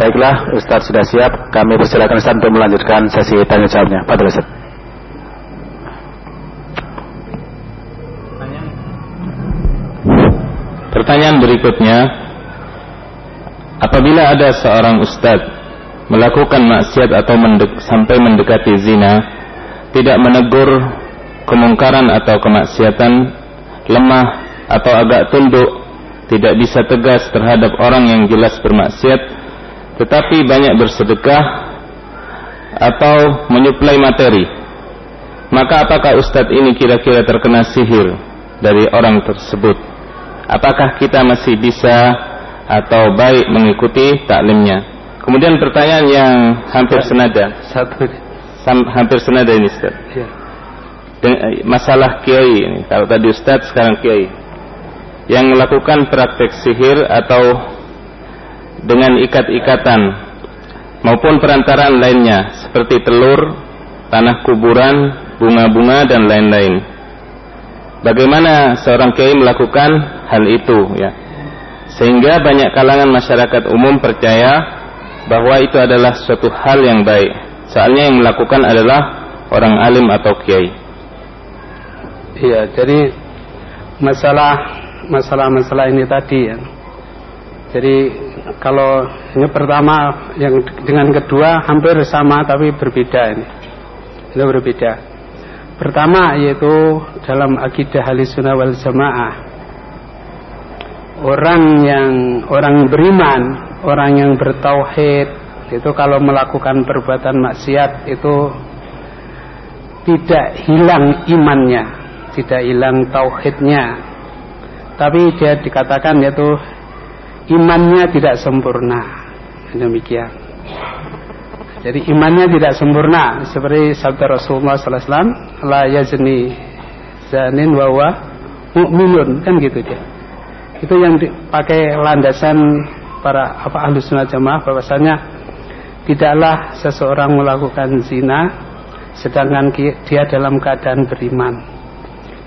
[SPEAKER 4] Baiklah, Ustaz sudah siap. Kami persilakan Ustaz untuk melanjutkan sesi tanya jawabnya. Pak Ustaz.
[SPEAKER 2] Pertanyaan berikutnya, apabila ada seorang ustadz melakukan maksiat atau mendek, sampai mendekati zina, tidak menegur kemungkaran atau kemaksiatan, lemah atau agak tunduk, tidak bisa tegas terhadap orang yang jelas bermaksiat, tetapi banyak bersedekah atau menyuplai materi. Maka apakah ustadz ini kira-kira terkena sihir dari orang tersebut? apakah kita masih bisa atau baik mengikuti taklimnya. Kemudian pertanyaan yang hampir senada.
[SPEAKER 1] Satu.
[SPEAKER 2] Hampir senada ini Ustaz. Ya. Den, masalah kiai ini. Kalau tadi Ustaz sekarang kiai. Yang melakukan praktek sihir atau dengan ikat-ikatan maupun perantaraan lainnya seperti telur, tanah kuburan, bunga-bunga dan lain-lain. Bagaimana seorang kiai melakukan hal itu ya. Sehingga banyak kalangan masyarakat umum percaya bahwa itu adalah suatu hal yang baik. Soalnya yang melakukan adalah orang alim atau kiai.
[SPEAKER 1] Iya, jadi masalah masalah-masalah ini tadi ya. Jadi kalau ini pertama yang dengan kedua hampir sama tapi berbeda ini. Itu berbeda. Pertama yaitu dalam akidah sunnah wal jamaah Orang yang orang beriman, orang yang bertauhid itu kalau melakukan perbuatan maksiat itu tidak hilang imannya, tidak hilang tauhidnya. Tapi dia dikatakan yaitu imannya tidak sempurna. Demikian. Jadi imannya tidak sempurna seperti sabda Rasulullah sallallahu alaihi wasallam, zanin wa huwa mu'minun kan gitu dia. Itu yang dipakai landasan para apa ahlu sunnah jamaah bahwasanya tidaklah seseorang melakukan zina sedangkan dia dalam keadaan beriman.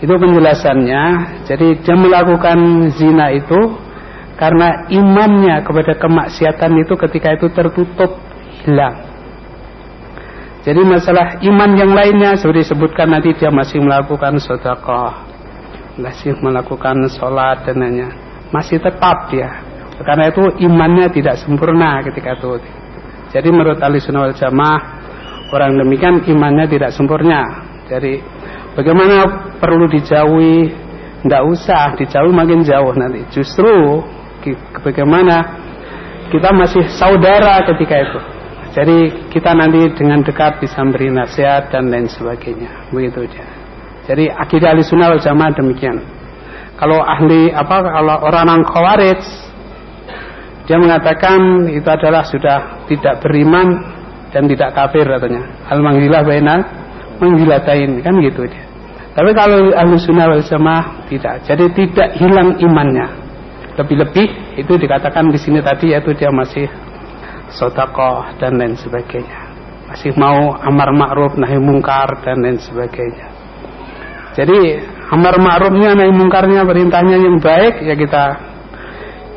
[SPEAKER 1] Itu penjelasannya. Jadi dia melakukan zina itu karena imannya kepada kemaksiatan itu ketika itu tertutup hilang. Jadi masalah iman yang lainnya seperti disebutkan nanti dia masih melakukan sedekah, masih melakukan sholat dan lainnya, masih tetap dia. Karena itu imannya tidak sempurna ketika itu. Jadi menurut ahli sunnah wal jamaah orang demikian imannya tidak sempurna. Jadi bagaimana perlu dijauhi? Tidak usah dijauhi makin jauh nanti. Justru bagaimana kita masih saudara ketika itu jadi kita nanti dengan dekat bisa beri nasihat dan lain sebagainya. Begitu aja. Jadi akidah ahli sunnah wal jamaah demikian. Kalau ahli apa kalau orang yang khawarij dia mengatakan itu adalah sudah tidak beriman dan tidak kafir katanya. Al manggilah bainal manggilatain kan gitu dia. Tapi kalau ahli sunnah wal jamaah tidak. Jadi tidak hilang imannya. Lebih-lebih itu dikatakan di sini tadi yaitu dia masih sodakoh dan lain sebagainya. Masih mau amar ma'ruf nahi mungkar dan lain sebagainya. Jadi amar ma'rufnya nahi mungkarnya perintahnya yang baik ya kita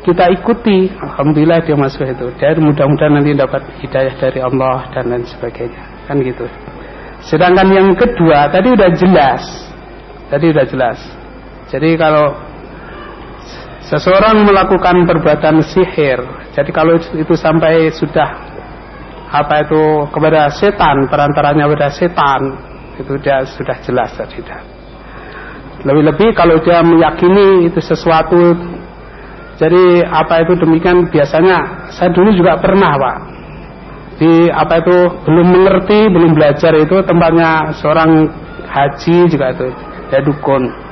[SPEAKER 1] kita ikuti. Alhamdulillah dia masuk itu. Dan mudah-mudahan nanti dapat hidayah dari Allah dan lain sebagainya. Kan gitu. Sedangkan yang kedua tadi udah jelas. Tadi udah jelas. Jadi kalau seseorang melakukan perbuatan sihir. Jadi kalau itu sampai sudah apa itu kepada setan, perantaranya kepada setan, itu dia sudah jelas tidak. Lebih-lebih kalau dia meyakini itu sesuatu jadi apa itu demikian biasanya saya dulu juga pernah pak. Di apa itu belum mengerti belum belajar itu tempatnya seorang haji juga itu ya dukun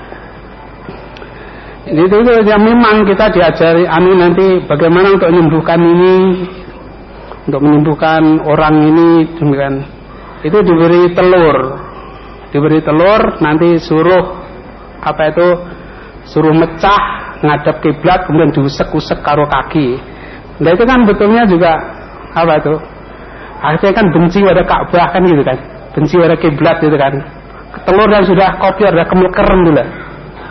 [SPEAKER 1] itu, itu yang memang kita diajari anu nanti bagaimana untuk menyembuhkan ini? Untuk menyembuhkan orang ini? Demikian. Itu diberi telur. Diberi telur nanti suruh apa itu suruh mecah ngadap kiblat kemudian diusek-usek karo kaki. Nah itu kan betulnya juga apa itu akhirnya kan benci pada Ka'bah kan gitu kan. Benci pada kiblat gitu kan. Telur yang sudah kopior sudah kemeker dulu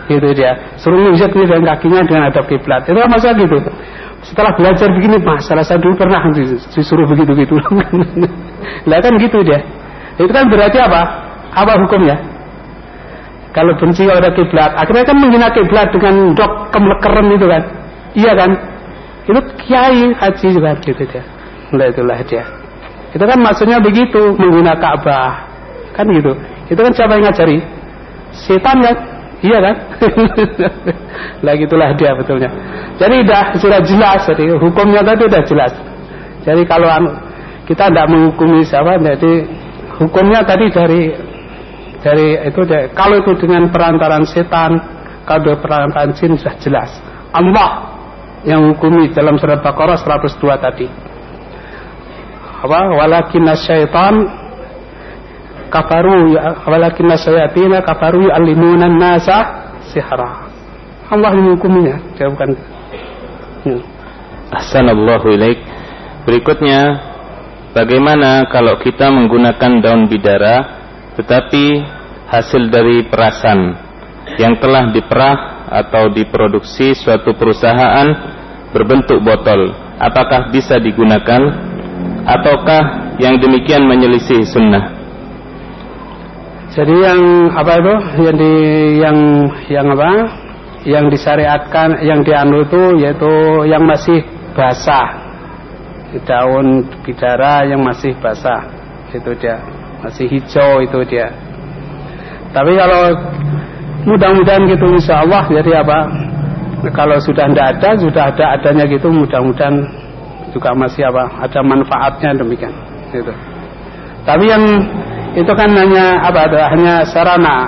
[SPEAKER 1] gitu dia. Suruh nginjek dengan kakinya dengan adab kiblat. Itu kan maksudnya gitu setelah belajar begini masalah saya dulu pernah disuruh begitu gitu lah kan gitu dia. Itu kan berarti apa? Apa hukumnya? Kalau benci pada kiblat. Akhirnya kan menghina kiblat dengan dok kemlekeren itu kan. Iya kan? Itu kiai haji juga gitu dia. Nah itulah dia. Itu kan maksudnya begitu menghina Ka'bah. Kan gitu. Itu kan siapa yang ngajari? Setan kan iya kan? Lah gitulah dia betulnya. Jadi sudah sudah jelas. Jadi hukumnya tadi sudah jelas. Jadi kalau anu, kita tidak menghukumi siapa jadi hukumnya tadi dari dari itu kalau itu dengan perantaran setan kalau perantaran jin sudah jelas. Allah yang hukumi dalam surat Baqarah 102 tadi. Apa? Walakin syaitan kafaru ya walakin syayatina kafaru yu'allimuna nasa sihra. Allah yang hukuminya dia bukan.
[SPEAKER 2] Hmm. Assalamualaikum ilaik. Berikutnya Bagaimana kalau kita menggunakan daun bidara Tetapi hasil dari perasan Yang telah diperah atau diproduksi suatu perusahaan Berbentuk botol Apakah bisa digunakan? Ataukah yang demikian menyelisih sunnah
[SPEAKER 1] jadi yang apa itu yang di yang yang apa? Yang disyariatkan, yang dianu itu yaitu yang masih basah. Daun bidara yang masih basah. Itu dia. Masih hijau itu dia. Tapi kalau mudah-mudahan gitu insya Allah jadi apa? Kalau sudah tidak ada, sudah ada adanya gitu mudah-mudahan juga masih apa? Ada manfaatnya demikian. Gitu. Tapi yang itu kan hanya apa hanya sarana.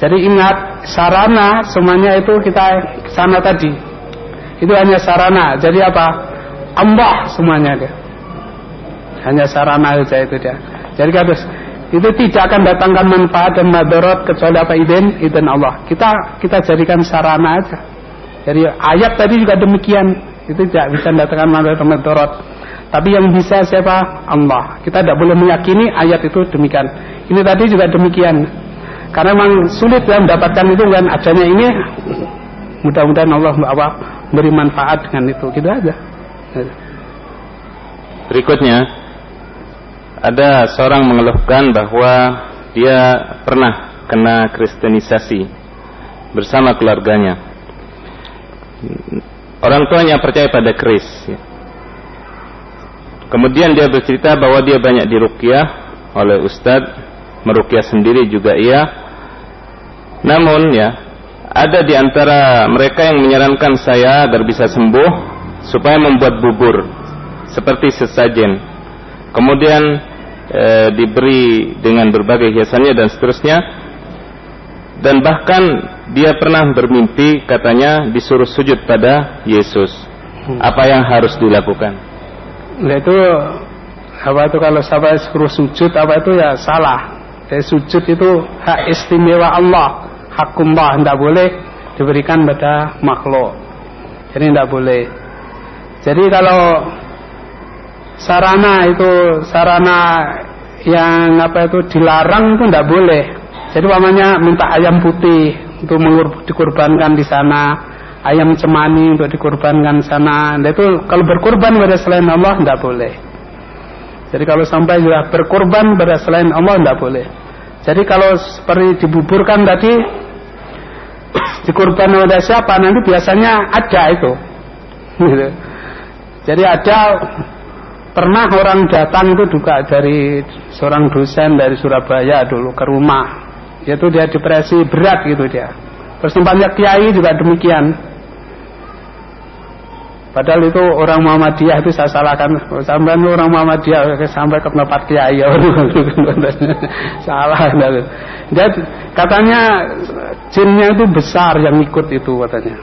[SPEAKER 1] Jadi ingat sarana semuanya itu kita sana tadi. Itu hanya sarana. Jadi apa? Allah semuanya dia. Hanya sarana saja itu dia. Jadi harus itu tidak akan datangkan manfaat dan madarat kecuali apa? Izin izin Allah. Kita kita jadikan sarana aja. Jadi ayat tadi juga demikian. Itu tidak bisa datangkan manfaat dan madarat tapi yang bisa siapa? Allah. Kita tidak boleh meyakini ayat itu demikian. Ini tadi juga demikian. Karena memang sulit ya mendapatkan itu kan adanya ini. Mudah-mudahan Allah apa, beri manfaat dengan itu. Gitu aja.
[SPEAKER 2] Berikutnya ada seorang mengeluhkan bahwa dia pernah kena kristenisasi bersama keluarganya. Orang tuanya percaya pada Kris. Kemudian dia bercerita bahwa dia banyak dirukyah oleh ustadz, merukyah sendiri juga iya. Namun ya, ada di antara mereka yang menyarankan saya agar bisa sembuh supaya membuat bubur seperti sesajen. Kemudian e, diberi dengan berbagai hiasannya dan seterusnya. Dan bahkan dia pernah bermimpi katanya disuruh sujud pada Yesus. Apa yang harus dilakukan?
[SPEAKER 1] Nah itu apa itu kalau sampai suruh sujud apa itu ya salah. Jadi sujud itu hak istimewa Allah, hakumlah tidak boleh diberikan pada makhluk. Jadi tidak boleh. Jadi kalau sarana itu sarana yang apa itu dilarang itu tidak boleh. Jadi namanya minta ayam putih untuk dikurbankan di sana ayam cemani untuk dikorbankan sana. Nah, itu kalau berkorban pada selain Allah tidak boleh. Jadi kalau sampai sudah berkorban pada selain Allah tidak boleh. Jadi kalau seperti dibuburkan tadi dikorban pada siapa nanti biasanya ada itu. Gitu. Jadi ada pernah orang datang itu juga dari seorang dosen dari Surabaya dulu ke rumah. Yaitu dia depresi berat gitu dia. Banyak kiai juga demikian. Padahal itu orang Muhammadiyah itu saya salahkan sampai orang Muhammadiyah sampai ke tempat kiai salah. Dia katanya jinnya itu besar yang ikut itu katanya.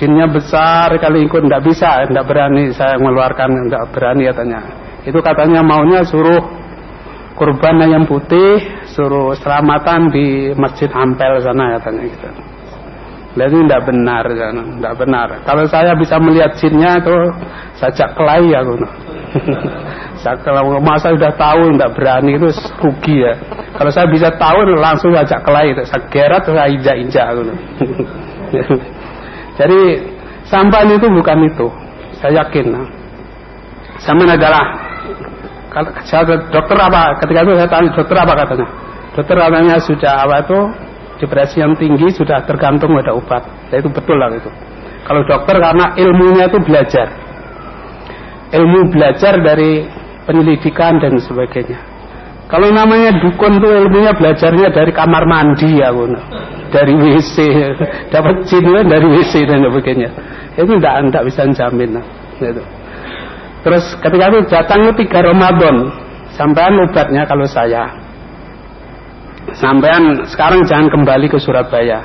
[SPEAKER 1] Jinnya besar kali ikut tidak bisa, tidak berani saya mengeluarkan, tidak berani katanya. Itu katanya maunya suruh kurban yang putih, suruh selamatan di Masjid Ampel sana katanya gitu. Itu tidak benar, tidak benar. Kalau saya bisa melihat jinnya itu sajak kelai aku. kalau masa sudah tahu tidak berani itu rugi ya. Kalau saya bisa tahu langsung sajak kelai itu, saya geret saya injak-injak aku. Jadi sampan itu bukan itu. saya yakin. Zaman adalah kalau saya dokter apa? Ketika itu saya tanya dokter apa katanya? Dokter katanya sudah apa itu depresi yang tinggi sudah tergantung pada obat. Ya, itu betul lah itu. Kalau dokter karena ilmunya itu belajar, ilmu belajar dari penyelidikan dan sebagainya. Kalau namanya dukun tuh ilmunya belajarnya dari kamar mandi ya, bun. dari WC, dapat jin dari WC dan sebagainya. Itu tidak tidak bisa jamin. Nah, gitu. Terus ketika itu datang tiga Ramadan, sampean obatnya kalau saya. Sampean sekarang jangan kembali ke Surabaya.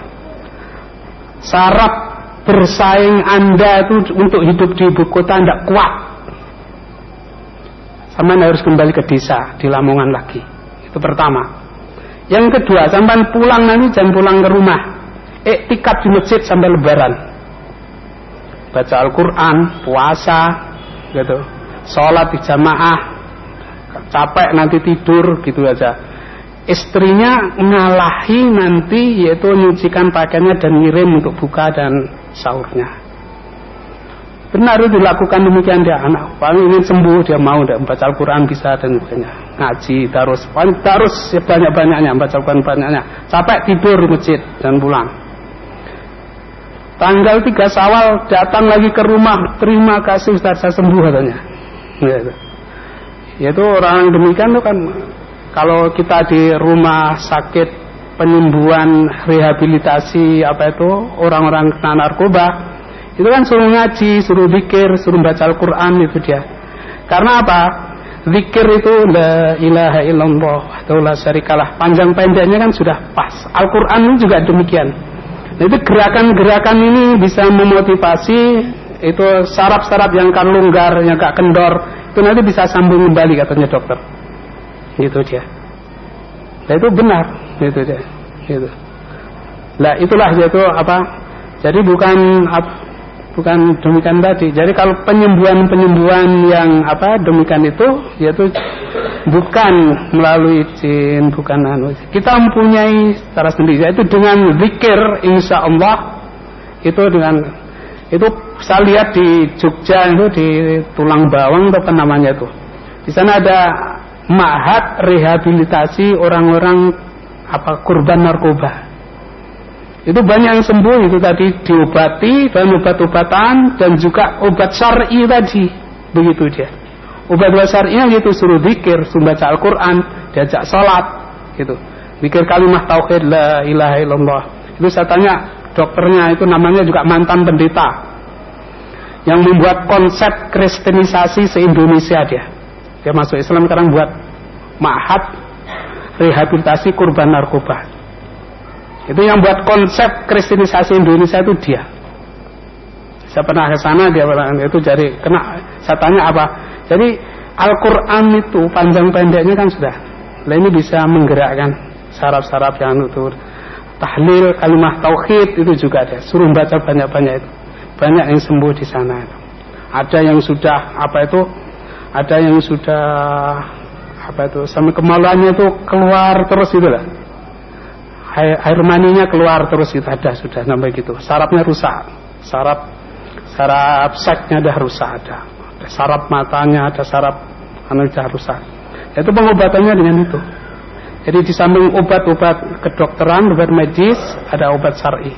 [SPEAKER 1] Syarat bersaing Anda itu untuk hidup di ibu kota tidak kuat sampai harus kembali ke desa di Lamongan lagi. Itu pertama. Yang kedua, sampai pulang nanti jangan pulang ke rumah. Eh, tikat di masjid sampai lebaran. Baca Al-Quran, puasa, gitu. Sholat di jamaah, capek nanti tidur, gitu aja. Istrinya ngalahi nanti yaitu nyucikan pakaiannya dan ngirim untuk buka dan sahurnya. Benar itu dilakukan demikian dia anak. Paling ingin sembuh dia mau dia membaca Al-Quran bisa dan sebagainya. Ngaji terus, terus banyak banyaknya membaca Al-Quran banyaknya. Capek tidur di masjid dan pulang. Tanggal 3 Sawal datang lagi ke rumah, terima kasih Ustaz saya sembuh katanya. Gitu. Yaitu orang demikian tuh kan kalau kita di rumah sakit penyembuhan rehabilitasi apa itu orang-orang kena narkoba itu kan suruh ngaji, suruh zikir, suruh baca Al-Quran itu dia. Karena apa? Zikir itu la ilaha illallah syarikalah. Panjang pendeknya kan sudah pas. Al-Quran juga demikian. Nah, itu gerakan-gerakan ini bisa memotivasi itu saraf-saraf yang kan longgar, yang gak kendor, itu nanti bisa sambung kembali katanya dokter. Gitu dia. Nah, itu benar, gitu dia. Gitu. Nah, itulah yaitu apa? Jadi bukan bukan demikian tadi. Jadi kalau penyembuhan-penyembuhan yang apa demikian itu yaitu bukan melalui jin, bukan anu. Kita mempunyai secara sendiri yaitu dengan zikir insya Allah itu dengan itu saya lihat di Jogja itu di Tulang Bawang apa namanya itu. Di sana ada mahat rehabilitasi orang-orang apa kurban narkoba. Itu banyak yang sembuh itu tadi diobati dan obat-obatan dan juga obat syar'i tadi. Begitu dia. Obat-obat syar'i itu suruh zikir suruh baca Al-Quran diajak sholat gitu. Zikir kalimat tauhid la ilaha illallah. Itu saya tanya dokternya itu namanya juga mantan pendeta. Yang membuat konsep kristenisasi se-Indonesia dia dia masuk Islam sekarang buat mahat rehabilitasi kurban narkoba itu yang buat konsep kristenisasi Indonesia itu dia. Saya pernah ke sana dia itu jadi kena saya tanya apa? Jadi Al-Qur'an itu panjang pendeknya kan sudah. Lah ini bisa menggerakkan saraf-saraf yang itu tahlil kalimat tauhid itu juga ada. Suruh baca banyak-banyak itu. Banyak yang sembuh di sana. Ada yang sudah apa itu? Ada yang sudah apa itu sampai kemaluannya itu keluar terus itu lah. Air, air maninya keluar terus itu ada sudah sampai gitu. Sarapnya rusak. Sarap sarap seknya dah rusak ada, ada sarap matanya ada sarap anu dah rusak. Itu pengobatannya dengan itu. Jadi di samping obat-obat kedokteran obat medis ada obat syari.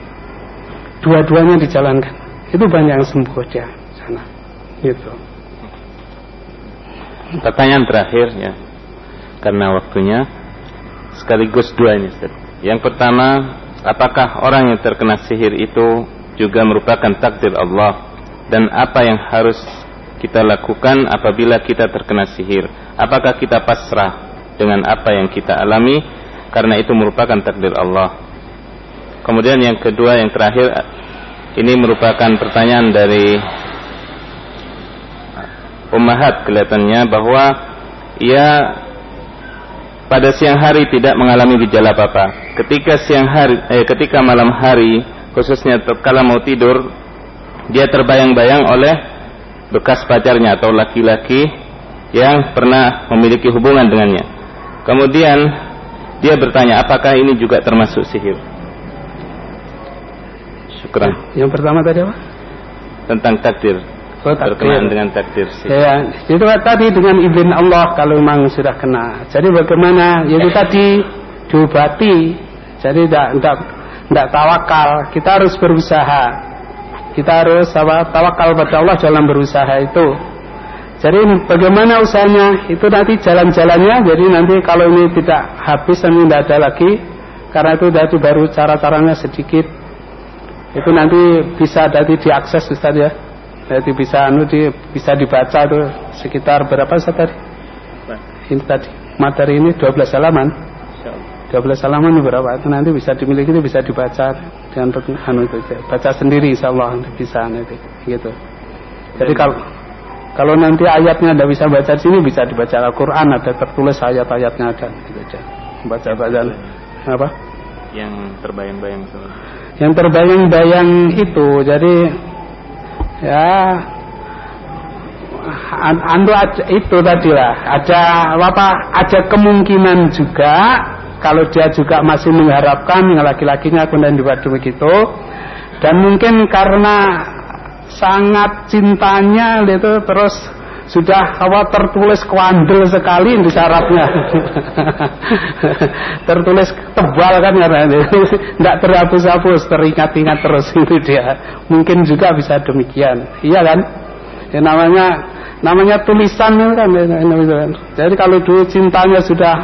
[SPEAKER 1] Dua-duanya dijalankan. Itu banyak yang sembuh dia sana. Gitu
[SPEAKER 2] pertanyaan terakhir ya karena waktunya sekaligus dua ini Ustaz. Yang pertama, apakah orang yang terkena sihir itu juga merupakan takdir Allah dan apa yang harus kita lakukan apabila kita terkena sihir? Apakah kita pasrah dengan apa yang kita alami karena itu merupakan takdir Allah? Kemudian yang kedua yang terakhir ini merupakan pertanyaan dari Ummahat kelihatannya bahwa ia pada siang hari tidak mengalami gejala apa-apa. Ketika siang hari, eh, ketika malam hari, khususnya tatkala mau tidur, dia terbayang-bayang oleh bekas pacarnya atau laki-laki yang pernah memiliki hubungan dengannya. Kemudian dia bertanya, apakah ini juga termasuk sihir? Syukran.
[SPEAKER 1] Yang pertama tadi apa?
[SPEAKER 2] Tentang takdir.
[SPEAKER 1] Oh, takdir.
[SPEAKER 2] berkenaan dengan takdir sih.
[SPEAKER 1] Ya, itu tadi dengan izin Allah kalau memang sudah kena. Jadi bagaimana? Ya Itu tadi diobati. Jadi tidak tidak tidak tawakal. Kita harus berusaha. Kita harus apa? Tawakal pada Allah dalam berusaha itu. Jadi bagaimana usahanya? Itu nanti jalan-jalannya. Jadi nanti kalau ini tidak habis dan tidak ada lagi, karena itu nanti baru cara-caranya sedikit. Itu nanti bisa nanti diakses Ustaz ya. Jadi bisa anu di, bisa dibaca tuh sekitar berapa Ustaz tadi? Ini tadi materi ini 12 halaman. 12 halaman berapa itu nanti bisa dimiliki itu bisa dibaca dengan anu itu baca sendiri insya Allah bisa nanti gitu. Jadi kalau kalau nanti ayatnya tidak bisa baca di sini bisa dibaca Al-Quran ada tertulis ayat-ayatnya ada gitu aja. Baca bacaan apa?
[SPEAKER 2] Yang terbayang-bayang.
[SPEAKER 1] Yang terbayang-bayang itu jadi ya. An- anu itu tadi lah. Ada apa ada kemungkinan juga kalau dia juga masih mengharapkan yang laki-lakinya kemudian dibuat begitu. Dan mungkin karena sangat cintanya itu terus sudah apa tertulis kuandel sekali di syaratnya? Tertulis tebal kan karena tidak terhapus-hapus teringat-ingat terus itu dia. Mungkin juga bisa demikian. Iya kan? Ya, namanya namanya tulisan itu kan, ya, itu kan. jadi kalau dulu cintanya sudah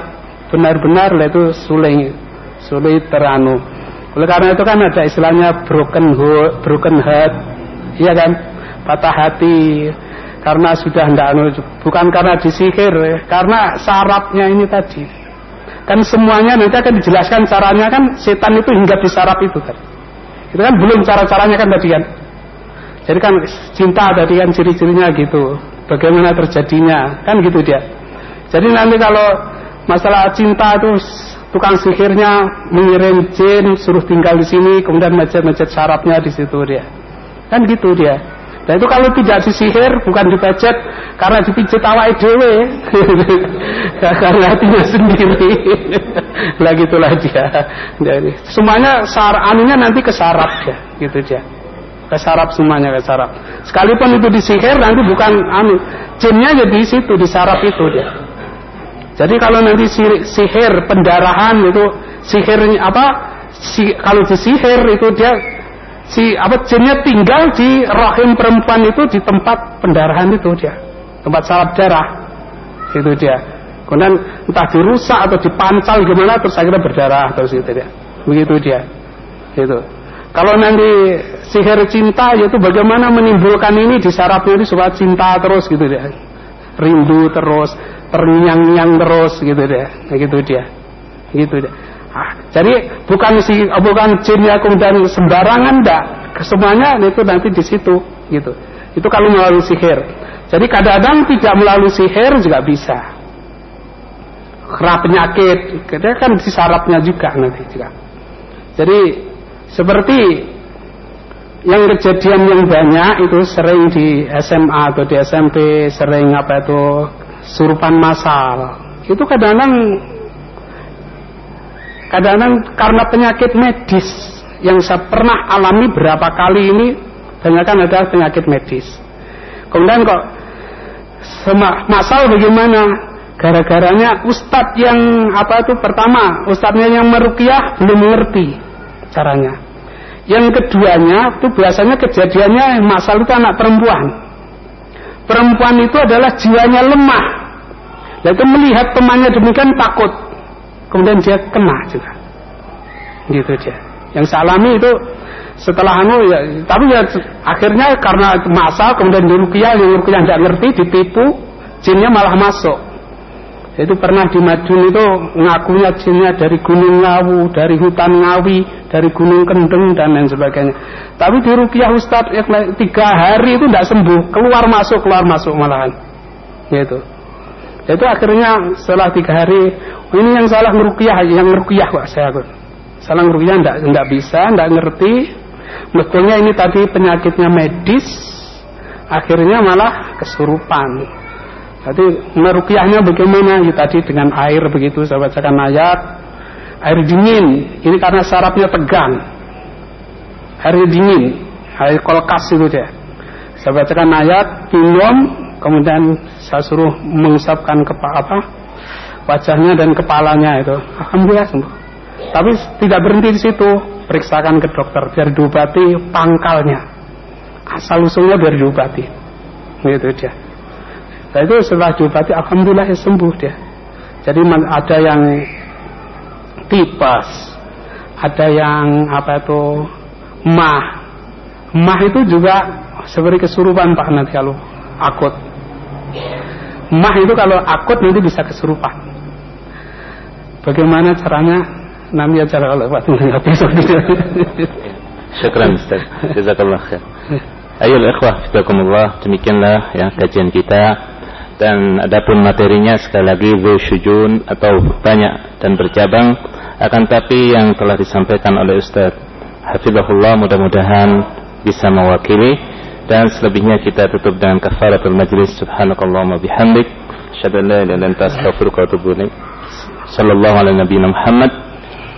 [SPEAKER 1] benar-benar lah itu sulit sulit teranu. Oleh karena itu kan ada istilahnya broken heart, broken heart. Iya kan? Patah hati karena sudah tidak anu, bukan karena disihir ya. karena syaratnya ini tadi. Kan semuanya nanti akan dijelaskan caranya kan setan itu hingga di syarat itu kan itu kan belum cara-caranya kan tadi kan. Jadi kan cinta tadi kan ciri-cirinya gitu. Bagaimana terjadinya? Kan gitu dia. Jadi nanti kalau masalah cinta itu tukang sihirnya mengirim jin suruh tinggal di sini kemudian macet-macet syaratnya di situ dia. Kan gitu dia Nah itu kalau tidak disihir bukan dipecet karena dipijit awal dewe karena hatinya sendiri. lah gitulah dia. Jadi semuanya sar anunya nanti ke sarap ya, gitu dia. Ke sarap semuanya ke sarap. Sekalipun itu disihir nanti bukan anu, jinnya jadi di situ di sarap itu dia. Jadi kalau nanti sihir pendarahan itu sihirnya apa? Si, kalau disihir itu dia si apa jinnya tinggal di rahim perempuan itu di tempat pendarahan itu dia. Tempat salap darah. Itu dia. Kemudian entah dirusak atau dipancal gimana terus akhirnya berdarah terus itu dia. Begitu dia. Itu. Kalau nanti sihir cinta yaitu bagaimana menimbulkan ini di sarafnya ini supaya cinta terus gitu dia. Rindu terus terngiang-ngiang terus gitu dia. Gitu dia. Gitu dia Ah, jadi bukan si bukan jinnya kemudian sembarangan enggak. Semuanya itu nanti di situ gitu. Itu kalau melalui sihir. Jadi kadang-kadang tidak melalui sihir juga bisa. Kerap penyakit, kita kan di syaratnya juga nanti juga. Jadi seperti yang kejadian yang banyak itu sering di SMA atau di SMP sering apa itu surupan masal. Itu kadang-kadang kadang-kadang karena penyakit medis yang saya pernah alami berapa kali ini banyak kan ada penyakit medis. Kemudian kok masal bagaimana? Gara-garanya ustadz yang apa itu pertama ustadznya yang merukiah belum mengerti caranya. Yang keduanya itu biasanya kejadiannya masal itu anak perempuan. Perempuan itu adalah jiwanya lemah. Yaitu melihat temannya demikian takut kemudian dia kena juga. Gitu dia. Yang salami itu setelah anu ya tapi ya akhirnya karena masa kemudian dirukiah yang rukiah tidak ngerti ditipu jinnya malah masuk. Itu pernah di Madun itu ngakunya jinnya dari Gunung Ngawu, dari hutan Ngawi, dari Gunung Kendeng dan lain sebagainya. Tapi di Rukiah Ustadz tiga hari itu tidak sembuh, keluar masuk keluar masuk malahan, gitu. Itu akhirnya setelah tiga hari ini yang salah merukiah, yang merukiah pak saya aku. Salah merukiah ndak ndak bisa, ndak ngerti. Mestinya ini tadi penyakitnya medis, akhirnya malah kesurupan. Jadi merukiahnya bagaimana? Ya, tadi dengan air begitu saya bacakan ayat. Air dingin, ini karena sarafnya tegang. Air dingin, air kolkas itu dia. Saya bacakan ayat, minum, kemudian saya suruh mengusapkan kepala apa wajahnya dan kepalanya itu. Alhamdulillah sembuh. Tapi tidak berhenti di situ, periksakan ke dokter biar diobati pangkalnya. Asal usulnya biar diobati. Gitu dia. Nah itu setelah diobati, alhamdulillah ya sembuh dia. Jadi ada yang tipes, ada yang apa itu mah. Mah itu juga seperti kesurupan Pak nanti kalau akut. Mah itu kalau akut nanti bisa kesurupan. Bagaimana caranya? Nami acara kalau waktu menghadapi
[SPEAKER 2] Syukran Ustaz. Jazakallah khair. Ayo ikhwah, fidakumullah. Demikianlah ya kajian kita dan adapun materinya sekali lagi syujun atau banyak dan bercabang akan tapi yang telah disampaikan oleh Ustaz Hafizahullah mudah-mudahan bisa mewakili dan selebihnya kita tutup dengan kafaratul majlis subhanakallahumma bihamdik asyhadu an la ilaha illa anta astaghfiruka wa atubu ilaik sallallahu ala nabiyyina Muhammad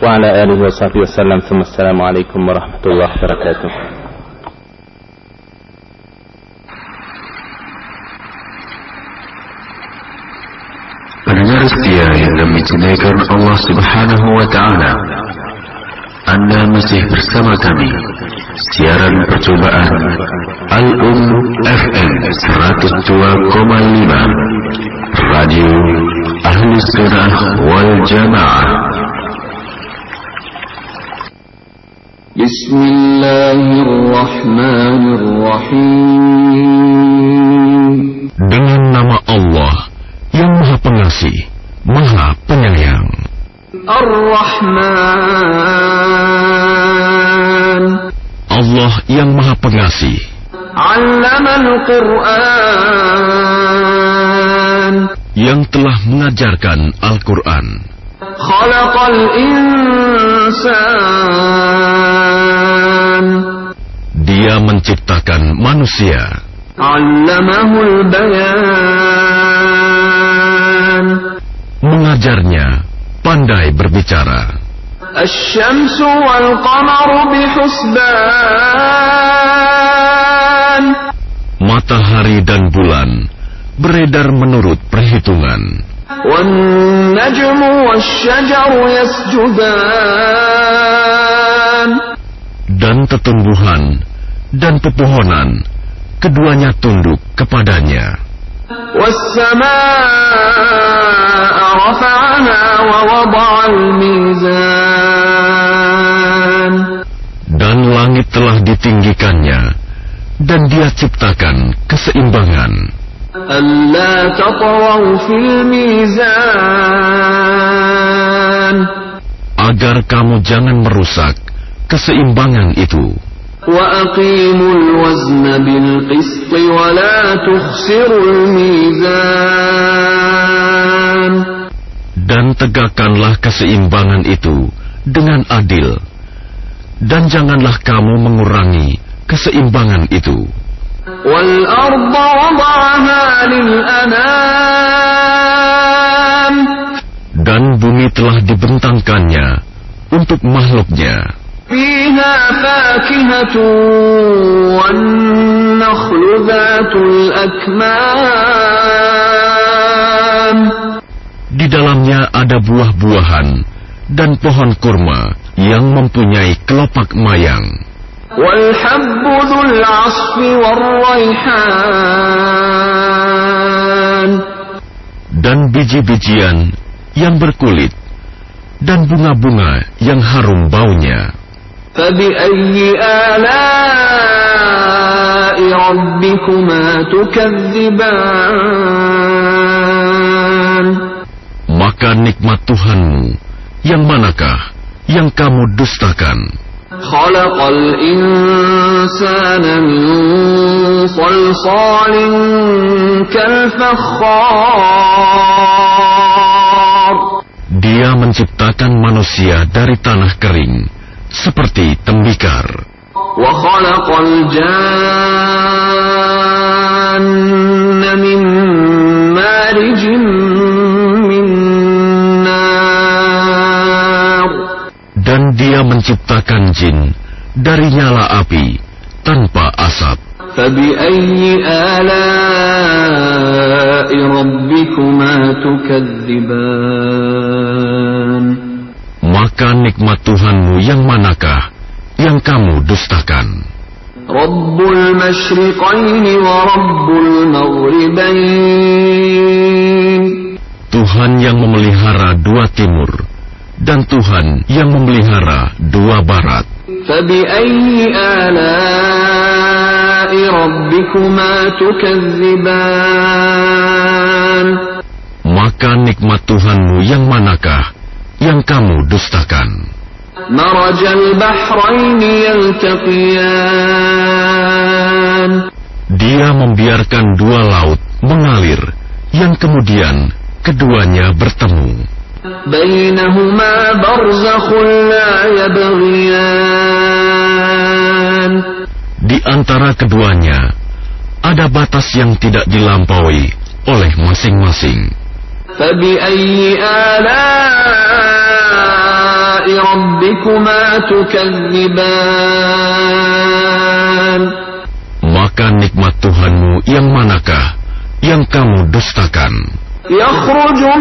[SPEAKER 2] wa ala alihi wa sahbihi wasallam assalamu alaikum warahmatullahi wabarakatuh
[SPEAKER 5] Pendengar setia yang cintai Allah Subhanahu wa taala anda masih bersama kami Siaran percobaan Al-Um FM 102,5 Radio Ahli Sunnah wal Jamaah. Bismillahirrahmanirrahim. Dengan nama Allah yang Maha Pengasih, Maha Penyayang. Ar-Rahman Allah yang Maha Pengasih. Quran. Yang telah mengajarkan Al-Quran. Dia menciptakan manusia. Mengajarnya pandai berbicara. Matahari dan bulan beredar menurut perhitungan. Dan tetumbuhan dan pepohonan keduanya tunduk kepadanya. Dan langit telah ditinggikannya, dan dia ciptakan keseimbangan. Agar kamu jangan merusak keseimbangan itu. وأقيموا الوزن بالقسط ولا تخسروا الميزان Dan tegakkanlah keseimbangan itu dengan adil. Dan janganlah kamu mengurangi keseimbangan itu. Dan bumi telah dibentangkannya untuk makhluknya. فيها فاكهة والنخل ذات الأكمام Di dalamnya ada buah-buahan dan pohon kurma yang mempunyai kelopak mayang. Dan biji-bijian yang berkulit dan bunga-bunga yang harum baunya. فبأي آلاء ربكما تكذبان Maka nikmat Tuhanmu yang manakah yang kamu dustakan? خلق الإنسان من صلصال كالفخار Dia menciptakan manusia dari tanah kering seperti tembikar. Dan dia menciptakan jin dari nyala api tanpa asap. فبأي آلاء ربكما تكذبان
[SPEAKER 6] Maka nikmat Tuhanmu yang manakah yang kamu dustakan?
[SPEAKER 5] رب المشرقين ورب المغربين
[SPEAKER 6] Tuhan yang memelihara dua timur dan Tuhan yang memelihara dua barat.
[SPEAKER 5] فبأي آلاء ربكما تكذبان
[SPEAKER 6] Maka nikmat Tuhanmu yang manakah yang kamu dustakan. Dia membiarkan dua laut mengalir, yang kemudian keduanya bertemu. Di antara keduanya ada batas yang tidak dilampaui oleh masing-masing.
[SPEAKER 5] فبأي آلاء ربكما تكذبان
[SPEAKER 6] Maka nikmat Tuhanmu yang manakah yang kamu dustakan?
[SPEAKER 5] يخرج